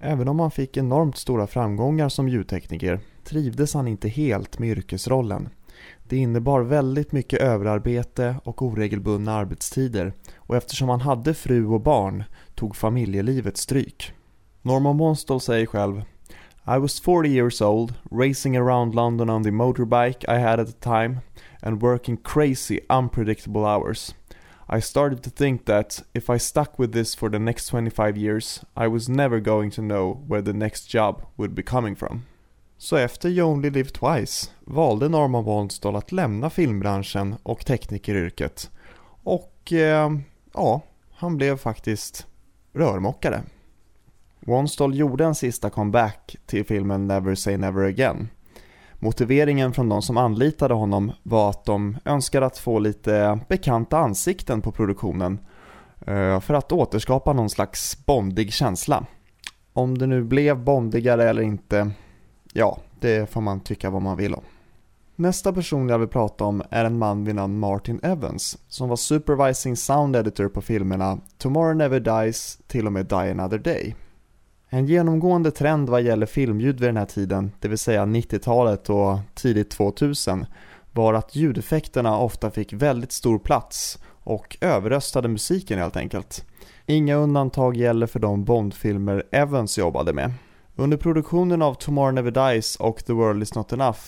Även om han fick enormt stora framgångar som ljudtekniker trivdes han inte helt med yrkesrollen. Det innebar väldigt mycket överarbete och oregelbundna arbetstider och eftersom han hade fru och barn tog familjelivet stryk. Norman Monstall säger själv I was 40 years old, racing around London on the motorbike I had at the time and working crazy, unpredictable hours. I started to think that if I stuck with this for the next 25 years, I was never going to know where the next job would be coming from. Så efter You Only Live Twice valde Norman Wonstall att lämna filmbranschen och teknikeryrket. Och eh, ja, han blev faktiskt rörmokare. Wonstall gjorde en sista comeback till filmen Never Say Never Again. Motiveringen från de som anlitade honom var att de önskade att få lite bekanta ansikten på produktionen eh, för att återskapa någon slags bondig känsla. Om det nu blev bondigare eller inte, ja, det får man tycka vad man vill om. Nästa person jag vill prata om är en man vid namn Martin Evans som var supervising sound editor på filmerna Tomorrow Never Dies till och med Die Another Day. En genomgående trend vad gäller filmljud vid den här tiden, det vill säga 90-talet och tidigt 2000, var att ljudeffekterna ofta fick väldigt stor plats och överröstade musiken helt enkelt. Inga undantag gäller för de Bondfilmer Evans jobbade med. Under produktionen av Tomorrow Never Dies och The World Is Not Enough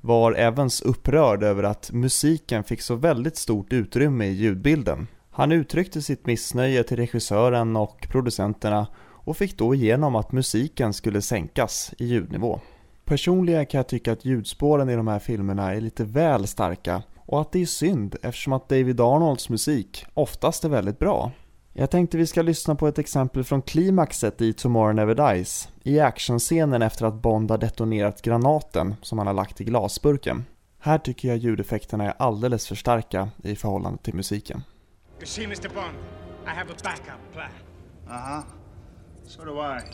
var Evans upprörd över att musiken fick så väldigt stort utrymme i ljudbilden. Han uttryckte sitt missnöje till regissören och producenterna och fick då igenom att musiken skulle sänkas i ljudnivå. Personligen kan jag tycka att ljudspåren i de här filmerna är lite väl starka och att det är synd eftersom att David Arnolds musik oftast är väldigt bra. Jag tänkte vi ska lyssna på ett exempel från klimaxet i Tomorrow Never Dies i actionscenen efter att Bond har detonerat granaten som han har lagt i glasburken. Här tycker jag ljudeffekterna är alldeles för starka i förhållande till musiken. You see, Mr. Bond, I have a backup plan. Uh huh. So do I.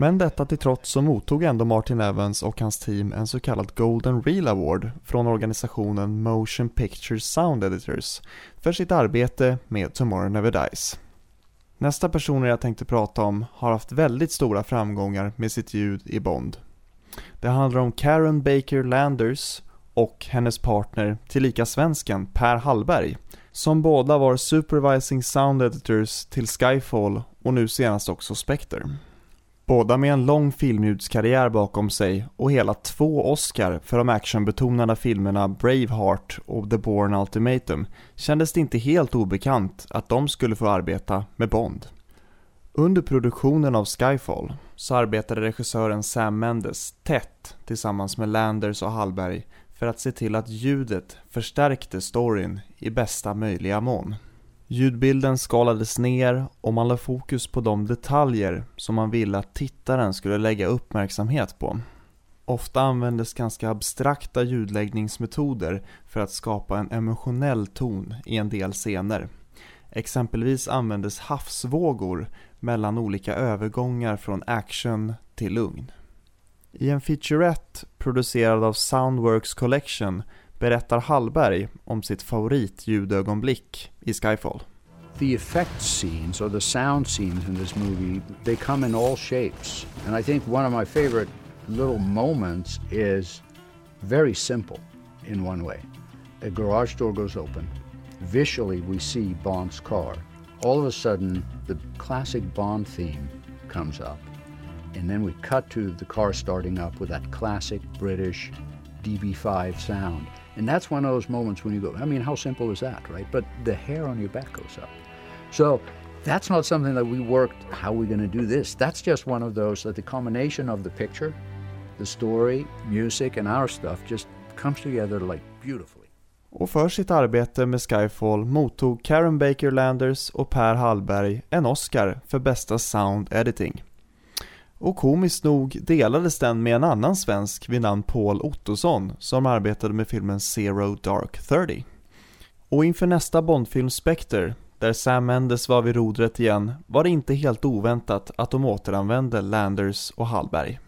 Men detta till trots så mottog ändå Martin Evans och hans team en så kallad Golden Reel Award från organisationen Motion Picture Sound Editors för sitt arbete med Tomorrow Never Dies. Nästa personer jag tänkte prata om har haft väldigt stora framgångar med sitt ljud i Bond. Det handlar om Karen Baker Landers och hennes partner, tillika svensken Per Hallberg, som båda var supervising sound editors till Skyfall och nu senast också Spectre. Båda med en lång filmljudskarriär bakom sig och hela två Oscar för de actionbetonade filmerna Braveheart och The Bourne Ultimatum kändes det inte helt obekant att de skulle få arbeta med Bond. Under produktionen av Skyfall så arbetade regissören Sam Mendes tätt tillsammans med Landers och Hallberg för att se till att ljudet förstärkte storyn i bästa möjliga mån. Ljudbilden skalades ner och man la fokus på de detaljer som man ville att tittaren skulle lägga uppmärksamhet på. Ofta användes ganska abstrakta ljudläggningsmetoder för att skapa en emotionell ton i en del scener. Exempelvis användes havsvågor mellan olika övergångar från action till lugn. I en featurette producerad av Soundworks Collection berättar Hallberg om sitt favoritljudögonblick i Skyfall. The effect scenes or the sound scenes in this movie, they come in all shapes. And I think one of my favorite little moments is very simple in one way. A garage door goes open. Visually, we see Bond's car. All of a sudden, the classic Bond theme comes up. And then we cut to the car starting up with that classic British DB5 sound. And that's one of those moments when you go, I mean, how simple is that, right? But the hair on your back goes up. So that's not something that we worked, how are we going to do this? That's just one of those that the combination of the picture, the story, music, and our stuff just comes together like beautifully. Och för sitt arbete med Skyfall mottog Karen Baker Landers och Per Hallberg en Oscar för bästa sound editing. Och komiskt nog delades den med en annan svensk vid namn Paul Ottosson som arbetade med filmen Zero Dark Thirty. Och inför nästa Bondfilm Spectre, där Sam Mendes var vid rodret igen, var det inte helt oväntat att de återanvände Landers och Hallberg.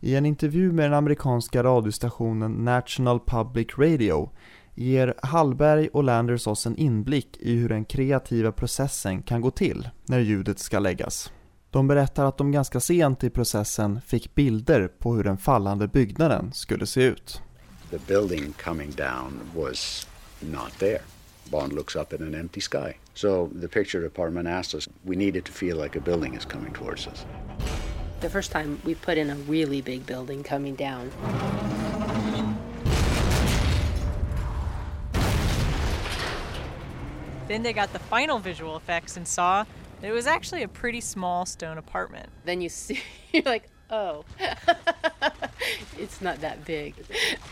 I en intervju med den amerikanska radiostationen National Public Radio ger Hallberg och Landers oss en inblick i hur den kreativa processen kan gå till när ljudet ska läggas. De berättar att de ganska sent i processen fick bilder på hur den fallande byggnaden skulle se ut. The building coming down was not there. Bond looks up at an empty sky. So the picture department asked us, we needed to feel like a building is coming towards us. The first time we put in a really big building coming down. Then they got the final visual effects and saw it was actually a pretty small stone apartment. Then you see, you're like, oh, it's not that big.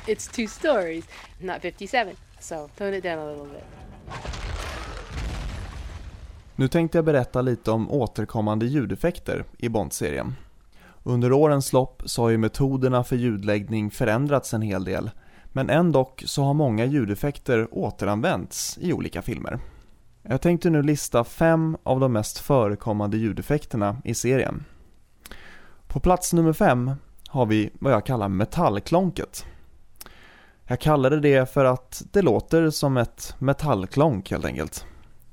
It's two stories, not 57. So tone it down a little bit. Nu tänkte jag berätta lite om återkommande ljudeffekter i Bond-serien. Under årens lopp så har ju metoderna för ljudläggning förändrats en hel del, men ändock så har många ljudeffekter återanvänts i olika filmer. Jag tänkte nu lista fem av de mest förekommande ljudeffekterna i serien. På plats nummer fem har vi vad jag kallar metallklonket. Jag kallade det för att det låter som ett metallklonk helt enkelt.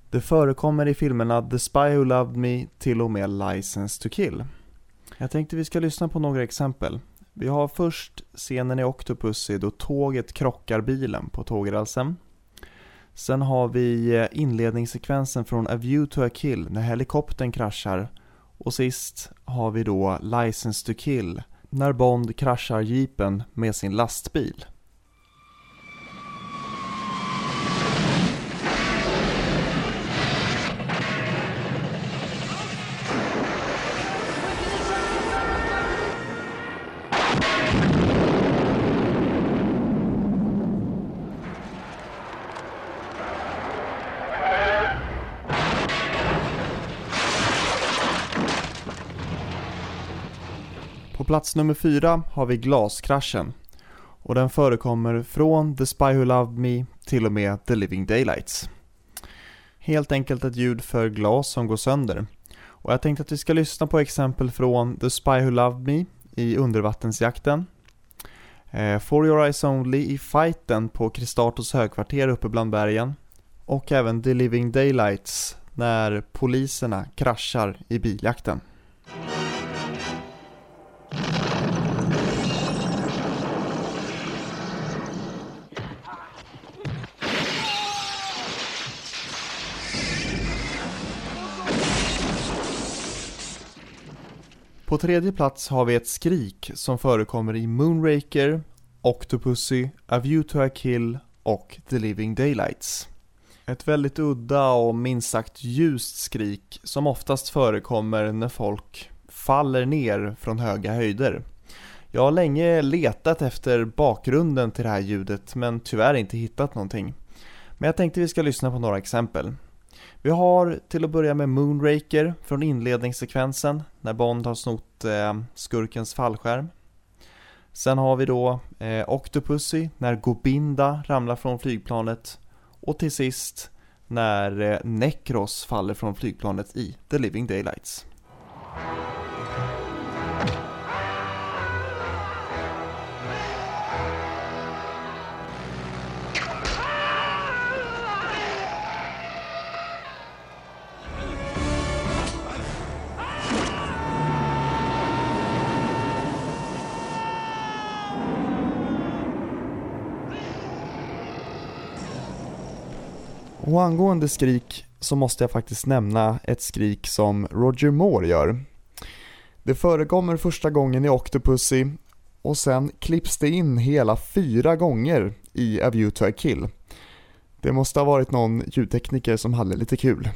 Det förekommer i filmerna The Spy Who Loved Me till och med License to Kill. Jag tänkte vi ska lyssna på några exempel. Vi har först scenen i Octopussy då tåget krockar bilen på tågrälsen. Sen har vi eh, inledningssekvensen från A View to a Kill när helikoptern kraschar. Och sist har vi då License to Kill när Bond kraschar jeepen med sin lastbil. På plats nummer fyra har vi glaskraschen och den förekommer från The Spy Who Loved Me till och med The Living Daylights. Helt enkelt ett ljud för glas som går sönder. Och jag tänkte att vi ska lyssna på exempel från The Spy Who Loved Me i Undervattensjakten. Eh, For Your Eyes Only i fighten på Kristatos högkvarter uppe bland bergen. Och även The Living Daylights när poliserna kraschar i biljakten. På tredje plats har vi ett skrik som förekommer i Moonraker, Octopussy, A View to a Kill och The Living Daylights. Ett väldigt udda och minst sagt ljust skrik som oftast förekommer när folk faller ner från höga höjder. Jag har länge letat efter bakgrunden till det här ljudet men tyvärr inte hittat någonting. Men jag tänkte vi ska lyssna på några exempel. Vi har till att börja med Moonraker från inledningssekvensen när Bond har snott eh, skurkens fallskärm. Sen har vi då eh, Octopussy när Gobinda ramlar från flygplanet och till sist när eh, Necros faller från flygplanet i The Living Daylights. Och angående skrik så måste jag faktiskt nämna ett skrik som Roger Moore gör. Det förekommer första gången i Octopussy och sen klipps det in hela fyra gånger i A View to a Kill. Det måste ha varit någon ljudtekniker som hade lite kul.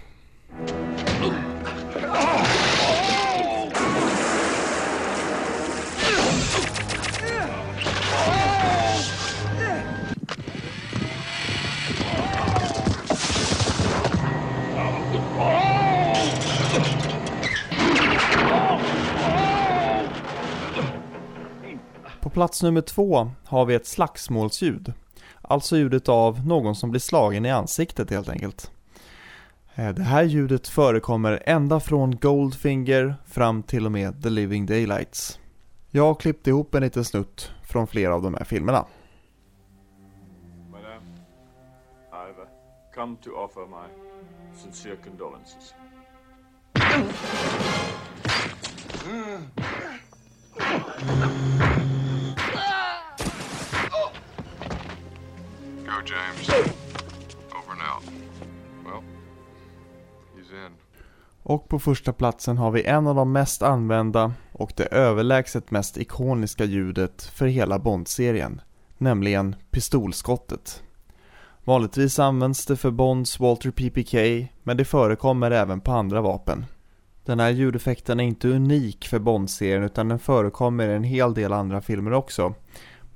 Plats nummer två har vi ett slagsmålsljud. Alltså ljudet av någon som blir slagen i ansiktet helt enkelt. Eh, Det här ljudet förekommer ända från Goldfinger fram till och med The Living Daylights. Jag har klippt ihop en liten snutt från flera av de här filmerna. Madame, I've come to offer my sincere condolences. Go, James. Over and out. Well, he's in. Och på första platsen har vi en av de mest använda och det överlägset mest ikoniska ljudet för hela Bond-serien, nämligen pistolskottet. Vanligtvis används det för Bonds Walter PPK, men det förekommer även på andra vapen. Den här ljudeffekten är inte unik för Bond-serien utan den förekommer i en hel del andra filmer också.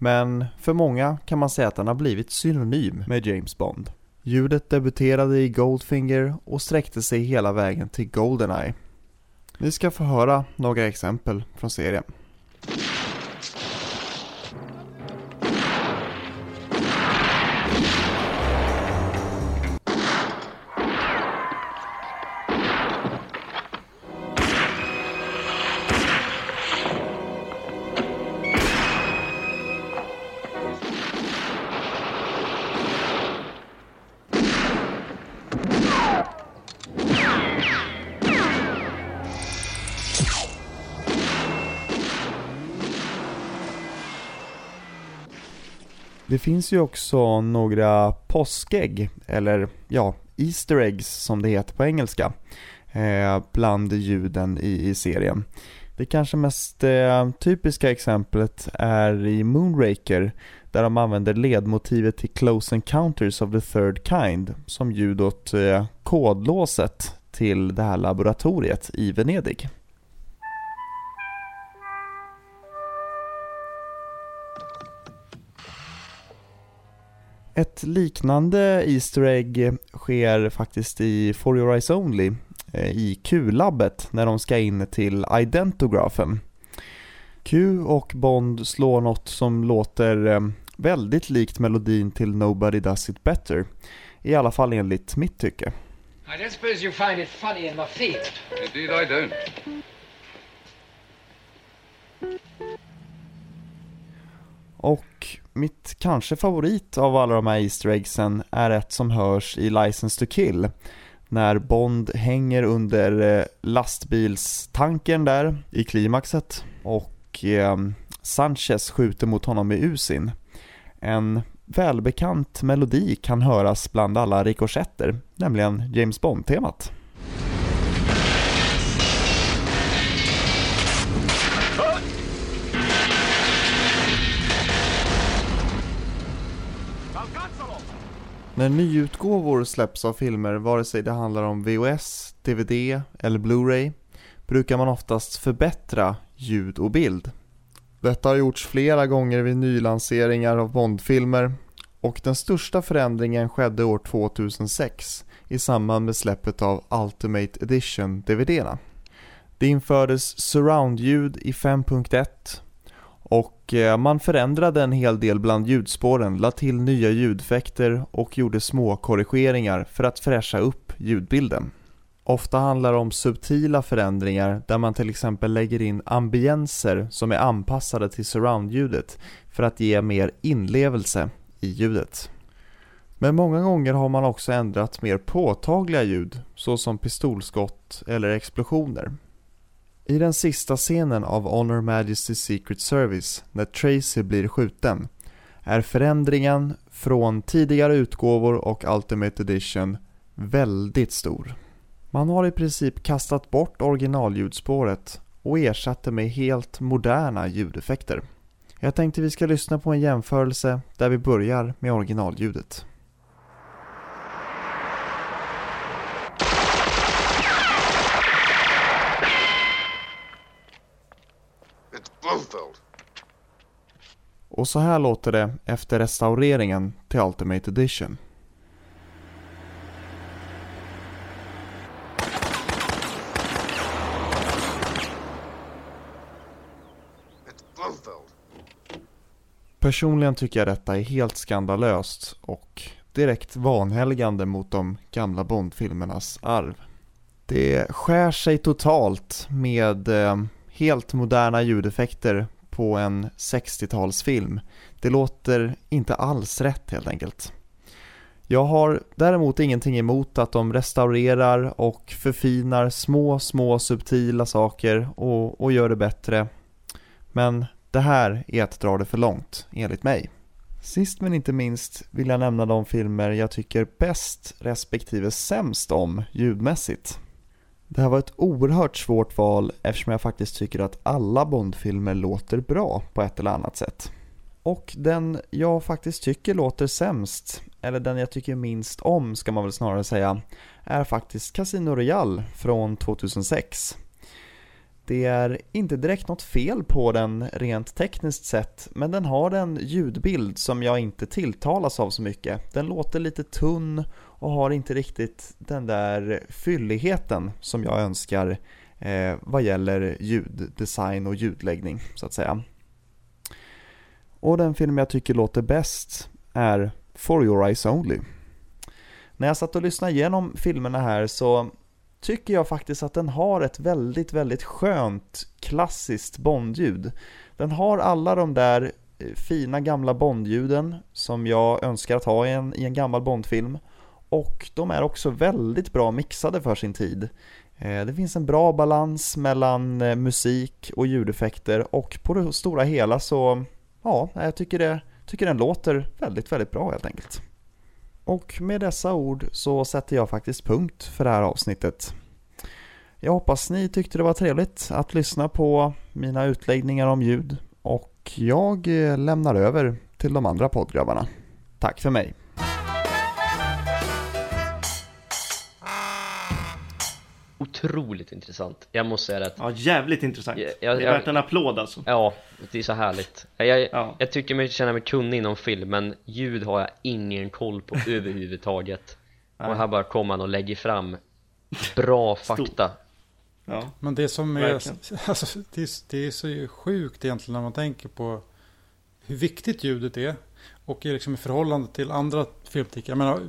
Men för många kan man säga att den har blivit synonym med James Bond. Ljudet debuterade i Goldfinger och sträckte sig hela vägen till Goldeneye. Ni ska få höra några exempel från serien. Finns ju också några påskägg, eller ja, Easter eggs som det heter på engelska, eh, bland ljuden i, i serien. Det kanske mest eh, typiska exemplet är i Moonraker, där de använder ledmotivet till Close Encounters of the Third Kind som ljud åt eh, kodlåset till det här laboratoriet i Venedig. Ett liknande Easter Egg sker faktiskt i For Your Eyes Only eh, i Q-labbet när de ska in till Identografen. Q och Bond slår något som låter eh, väldigt likt melodin till Nobody Does It Better. I alla fall enligt mitt tycke. I don't suppose you find it funny in my field. Indeed, I don't. Och mitt kanske favorit av alla de här Easter eggsen är ett som hörs i License to Kill. När Bond hänger under eh, lastbilstanken lastbilstankern där i klimaxet och eh, Sanchez skjuter mot honom med Usin. En välbekant melodi kan höras bland alla rikoschetter, nämligen James Bond-temat. När nyutgåvor släpps av filmer, vare sig det handlar om VHS, DVD eller Blu-ray, brukar man oftast förbättra ljud och bild. Detta har gjorts flera gånger vid nylanseringar av Bondfilmer och den största förändringen skedde år 2006 i samband med släppet av Ultimate Edition DVDerna. Det infördes surroundljud i 5.1 och eh, man förändrade en hel del bland ljudspåren, la till nya ljudeffekter och gjorde små korrigeringar för att fräscha upp ljudbilden. Ofta handlar det om subtila förändringar där man till exempel lägger in ambienser som är anpassade till surroundljudet för att ge mer inlevelse i ljudet. Men många gånger har man också ändrat mer påtagliga ljud såsom pistolskott eller explosioner. I den sista scenen av Honor Majesty's Secret Service, när Tracy blir skjuten, är förändringen från tidigare utgåvor och Ultimate Edition väldigt stor. Man har i princip kastat bort originalljudspåret och ersatt det med helt moderna ljudeffekter. Jag tänkte vi ska lyssna på en jämförelse där vi börjar med originalljudet. It's Blofeld. Och så här låter det efter restaureringen till Ultimate Edition. Personligen tycker jag detta är helt skandalöst och direkt vanhelgande mot de gamla Bondfilmernas arv. Det skär sig totalt med eh, helt moderna ljudeffekter på en 60-talsfilm. Det låter inte alls rätt helt enkelt. Jag har däremot ingenting emot att de restaurerar och förfinar små, små subtila saker och, och gör det bättre. Men det här är att dra det för långt, enligt mig. Sist men inte minst vill jag nämna de filmer jag tycker bäst respektive sämst om ljudmässigt. Det här var ett oerhört svårt val eftersom jag faktiskt tycker att alla Bondfilmer låter bra på ett eller annat sätt. Och den jag faktiskt tycker låter sämst, eller den jag tycker minst om ska man väl snarare säga, är faktiskt Casino Royale från 2006. Det är inte direkt något fel på den rent tekniskt sett, men den har en ljudbild som jag inte tilltalas av så mycket. Den låter lite tunn och har inte riktigt den där fylligheten som jag önskar eh, vad gäller ljuddesign och ljudläggning så att säga. Och den film jag tycker låter bäst är For Your Eyes Only. När jag satt och lyssnade igenom filmerna här så tycker jag faktiskt att den har ett väldigt, väldigt skönt klassiskt Bondljud. Den har alla de där eh, fina gamla Bondljuden som jag önskar att ha i en, i en gammal Bondfilm. Och de är också väldigt bra mixade för sin tid. Eh, det finns en bra balans mellan eh, musik och ljudeffekter och på det stora hela så, ja, jag tycker, det, tycker den låter väldigt, väldigt bra helt enkelt. Och med dessa ord så sätter jag faktiskt punkt för det här avsnittet. Jag hoppas ni tyckte det var trevligt att lyssna på mina utläggningar om ljud och jag eh, lämnar över till de andra poddgrabbarna. Tack för mig! Otroligt intressant. Jag måste säga att... Ja, jävligt intressant. Jag- jag- det är värt en applåd alltså. Ja, det är så härligt. Jag, jag, jag tycker mig känna mig kunnig inom film, men ljud har jag ingen koll på överhuvudtaget. Och här bara kommer man och lägger fram bra fakta. Ja, Men det som är, alltså, det, är, det är så sjukt egentligen när man tänker på hur viktigt ljudet är. Och är liksom i förhållande till andra filmtekniker. Jag menar,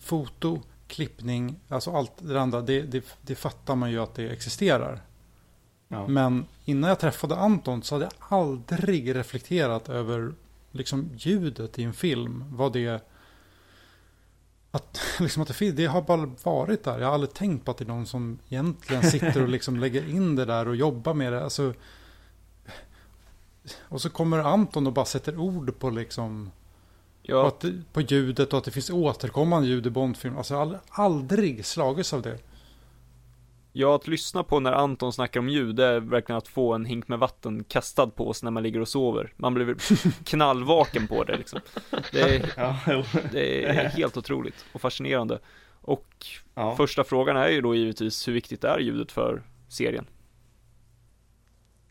foto, klippning, alltså allt det andra. Det, det, det fattar man ju att det existerar. Ja. Men innan jag träffade Anton så hade jag aldrig reflekterat över liksom ljudet i en film. Vad det att, liksom att det, det har bara varit där. Jag har aldrig tänkt på att det är någon som egentligen sitter och liksom lägger in det där och jobbar med det. Alltså, och så kommer Anton och bara sätter ord på liksom Ja. på, att, på ljudet och att det finns återkommande ljud i Bondfilm. Alltså jag har aldrig, slagits av det. Ja, att lyssna på när Anton snackar om ljud, det är verkligen att få en hink med vatten kastad på oss när man ligger och sover. Man blir knallvaken på det liksom. Det är, det är helt otroligt och fascinerande. Och Ja. första frågan är ju då givetvis, hur viktigt är ljudet för serien?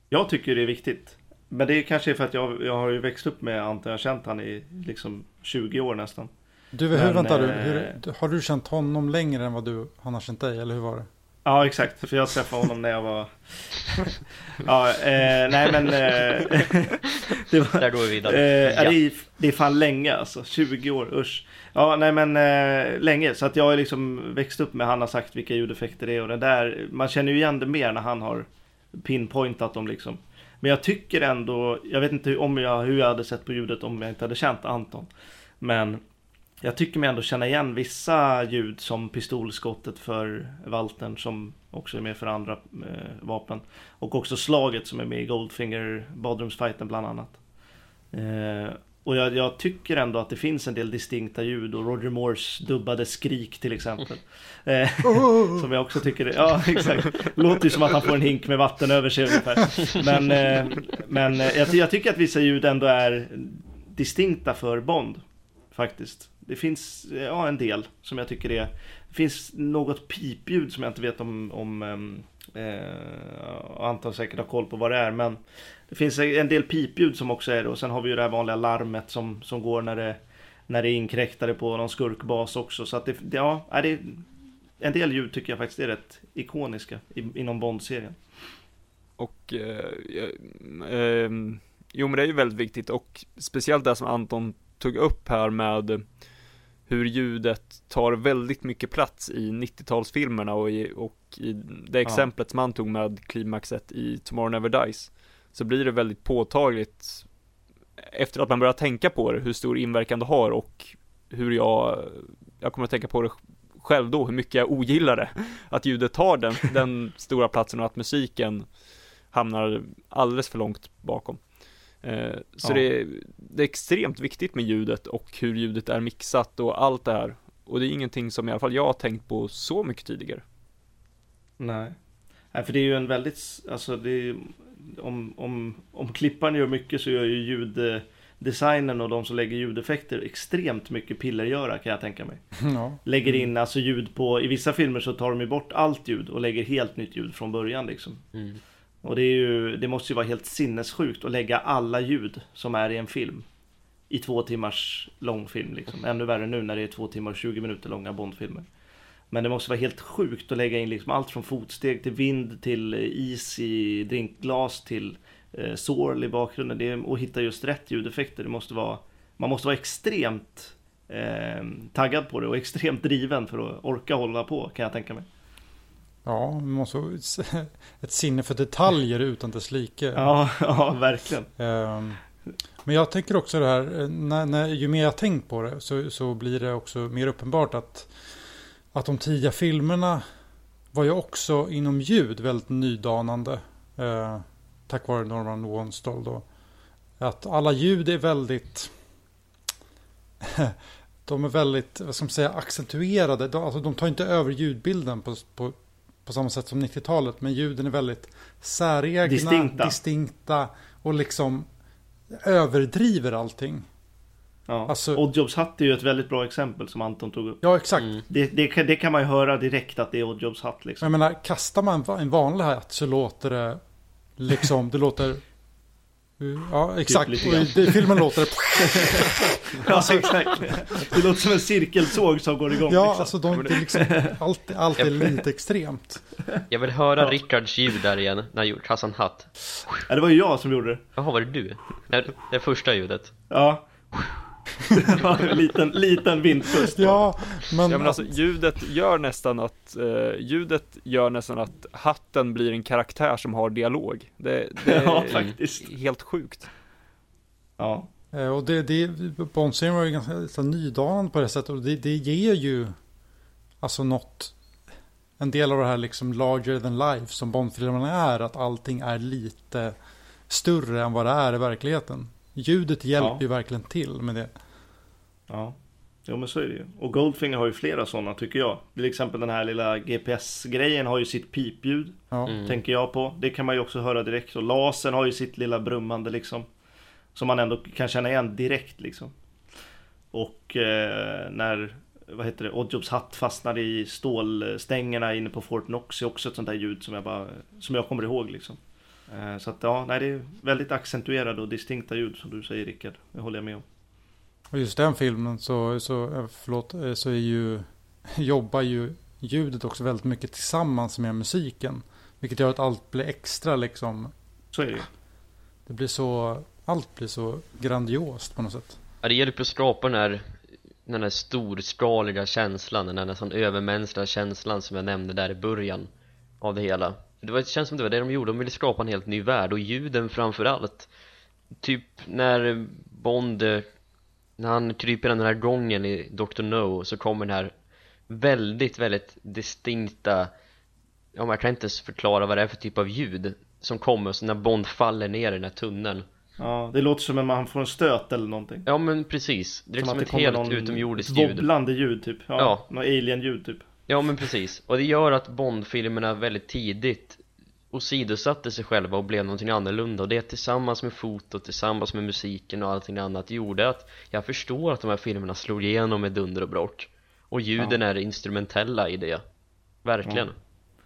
Jag tycker det är viktigt. Men det är kanske för att jag, jag har ju växt upp med Anton. Jag har känt han i liksom 20 år nästan. Du, hur, Men, vänta du, eh, hur, har du känt honom längre än vad du, han har känt dig, eller hur var det? Ja, exakt. För jag träffade honom när jag var... ja, eh, nej men... Eh, det var... Där går vi vidare. Eh, ja. Ja. det, är, det är fan länge alltså. 20 år, usch. Ja, nej men eh, länge. Så att jag har liksom växt upp med han har sagt vilka ljudeffekter det är och det där. Man känner ju igen det mer när han har pinpointat dem liksom. Men jag tycker ändå, jag vet inte hur- om jag, hur jag hade sett på ljudet om jag inte hade känt Anton. Men jag tycker mig ändå känna igen vissa ljud som pistolskottet för Waltern som också är med för andra eh, vapen. Och också slaget som är med i Goldfinger badrumsfighten bland annat. Eh, och jag, jag tycker ändå att det finns en del distinkta ljud och Roger Moores dubbade skrik till exempel. Eh, som jag också tycker, är- ja exakt. Låter ju som att han får en hink med vatten över sig ungefär. Men, eh, men eh, jag, jag tycker att vissa ljud ändå är distinkta för Bond. Faktiskt. Det finns eh, ja, en del som jag tycker är Det finns något pipljud som jag inte vet om, om ehm, eh, Anton säkert har koll på vad det är men Det finns en del pipljud som också är det och sen har vi ju det här vanliga larmet som, som går när det När det är inkräktare på någon skurkbas också. Så att det, det ja, är det En del ljud tycker jag faktiskt är rätt ikoniska i, inom Bond-serien. Och, eh, eh, jo men det är ju väldigt viktigt och speciellt det som Anton tog upp här med hur ljudet tar väldigt mycket plats i 90-talsfilmerna och i, och i det exemplet som han tog med klimaxet i Tomorrow Never Dies så blir det väldigt påtagligt efter att man börjar tänka på det, hur stor inverkan det har och hur jag, jag kommer att tänka på det själv då, hur mycket jag ogillar det. Att ljudet tar den, den stora platsen och att musiken hamnar alldeles för långt bakom. Eh, Så Ja. det, är, det är extremt viktigt med ljudet och hur ljudet är mixat och allt det här. Och det är ingenting som i alla fall jag har tänkt på så mycket tidigare. Nej. Nej, för det är ju en väldigt, alltså det är, om, om, om klipparen gör mycket så gör ju ljuddesignen och de som lägger ljudeffekter extremt mycket pillergöra kan jag tänka mig. Ja. Lägger in alltså ljud på, i vissa filmer så tar de ju bort allt ljud och lägger helt nytt ljud från början liksom. Mm. Och det är ju, det måste ju vara helt sinnessjukt att lägga alla ljud som är i en film. I två timmars lång film liksom. Ännu värre nu när det är två timmar och 20 minuter långa Bondfilmer. Men det måste vara helt sjukt att lägga in liksom allt från fotsteg till vind till eh, is i drinkglas till eh, sorl i bakgrunden. Det och hitta just rätt ljudeffekter. Det måste vara, man måste vara extremt eh, taggad på det och extremt driven för att orka hålla på kan jag tänka mig. Ja, man måste ha ett sinne för detaljer utan dess like. Ja, ja verkligen. Ehm, Men jag tänker också det här, eh, när, när, ju mer jag tänkt på det så, så blir det också mer uppenbart att, att de tidiga filmerna var ju också inom ljud väldigt nydanande. Eh, tack vare Norman Wanstall då. Att alla ljud är väldigt de är väldigt, vad ska man säga, accentuerade. De, alltså, de tar inte över ljudbilden på, på, på samma sätt som 90-talet. Men ljuden är väldigt säregna, Distinkta. distinkta och liksom överdriver allting. Ja. Alltså- Oddjobs hatt är ju ett väldigt bra exempel som Anton tog upp. Ja, exakt. Det, det, kan- det kan man ju höra direkt att det är Oddjobs hatt liksom. Jag menar, kastar man en vanlig hatt så låter det liksom, det låter... Ja, exakt. lite och grann. i filmen låter det... ja, exakt. Det låter som en cirkelsåg som går igång. Ja, liksom. alltså de, det är liksom, allt, allt är lite extremt. Jag vill höra Rickards ljud där igen, när Hassan Hatt. Ja, det var ju jag som gjorde det. Jaha, var det du? Det, det första ljudet. Ja. Det var en liten, liten vindpust. Ja, men... Ja men alltså ljudet gör nästan att, eh, ljudet gör nästan att hatten blir en karaktär som har dialog. Det, det är Ja, faktiskt. helt sjukt. Ja. Eh, Och det, det Bond-serien var ju ganska så nydanande på det sättet. Och det, det ger ju alltså något, en del av det här liksom larger than life som Bond-filmerna är. Att allting är lite större än vad det är i verkligheten. Ljudet hjälper Ja. ju verkligen till med det. Ja. Jo men så är det ju. Och Goldfinger har ju flera sådana tycker jag. Till exempel den här lilla GPS-grejen har ju sitt pipljud. Ja. Mm. Tänker jag på. Det kan man ju också höra direkt. Och lasern har ju sitt lilla brummande liksom. Som man ändå kan känna igen direkt liksom. Och eh, när, vad heter det, Oddjobs hatt fastnar i stålstängerna inne på Fort Knox är också ett sånt där ljud som jag bara, som jag kommer ihåg liksom. Eh, så att ja, nej det är väldigt accentuerade och distinkta ljud som du säger Rickard. Det håller jag med om. Och just den filmen så, så, eh, förlåt, eh, så är ju, jobbar ju ljudet också väldigt mycket tillsammans med musiken. Vilket gör att allt blir extra liksom. Så är det ju. Det blir så, allt blir så grandiost på något sätt. Ja, det hjälper att skapa den här den här storskaliga känslan, den här nästan övermänskliga känslan som jag nämnde där i början av det hela det, var, det känns som det var det de gjorde, de ville skapa en helt ny värld och ljuden framför allt Typ när Bond, när han kryper den här gången i Dr. No så kommer den här väldigt, väldigt distinkta Ja, man kan inte ens förklara vad det är för typ av ljud som kommer så när Bond faller ner i den här tunneln Ja, det låter som att man får en stöt eller någonting. Ja men precis, det är Som som, att det ett helt utomjordiskt ljud Wobblande ljud typ. Ja, Ja. Något alien-ljud typ. Ja men precis, och det gör att Bond-filmerna väldigt tidigt åsidosatte sig själva och blev någonting annorlunda och det tillsammans med fotot, tillsammans med musiken och allting annat gjorde att jag förstår att de här filmerna slog igenom med dunder och bråck och ljuden är instrumentella i det verkligen Ja.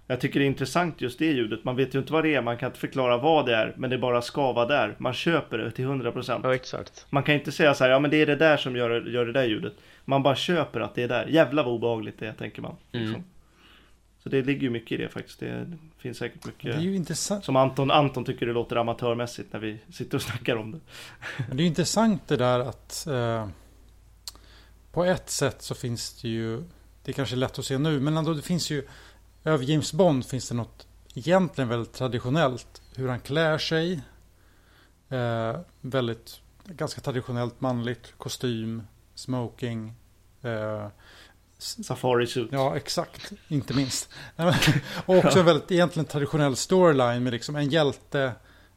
Jag tycker det är intressant just det ljudet. Man vet ju inte vad det är, man kan inte förklara vad det är, men det bara ska vara där. Man köper det till 100%. Ja, exakt. Man kan inte säga så här, ja men det är det där som gör, gör det där ljudet. Man bara köper att det är där. Jävlar vad obehagligt det är, tänker man. Liksom. Mm. Så det ligger ju mycket i det faktiskt. Det finns säkert mycket. Det är ju intressant. Som Anton, Anton tycker det låter amatörmässigt när vi sitter och snackar om det. Men det är intressant det där att eh, på ett sätt så finns det ju, det är kanske lätt att se nu, men ändå det finns ju, över James Bond finns det något egentligen väldigt traditionellt. Hur han klär sig. Eh, väldigt, ganska traditionellt manligt, kostym, smoking. Eh, Safari suit. Ja, exakt. Inte minst. och också en väldigt egentligen traditionell storyline med liksom en hjälte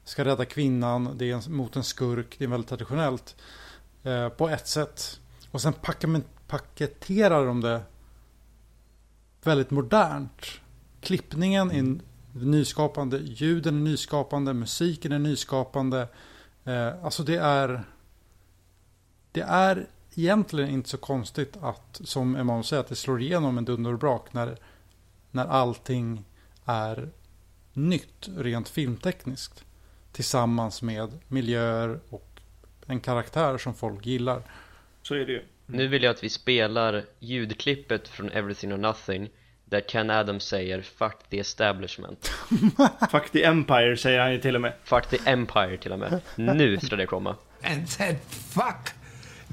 ska rädda kvinnan, det är en, mot en skurk, det är väldigt traditionellt. Eh, på ett sätt. Och sen paketerar de det väldigt modernt. Klippningen är nyskapande, ljuden är nyskapande, musiken är nyskapande. Eh, alltså det är det är egentligen inte så konstigt att, som Emanuel säger, att det slår igenom en dunder och brak när, när allting är nytt rent filmtekniskt. Tillsammans med miljöer och en karaktär som folk gillar. Så är det ju. Nu vill jag att vi spelar ljudklippet från Everything or Nothing där Ken Adams säger 'Fuck the establishment' Fuck the Empire säger han ju till och med. Fuck the Empire till och med Nu ska det komma and said, fuck,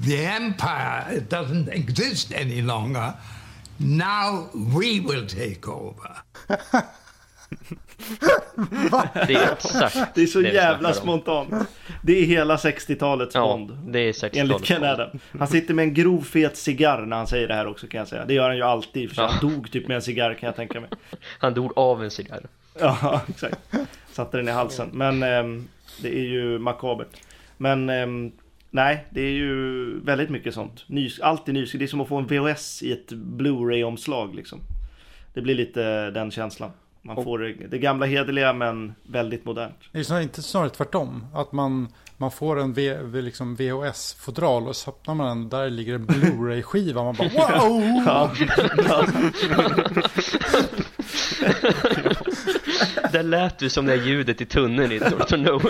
the empire doesn't exist any longer. Now we will take over. Det är exakt Det är så det jävla spontant. Det är hela 60-talets Ja, Bond. det är 60-talets Enligt Ken. Adam. Han sitter med en grov fet cigarr när han säger det här också kan jag säga. Det gör han ju alltid. För han dog typ med en cigarr kan jag tänka mig. Han dog av en cigarr Ja, exakt. Satte den i halsen. Men ehm, det är ju makabert. Men ehm, nej, det är ju väldigt mycket sånt. Nys, alltid nys. Det är som att få en VHS i ett Blu-ray-omslag liksom. Det blir lite den känslan. Man får det, det gamla hederliga men väldigt modernt. Det är snarare, inte snarare tvärtom. Att man, man får en v, liksom VHS-fodral och så öppnar man den där ligger en Blu-ray-skiva. Man bara wow! Ja. Där lät du som det ljudet i tunneln i Dr. No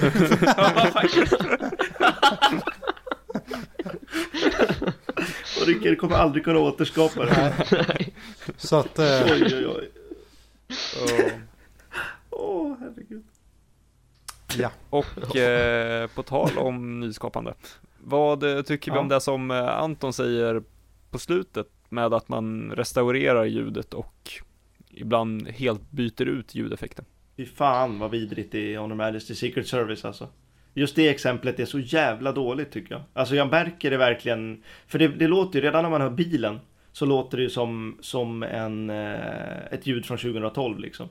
Och Rickard kommer aldrig kunna återskapa det. Nej. Så att... Eh, Oj, oj, oj. Åh, Åh, herregud. Ja. Och eh, på tal om nyskapande. Vad eh, tycker vi Ja. om det som eh, Anton säger på slutet med att man restaurerar ljudet och ibland helt byter ut ljudeffekten? Fy fan vad vidrigt det är i Honor Majesty Secret Service alltså. Just det exemplet är så jävla dåligt tycker jag. Alltså jag märker det verkligen. För det, det låter ju redan när man hör bilen. Så låter det ju som, som en, eh, ett ljud från 2012 liksom.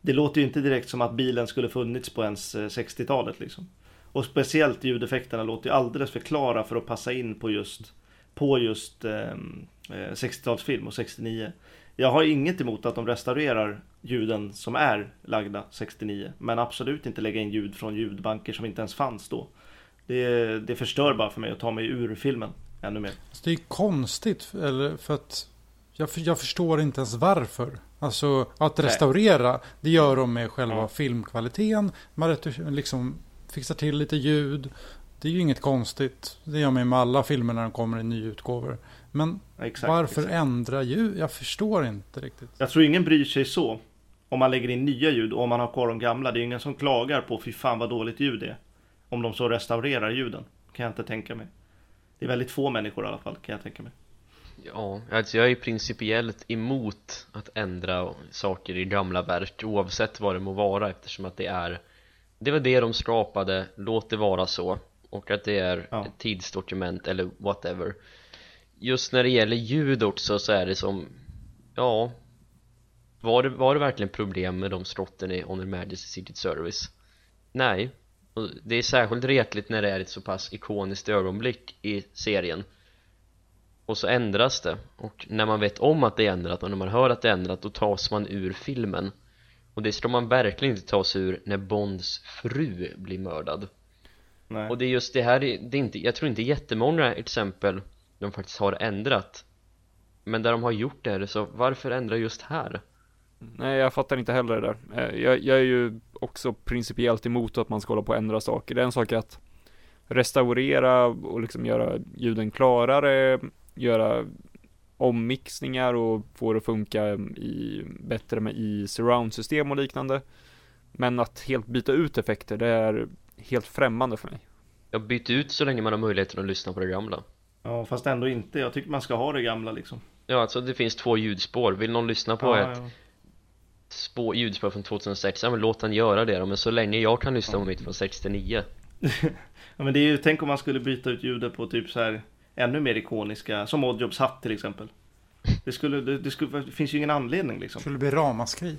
Det låter ju inte direkt som att bilen skulle funnits på ens eh, 60-talet liksom. Och speciellt ljudeffekterna låter ju alldeles för klara för att passa in på just på just ehm, eh, 60-talsfilm och 69. Jag har inget emot att de restaurerar ljuden som är lagda 69. Men absolut inte lägga in ljud från ljudbanker som inte ens fanns då. Det, det förstör bara för mig att ta mig ur filmen ännu mer. Det är konstigt, eller för att jag, jag förstår inte ens varför. Alltså att restaurera, Nej. det gör de med själva ja. filmkvaliteten. Man liksom fixar till lite ljud. Det är ju inget konstigt. Det gör man med alla filmer när de kommer i nyutgåvor. Men exakt, varför exakt. ändra ljud? Jag förstår inte riktigt. Jag tror ingen bryr sig så. Om man lägger in nya ljud och om man har kvar de gamla. Det är ingen som klagar på fy fan vad dåligt ljud det är. Om de så restaurerar ljuden. Kan jag inte tänka mig. Det är väldigt få människor i alla fall kan jag tänka mig. Ja, alltså jag är principiellt emot att ändra saker i gamla verk oavsett vad det må vara eftersom att det är det var det de skapade, låt det vara så och att det är ja. ett tidsdokument eller whatever just när det gäller ljud också så är det som ja var det, var det verkligen problem med de slotten i On Majesty Secret Service? Nej och det är särskilt retligt när det är ett så pass ikoniskt ögonblick i serien och så ändras det och när man vet om att det är ändrat och när man hör att det är ändrat då tas man ur filmen och det ska man verkligen inte ta sig ur när Bonds fru blir mördad Nej. Och det är just det här, det är inte, jag tror inte jättemånga exempel de faktiskt har ändrat Men där de har gjort det, så varför ändra just här? Nej jag fattar inte heller det där eh, jag, jag är ju också principiellt emot att man ska hålla på och ändra saker Det är en sak att restaurera och liksom göra ljuden klarare Göra ommixningar och få det att funka i, bättre med i surround-system och liknande. Men att helt byta ut effekter, det är helt främmande för mig. Jag byter ut så länge man har möjligheten att lyssna på det gamla. Ja, fast ändå inte. Jag tycker man ska ha det gamla liksom. Ja, alltså det finns två ljudspår. Vill någon lyssna på ja, ett ja. Spår, ljudspår från 2006, ja men låt den göra det då. Men så länge jag kan lyssna på mitt från 69. ja, men det är ju, tänk om man skulle byta ut ljudet på typ så här ännu mer ikoniska, som Oddjobs hatt till exempel. Det, skulle, det, det, skulle, det finns ju ingen anledning liksom. Skulle bli ramaskri.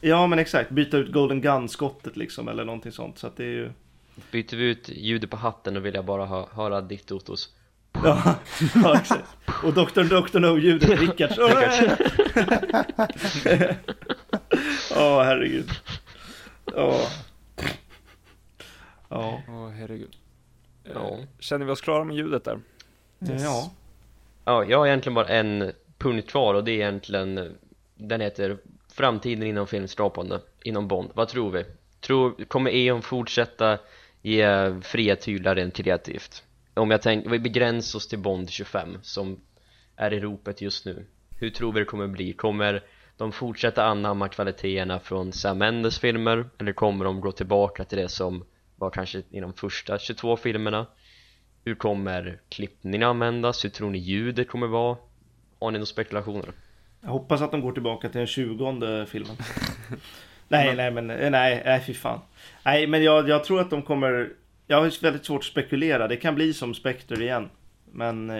Ja men exakt, byta ut Golden Gun-skottet liksom eller någonting sånt. Så att det är ju... Byter vi ut ljudet på hatten och vill jag bara ha, höra ditt Otos. Ja, ja exakt. Och Dr. Dr. No-ljudet, Rickards. Ja, oh, herregud. Ja. Ja. Åh, herregud. Ja. Känner vi oss klara med ljudet där? Yes. Ja. Ja, jag har egentligen bara en punkt kvar och det är egentligen Den heter Framtiden inom filmskapande Inom Bond, vad tror vi? Tror, kommer E.ON fortsätta ge fria tyglar rent kreativt? Om jag tänker, vi begränsar oss till Bond 25 som är i ropet just nu Hur tror vi det kommer bli? Kommer de fortsätta anamma kvaliteterna från Sam Mendes filmer? Eller kommer de gå tillbaka till det som var kanske i de första 22 filmerna? Hur kommer klippningen användas? Hur tror ni ljudet kommer vara? Har ni några spekulationer? Jag hoppas att de går tillbaka till den tjugonde filmen. nej, nej, men nej, nej, fy fan. Nej, men jag, jag tror att de kommer... Jag har väldigt svårt att spekulera. Det kan bli som Spectre igen. Men...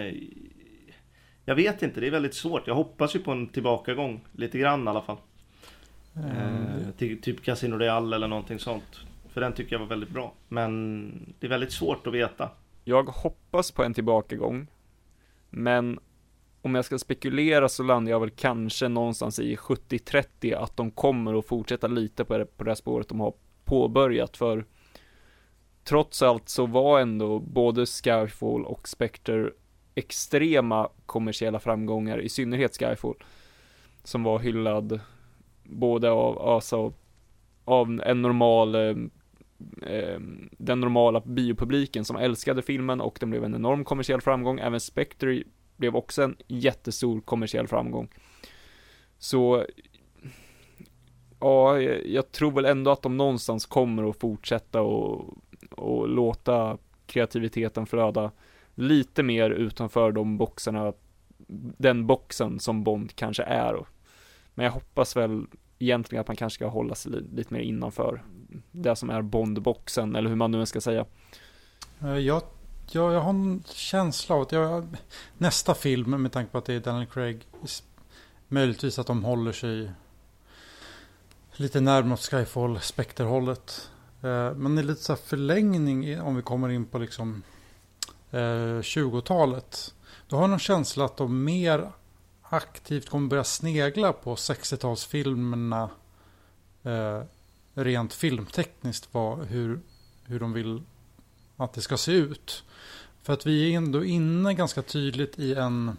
Jag vet inte, det är väldigt svårt. Jag hoppas ju på en tillbakagång. Lite grann i alla fall. Mm. Eh, typ Casino Real eller någonting sånt. För den tycker jag var väldigt bra. Men det är väldigt svårt att veta. Jag hoppas på en tillbakagång. Men om jag ska spekulera så landar jag väl kanske någonstans i 70-30 att de kommer att fortsätta lite på det, på det här spåret de har påbörjat för trots allt så var ändå både Skyfall och Spectre extrema kommersiella framgångar, i synnerhet Skyfall som var hyllad både av, alltså, av en normal eh, eh, den normala biopubliken som älskade filmen och den blev en enorm kommersiell framgång. Även Spectre blev också en jättestor kommersiell framgång. Så ja, jag tror väl ändå att de någonstans kommer att fortsätta och, och låta kreativiteten flöda lite mer utanför de boxarna, den boxen som Bond kanske är. Men jag hoppas väl egentligen att man kanske ska hålla sig lite mer innanför det som är Bondboxen eller hur man nu ska säga. Eh, jag, jag, jag har en känsla av att jag, nästa film med tanke på att det är Daniel Craig möjligtvis att de håller sig lite närmare Skyfall Spectre-hållet. Eh, men det är lite så här förlängning om vi kommer in på liksom Eh, 20-talet. Då har jag någon känsla att de mer aktivt kommer börja snegla på 60-talsfilmerna eh, rent filmtekniskt vad, hur, hur de vill att det ska se ut. För att vi är ändå inne ganska tydligt i en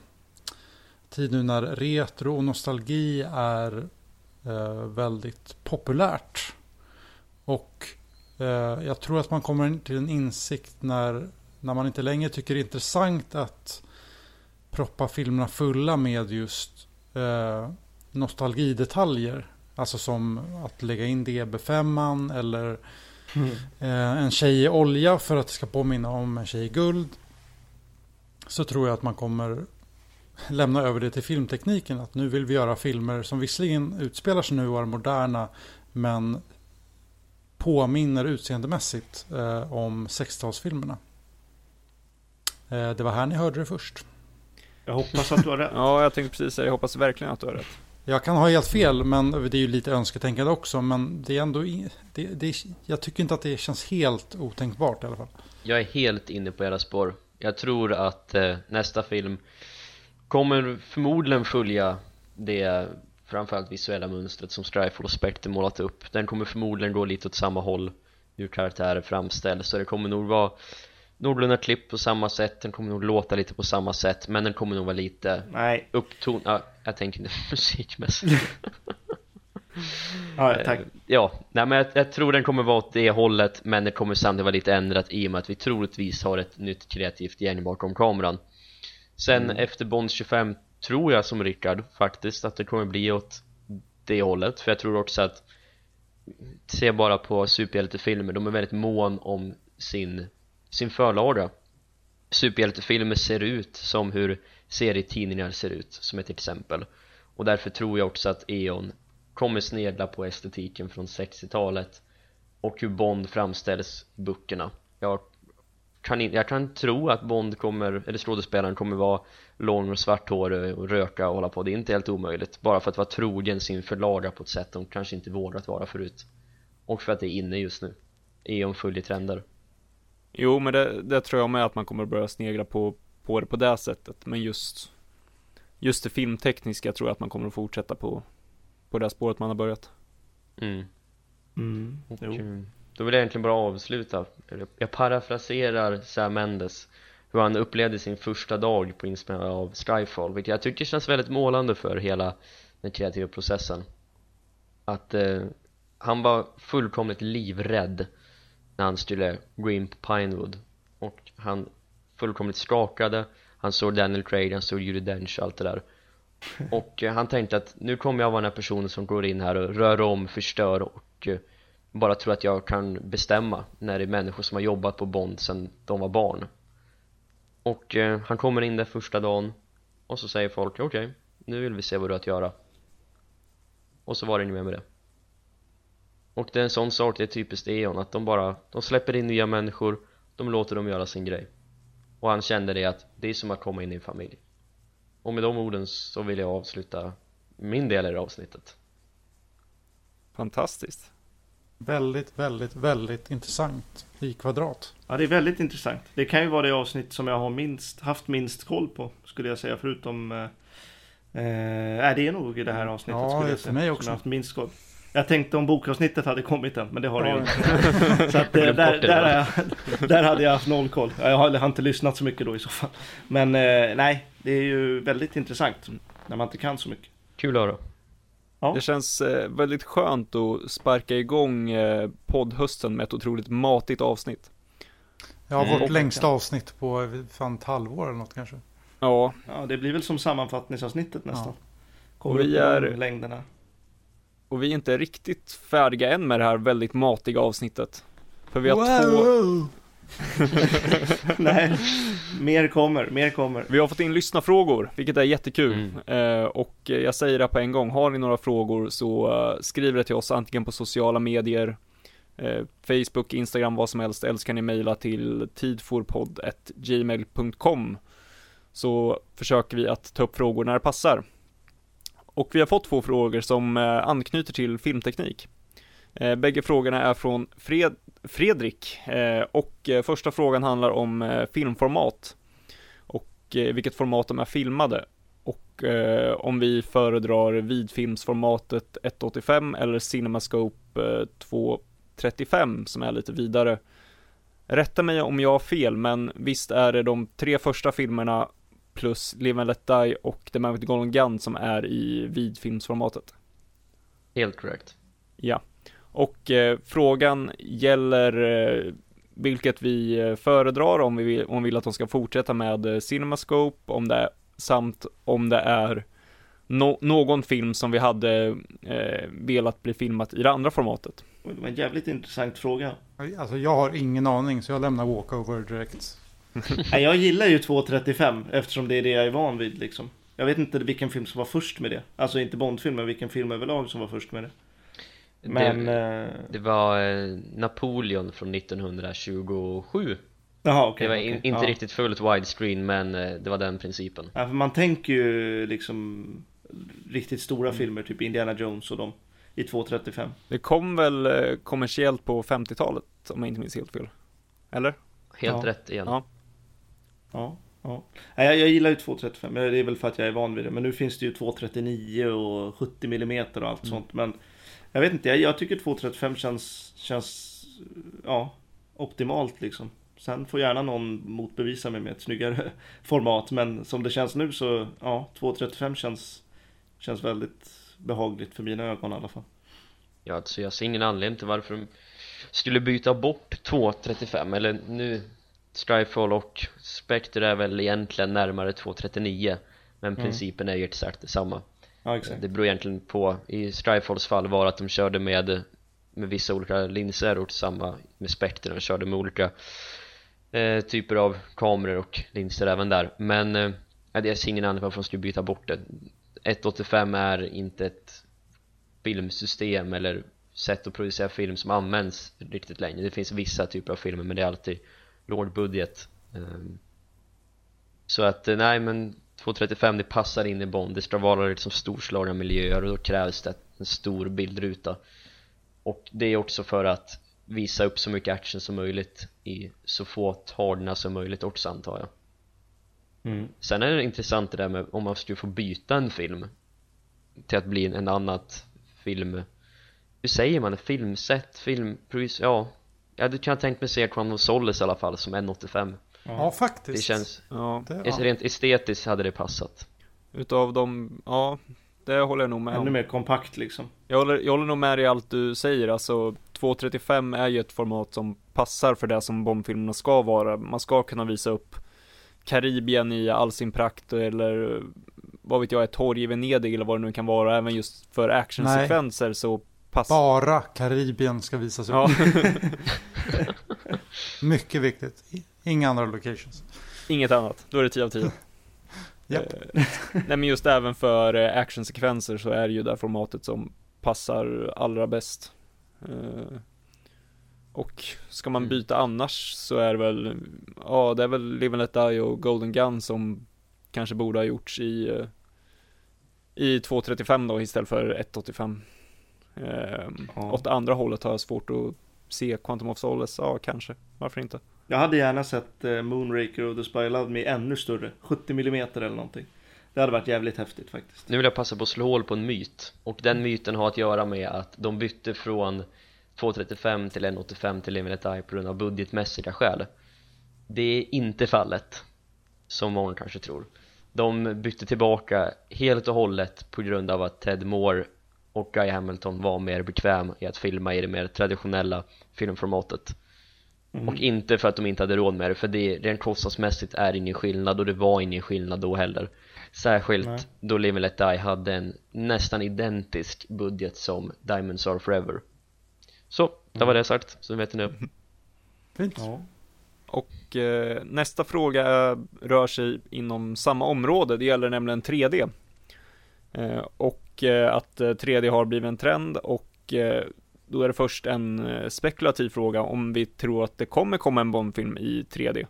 tid nu när retro och nostalgi är eh, väldigt populärt. Och eh, jag tror att man kommer till en insikt när, när man inte längre tycker det är intressant att proppa filmerna fulla med just eh, nostalgidetaljer. Alltså som att lägga in DB5 eller Mm. eh, en tjej i olja för att det ska påminna om en tjej i guld. Så tror jag att man kommer lämna över det till filmtekniken. Att nu vill vi göra filmer som visserligen utspelar sig nu och är moderna men påminner utseendemässigt eh, om 60-talsfilmerna. Eh, det var här ni hörde det först. Jag hoppas att du har rätt. Ja, jag tänkte precis säga jag hoppas verkligen att du har rätt. Jag kan ha helt fel, men det är ju lite önsketänkande också. Men det är ändå, det, det, jag tycker inte att det känns helt otänkbart i alla fall. Jag är helt inne på era spår Jag tror att eh, nästa film kommer förmodligen följa det framförallt visuella mönstret som Strifle och Spectre målat upp Den kommer förmodligen gå lite åt samma håll hur karaktärer framställs så det kommer nog vara någorlunda klipp på samma sätt Den kommer nog låta lite på samma sätt men den kommer nog vara lite Nej. uppton... Ja, jag tänker inte musikmässigt Ja, tack. Eh, Ja, nej men jag, jag tror den kommer vara åt det hållet men det kommer samtidigt vara lite ändrat i och med att vi troligtvis har ett nytt kreativt gäng bakom kameran Sen Mm. efter Bond 25 tror jag som Rickard faktiskt att det kommer bli åt det hållet för jag tror också att Se bara på superhjältefilmer, de är väldigt mån om sin, sin förlaga. Superhjältefilmer ser ut som hur serietidningar ser ut som ett exempel. Och därför tror jag också att E.ON kommer snegla på estetiken från 60-talet och hur Bond framställs i böckerna. Jag kan, in, jag kan tro att Bond kommer, eller skådespelaren kommer vara lång och svarthårig och röka och hålla på. Det är inte helt omöjligt bara för att vara trogen sin förlaga på ett sätt de kanske inte vågat vara förut. Och för att det är inne just nu. E.ON följer trender. Jo, men det, det tror jag med att man kommer börja snegla på, på det på det sättet. Men just, just det filmtekniska tror jag att man kommer att fortsätta på, på det spåret man har börjat. mm. Mm. Och, Jo. eh, Då vill jag egentligen bara avsluta Jag parafraserar Sam Mendes Hur han upplevde sin första dag på inspelningen av Skyfall Vilket jag tycker känns väldigt målande för hela den kreativa processen Att eh, han var fullkomligt livrädd När han skulle gå in på Pinewood. Och han fullkomligt skakade. Han såg Daniel Craig, han såg Judi Dench och allt det där. Och eh, han tänkte att nu kommer jag vara den här personen som går in här och rör om, förstör och eh, bara tror att jag kan bestämma när det är människor som har jobbat på Bond sedan de var barn. Och eh, han kommer in där första dagen och så säger folk okej, nu vill vi se vad du har att göra. Och så var det inget mer med det och det är en sån sak, det är typiskt E.ON att de bara, de släpper in nya människor de låter dem göra sin grej och han kände det att det är som att komma in i en familj och med de orden så vill jag avsluta min del i det avsnittet Fantastiskt. Väldigt, väldigt, väldigt intressant i kvadrat. Ja, det är väldigt intressant. Det kan ju vara det avsnitt som jag har minst, haft minst koll på, skulle jag säga, förutom... Eh, eh, det är nog i det här avsnittet, Ja, skulle jag för säga. mig som också. jag har haft minst koll. Jag tänkte om bokavsnittet hade kommit än, men det har det Ja, ju inte. Så att, eh, där, där, jag, där hade jag haft noll koll. Jag har, jag har inte lyssnat så mycket då i så fall. Men eh, nej, det är ju väldigt intressant när man inte kan så mycket. Kul att höra Ja. Det känns eh, väldigt skönt att sparka igång poddhösten med ett otroligt matigt avsnitt. Ja, Mm. vårt längsta avsnitt på fan ett halvår eller något kanske. Ja, Ja, det blir väl som sammanfattningsavsnittet nästan. Och Kommer vi är... längderna. Och vi är inte riktigt färdiga än med det här väldigt matiga avsnittet. För vi har två, Nej, mer kommer, mer kommer. vi har fått in lyssnarfrågor, vilket är jättekul. Mm. Eh, och jag säger det på en gång, har ni några frågor så eh, skriv det till oss antingen på sociala medier, eh, Facebook, Instagram, vad som helst, eller så kan ni mejla till tidforpodd.gmail.com så försöker vi att ta upp frågor när det passar. Och vi har fått två frågor som eh, anknyter till filmteknik. Eh, bägge frågorna är från Fred Fredrik eh, och första frågan handlar om filmformat. Och vilket format de är filmade. Och om vi föredrar vidfilmsformatet 1.85 eller CinemaScope 2.35 som är lite vidare. Rätta mig om jag har fel, men visst är det de tre första filmerna plus Live and Let Die och The Man with the Golden Gun som är i vidfilmsformatet. Helt korrekt. Ja, och eh, frågan gäller eh, vilket vi eh, föredrar om vi, vill, om vi vill att de ska fortsätta med eh, CinemaScope, om det är, samt om det är no, någon film som vi hade eh, velat bli filmat i det andra formatet. Det var en jävligt intressant fråga. Alltså jag har ingen aning så jag lämnar walkover direkt. Nej, jag gillar ju 2.35 eftersom det är det jag är van vid liksom. Jag vet inte vilken film som var först med det. Alltså inte Bondfilm, men vilken film överlag som var först med det. Men... det, eh, det var eh, Napoleon från 1927 Jaha, okej. Det var in, inte Ja. riktigt fullt widescreen men eh, det var den principen Ja, för man tänker ju liksom riktigt stora Mm. filmer, typ Indiana Jones och dem, i 2.35. Det kom väl kommersiellt på 50-talet om jag inte minns helt fel. Eller? Helt Ja. rätt igen Ja. Ja, ja. Jag, jag gillar ju 2.35, men det är väl för att jag är van vid det. Men nu finns det ju 2.39 och 70 mm och allt Mm. sånt. Men jag vet inte, jag, jag tycker 2.35 känns, känns, ja, optimalt liksom. Sen får gärna någon motbevisa mig med ett snyggare format. Men som det känns nu så, ja, 2.35 känns, känns väldigt behagligt för mina ögon i alla fall. Ja, alltså jag ser ingen anledning till varför de skulle byta bort 2.35 eller nu Strifefall och Spectre är väl egentligen närmare 2.39 men Mm. principen är ju exakt detsamma Ja, exakt. Det beror egentligen på, i Strifefalls fall var att de körde med, med vissa olika linser och samma med Spectre, de körde med olika eh, typer av kameror och linser även där men eh, jag ser ingen anledning varför de skulle byta bort det 1.85 är inte ett filmsystem eller sätt att producera film som används riktigt länge det finns vissa typer av filmer men det är alltid lågbudget Ehm, så att eh, nej men 2.35 det passar in i Bond det ska vara liksom storslagna miljöer och då krävs det en stor bildruta och det är också för att visa upp så mycket action som möjligt i så få tagna som möjligt också antar jag Mm. Sen är det intressant det där med om man skulle få byta en film till att bli en, annat film hur säger man? Filmsätt? Film... Ja Jag hade kunnat tänkt mig se Crown of Solace i alla fall som 1.85 Ja, faktiskt. Det känns... Ja. Det- Rent estetiskt hade det passat Utav de, ja, det håller jag nog med Ännu om. mer kompakt liksom. Jag håller, jag håller nog med dig i allt du säger, alltså 2.35 är ju ett format som passar för det som bombfilmerna ska vara. Man ska kunna visa upp Karibien i all sin prakt eller vad vet jag, ett torg i Venedig eller vad det nu kan vara. Även just för actionsekvenser så passar Bara Karibien ska visas upp. Ja. Mycket viktigt. Inga andra locations. Inget annat, då är det 10 av 10. Japp. Eh, Nej men just även för eh, actionsekvenser så är det ju det formatet som passar allra bäst. Eh, Och ska man byta annars så är det väl, ja det är väl Live and Let Die och Golden Gun som kanske borde ha gjorts i i 2.35 då istället för 1.85. Eh, Ja. Åt andra hållet har jag svårt att se Quantum of Solace, ja kanske, varför inte? Jag hade gärna sett eh, Moonraker och The Spy Who Loved Me ännu större. 70 mm eller någonting. Det hade varit jävligt häftigt faktiskt. Nu vill jag passa på att slå hål på en myt och den myten har att göra med att de bytte från 2.35 till 1.85 till Let Die på grund av budgetmässiga skäl Det är inte fallet som många kanske tror De bytte tillbaka helt och hållet på grund av att Ted Moore och Guy Hamilton var mer bekväm i att filma i det mer traditionella filmformatet Mhm. och inte för att de inte hade råd med det för det rent kostnadsmässigt är ingen skillnad och det var ingen skillnad då heller Särskilt Nej. då Live and Let Die hade en nästan identisk budget som Diamonds Are Forever Så, det var det sagt, så vet ni nu Fint. Ja. Och eh, nästa fråga är, rör sig inom samma område, det gäller nämligen 3D. Eh, och och eh, att eh, 3D har blivit en trend och eh, då är det först en spekulativ fråga om vi tror att det kommer komma en Bondfilm i 3D.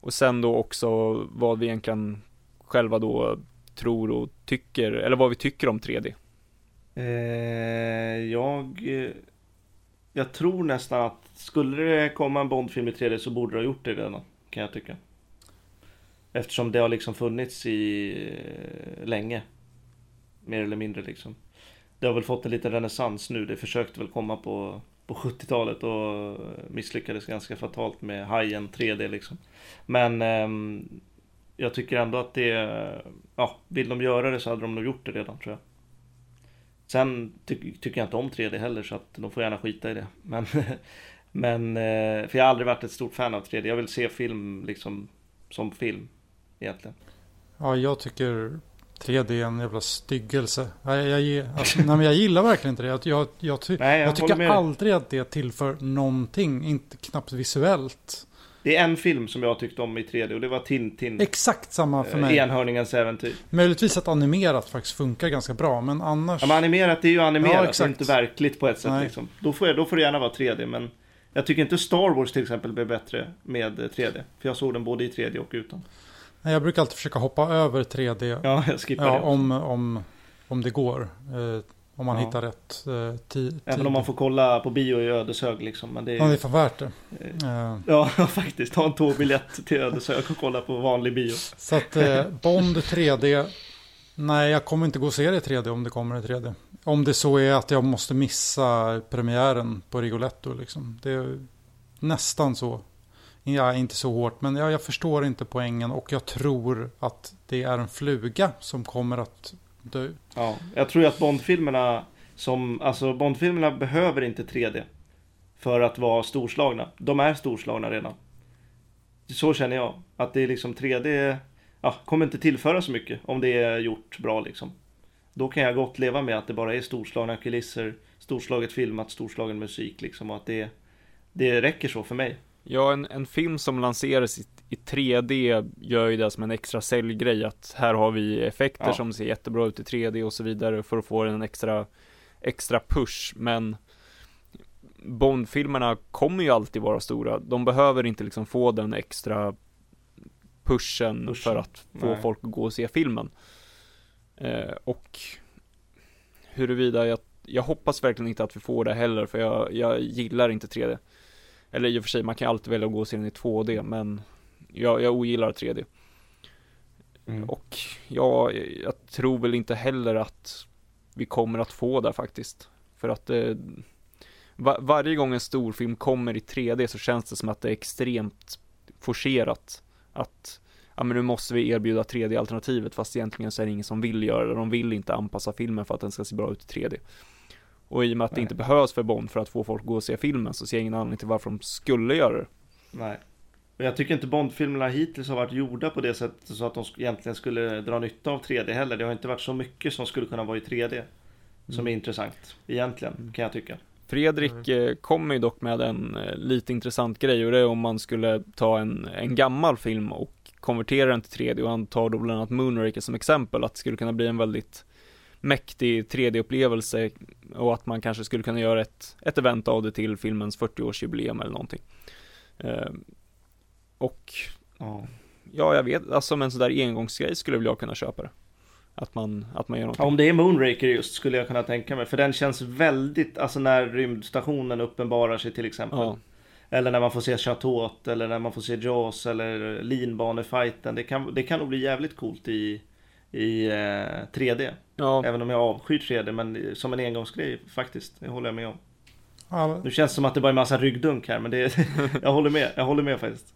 Och sen då också vad vi egentligen själva då tror och tycker, eller vad vi tycker om 3D. Eh, jag... Jag tror nästan att skulle det komma en Bondfilm i 3D så borde det ha gjort det redan. Kan jag tycka. Eftersom det har liksom funnits i länge. Mer eller mindre liksom. Det har väl fått en liten renässans nu. Det försökte väl komma på, på 70-talet och misslyckades ganska fatalt med Hajen 3D liksom. Men eh, jag tycker ändå att det, ja, vill de göra det så hade de nog gjort det redan tror jag. Sen ty tycker jag inte om 3D heller så att de får gärna skita i det. Men, men eh, för jag har aldrig varit ett stort fan av 3D. Jag vill se film liksom som film egentligen. Ja, jag tycker 3D är en jävla styggelse. Jag, jag, alltså, nej, men jag gillar verkligen inte det. Jag, jag, ty, Nej, jag tycker aldrig att det tillför någonting. Inte knappt visuellt. Det är en film som jag tyckte om i 3D och det var Tintin. Exakt samma för Eh, mig. Enhörningens äventyr. Möjligtvis att animerat faktiskt funkar ganska bra. Men annars. Ja, men animerat är ju animerat, Ja, inte verkligt på ett sätt Nej. liksom. Då får, jag, då får det gärna vara 3D men jag tycker inte Star Wars till exempel blev bättre med eh, 3D. För jag såg den både i 3D och utan. Nej, Jag brukar alltid försöka hoppa över 3D. Ja, jag skippar ja, det om, om, om det går. Eh, om man Ja. hittar rätt eh, ti- Även tid. om man får kolla på bio i Ödeshög liksom. Men det är, Ja, det är fan värt det. Eh, Ja, faktiskt. Ta en tågbiljett till Ödeshög och kolla på vanlig bio. Så att eh, Bond 3D. Nej, jag kommer inte gå och se det i 3D om det kommer i 3D. Om det så är att jag måste missa premiären på Rigoletto liksom. Det är nästan så. Ja, inte så hårt, men jag, jag förstår inte poängen och jag tror att det är en fluga som kommer att dö ut. Ja, jag tror ju att Bondfilmerna som, alltså Bondfilmerna behöver inte 3D. För att vara storslagna. De är storslagna redan. Så känner jag. Att det är liksom 3D, ja, kommer inte tillföra så mycket om det är gjort bra liksom. Då kan jag gott leva med att det bara är storslagna kulisser, storslaget filmat, storslagen musik liksom och att det, det räcker så för mig. Ja, en, en film som lanseras i, i 3D gör ju det som en extra säljgrej att här har vi effekter Ja. som ser jättebra ut i 3D och så vidare för att få en extra, extra push, men Bondfilmerna kommer ju alltid vara stora. De behöver inte liksom få den extra pushen, Pushen. för att få Nej. folk att gå och se filmen. Eh, och huruvida jag, jag hoppas verkligen inte att vi får det heller, för jag, jag gillar inte 3D. Eller i och för sig, man kan alltid välja att gå och se den i 2D, men jag, jag ogillar 3D. Mm. Och ja, jag tror väl inte heller att vi kommer att få det faktiskt. För att det, va, varje gång en storfilm kommer i 3D så känns det som att det är extremt forcerat. Att, ja men nu måste vi erbjuda 3D-alternativet fast egentligen så är det ingen som vill göra det. De vill inte anpassa filmen för att den ska se bra ut i 3D. Och i och med att det Nej. inte behövs för Bond för att få folk att gå och se filmen så ser jag ingen anledning till varför de skulle göra det. Nej. Och jag tycker inte Bondfilmerna hittills har varit gjorda på det sättet så att de egentligen skulle dra nytta av 3D heller. Det har inte varit så mycket som skulle kunna vara i 3D. Som är intressant, egentligen, kan jag tycka. Fredrik eh, kommer ju dock med en eh, lite intressant grej och det är om man skulle ta en, en gammal film och konvertera den till 3D och han tar då bland annat Moonraker som exempel att det skulle kunna bli en väldigt mäktig 3D-upplevelse och att man kanske skulle kunna göra ett, ett event av det till filmens 40-årsjubileum eller någonting. Eh, och Ja. ja, jag vet, alltså med en sån där engångsgrej skulle väl jag kunna köpa det. Att man, att man gör någonting. Ja, Om det är Moonraker just skulle jag kunna tänka mig. För den känns väldigt, alltså när rymdstationen uppenbarar sig till exempel. Ja. Eller när man får se Chateauet eller när man får se Jaws eller linbanefighten. Det kan, det kan nog bli jävligt coolt i, i eh, 3D. Ja. Även om jag avskyr 3D men som en engångsgrej faktiskt. Det håller jag med om. All, Nu känns det som att det bara är en massa ryggdunk här men det, jag håller med. Jag håller med faktiskt.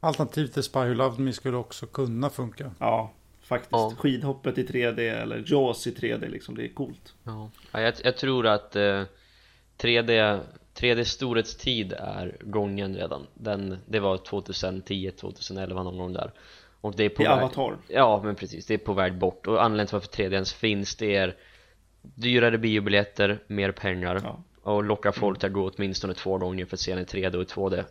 alternativ till Spy Who Loved Me skulle också kunna funka. Ja, faktiskt. Ja. Skidhoppet i 3D eller Jaws i 3D liksom. Det är coolt. Ja, ja jag, jag tror att eh, 3D 3D storhetstid är gången redan den, Det var 2010, 2011 någon gång där Och det är på I väg, Avatar. Ja men precis, det är på väg bort. Och anledningen till varför 3D ens finns det är Dyrare biobiljetter, mer pengar. Ja. och locka folk till att gå åtminstone två gånger för att se den i 3D och i 2D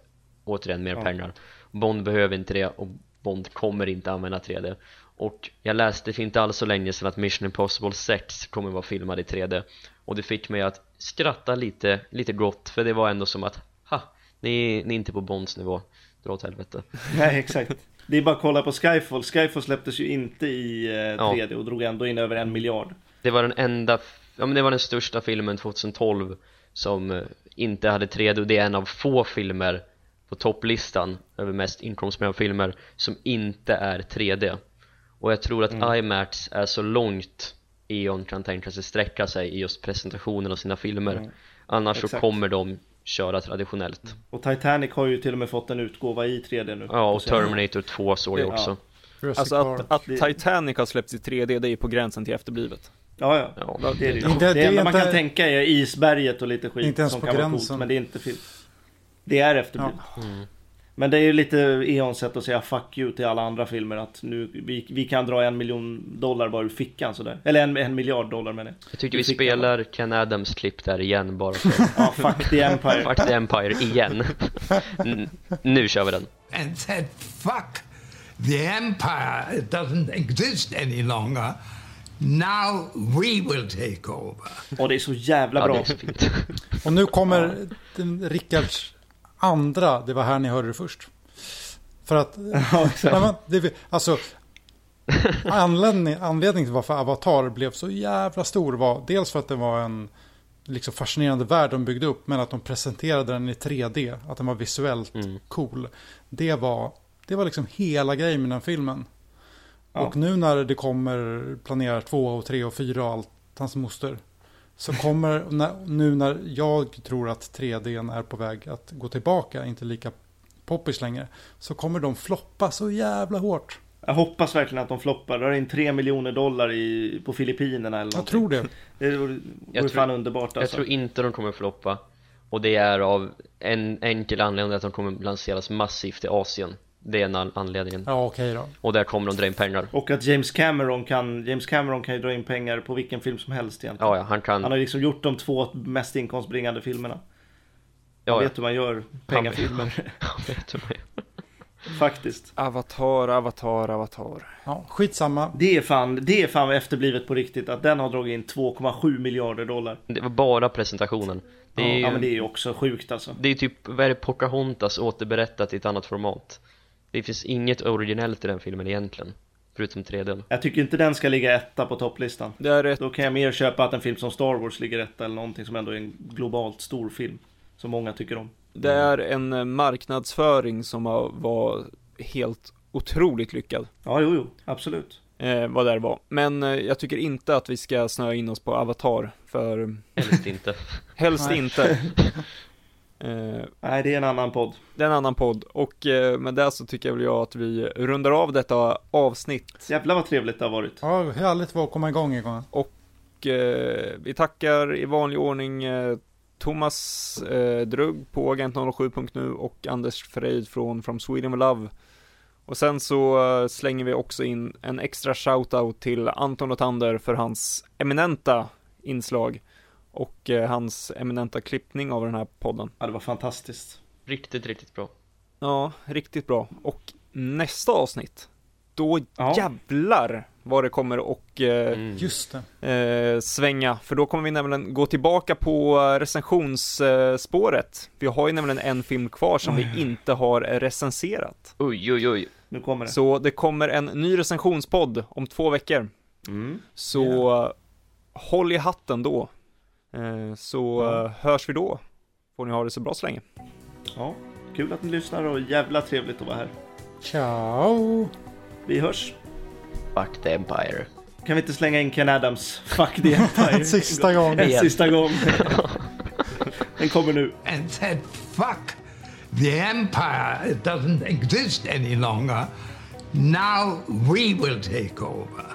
Återigen mer Ja. pengar. Bond behöver inte det och Bond kommer inte använda 3D och jag läste för inte alls så länge sedan att Mission Impossible 6 kommer vara filmad i 3D och det fick mig att skratta lite, lite gott för det var ändå som att ha, ni, ni är inte på Bonds nivå. Dra åt helvete. Nej, exakt. Det är bara att kolla på Skyfall. Skyfall släpptes ju inte i eh, 3D och drog ändå in över en miljard. Det var den enda, ja men det var den största filmen 2012 som eh, inte hade 3D och det är en av få filmer på topplistan över mest inkomstbringande filmer som inte är 3D och jag tror att Mm. IMAX är så långt Eon kan tänka sig sträcka sig i just presentationen av sina filmer Mm. annars så Exakt. kommer de köra traditionellt Och Titanic har ju till och med fått en utgåva i 3D nu. Ja, och. Terminator 2 såg jag Ja. också Alltså att, att Titanic har släppts i 3D, det är på gränsen till efterblivet. Ja, ja. Ja, det är det ju. Inte- Det, det enda man kan inte- tänka är isberget och lite skit Inte ens som på kan vara gränsen. coolt, men det är inte film. Det är efterblivet. Mm. Men det är ju lite Eons sätt att säga fuck you till alla andra filmer att nu, vi, vi kan dra en miljon dollar bara ur fickan sådär. Eller en, en miljard dollar menar jag. Jag tycker vi spelar Ken Adams klipp där igen bara för Ja, fuck the Empire. Fuck the Empire igen N- Nu kör vi den and said, fuck, the empire doesn't exist any longer. Now we will take over. Och det är så jävla Ja, bra. det är så fint Och nu kommer Rickards andra, det var här ni hörde det först. För att, Ja, nej, men, det, alltså, anledning, anledningen till varför Avatar blev så jävla stor var dels för att det var en liksom fascinerande värld de byggde upp, men att de presenterade den i 3D, att den var visuellt Mm. cool. Det var, det var liksom hela grejen med den filmen. Ja. Och nu när det kommer planerar två och tre och fyra och allt, hans moster. Så kommer, när, nu när jag tror att 3D är på väg att gå tillbaka, inte lika poppis längre. Så kommer de floppa så jävla hårt. Jag hoppas verkligen att de floppar. Drar in 3 miljoner dollar i, på Filippinerna eller Jag någonting. tror det. Det vore, Jag vore tror- fan underbart Jag alltså. tror inte de kommer floppa Och det är av en enkel anledning att de kommer lanseras massivt i Asien Det är en an- anledningen Ja, okej då. Och där kommer de dra in pengar Och att James Cameron kan, James Cameron kan ju dra in pengar på vilken film som helst egentligen. Ja, ja, han kan Han har liksom gjort de två mest inkomstbringande filmerna. Ja, Han ja. vet hur man gör pengafilmer. Han vet hur man gör. Faktiskt. Avatar, Avatar, Avatar. Ja, skitsamma. Det är fan, det är fan efterblivet på riktigt att den har dragit in 2,7 miljarder dollar. Det var bara presentationen Det är ja, ju ja men det är ju också sjukt alltså. Det är typ, vad är det, Pocahontas återberättat i ett annat format Det finns inget originellt i den filmen egentligen Förutom 3D Jag tycker inte den ska ligga etta på topplistan. Det är ett, Då kan jag mer köpa att en film som Star Wars ligger etta eller någonting som ändå är en globalt stor film. Som många tycker om. det är en eh, marknadsföring som har- var helt otroligt lyckad. Ja, jo, jo, absolut. Eh, vad det var. Men eh, jag tycker inte att vi ska snöa in oss på Avatar, för Helst inte helst inte. Eh, Nej, det är en annan podd. det är en annan podd och eh, med det så tycker jag väl jag att vi rundar av detta avsnitt Jävlar vad trevligt det har varit. Ja, härligt var att komma igång igång. och eh, vi tackar i vanlig ordning eh, Thomas eh, Drugg på Agent07.nu och Anders Freid från From Sweden with Love. Och sen så eh, slänger vi också in en extra shoutout till Anton Lothander för hans eminenta inslag och eh, hans eminenta klippning av den här podden. Ja, det var fantastiskt. Riktigt, riktigt bra Ja, riktigt bra. Och nästa avsnitt, då Ja. jävlar vad det kommer och eh, mm. Just det. eh, svänga, för då kommer vi nämligen gå tillbaka på eh, recensionsspåret. Vi har ju nämligen en film kvar som vi inte har recenserat. Oj, oj, oj Nu kommer det. Så det kommer en ny recensionspodd om två veckor. Mm. Så eh, håll i hatten då. Eh, så Ja. eh, hörs vi då. Får ni ha det så bra så länge. Ja, kul att ni lyssnar och jävla trevligt att vara här. Ciao! Vi hörs. Fuck the Empire Kan vi inte slänga in Ken Adams Fuck the Empire? En sista gång. En sista gång. Den kommer nu. And said, fuck, the empire doesn't exist any longer. Now we will take over.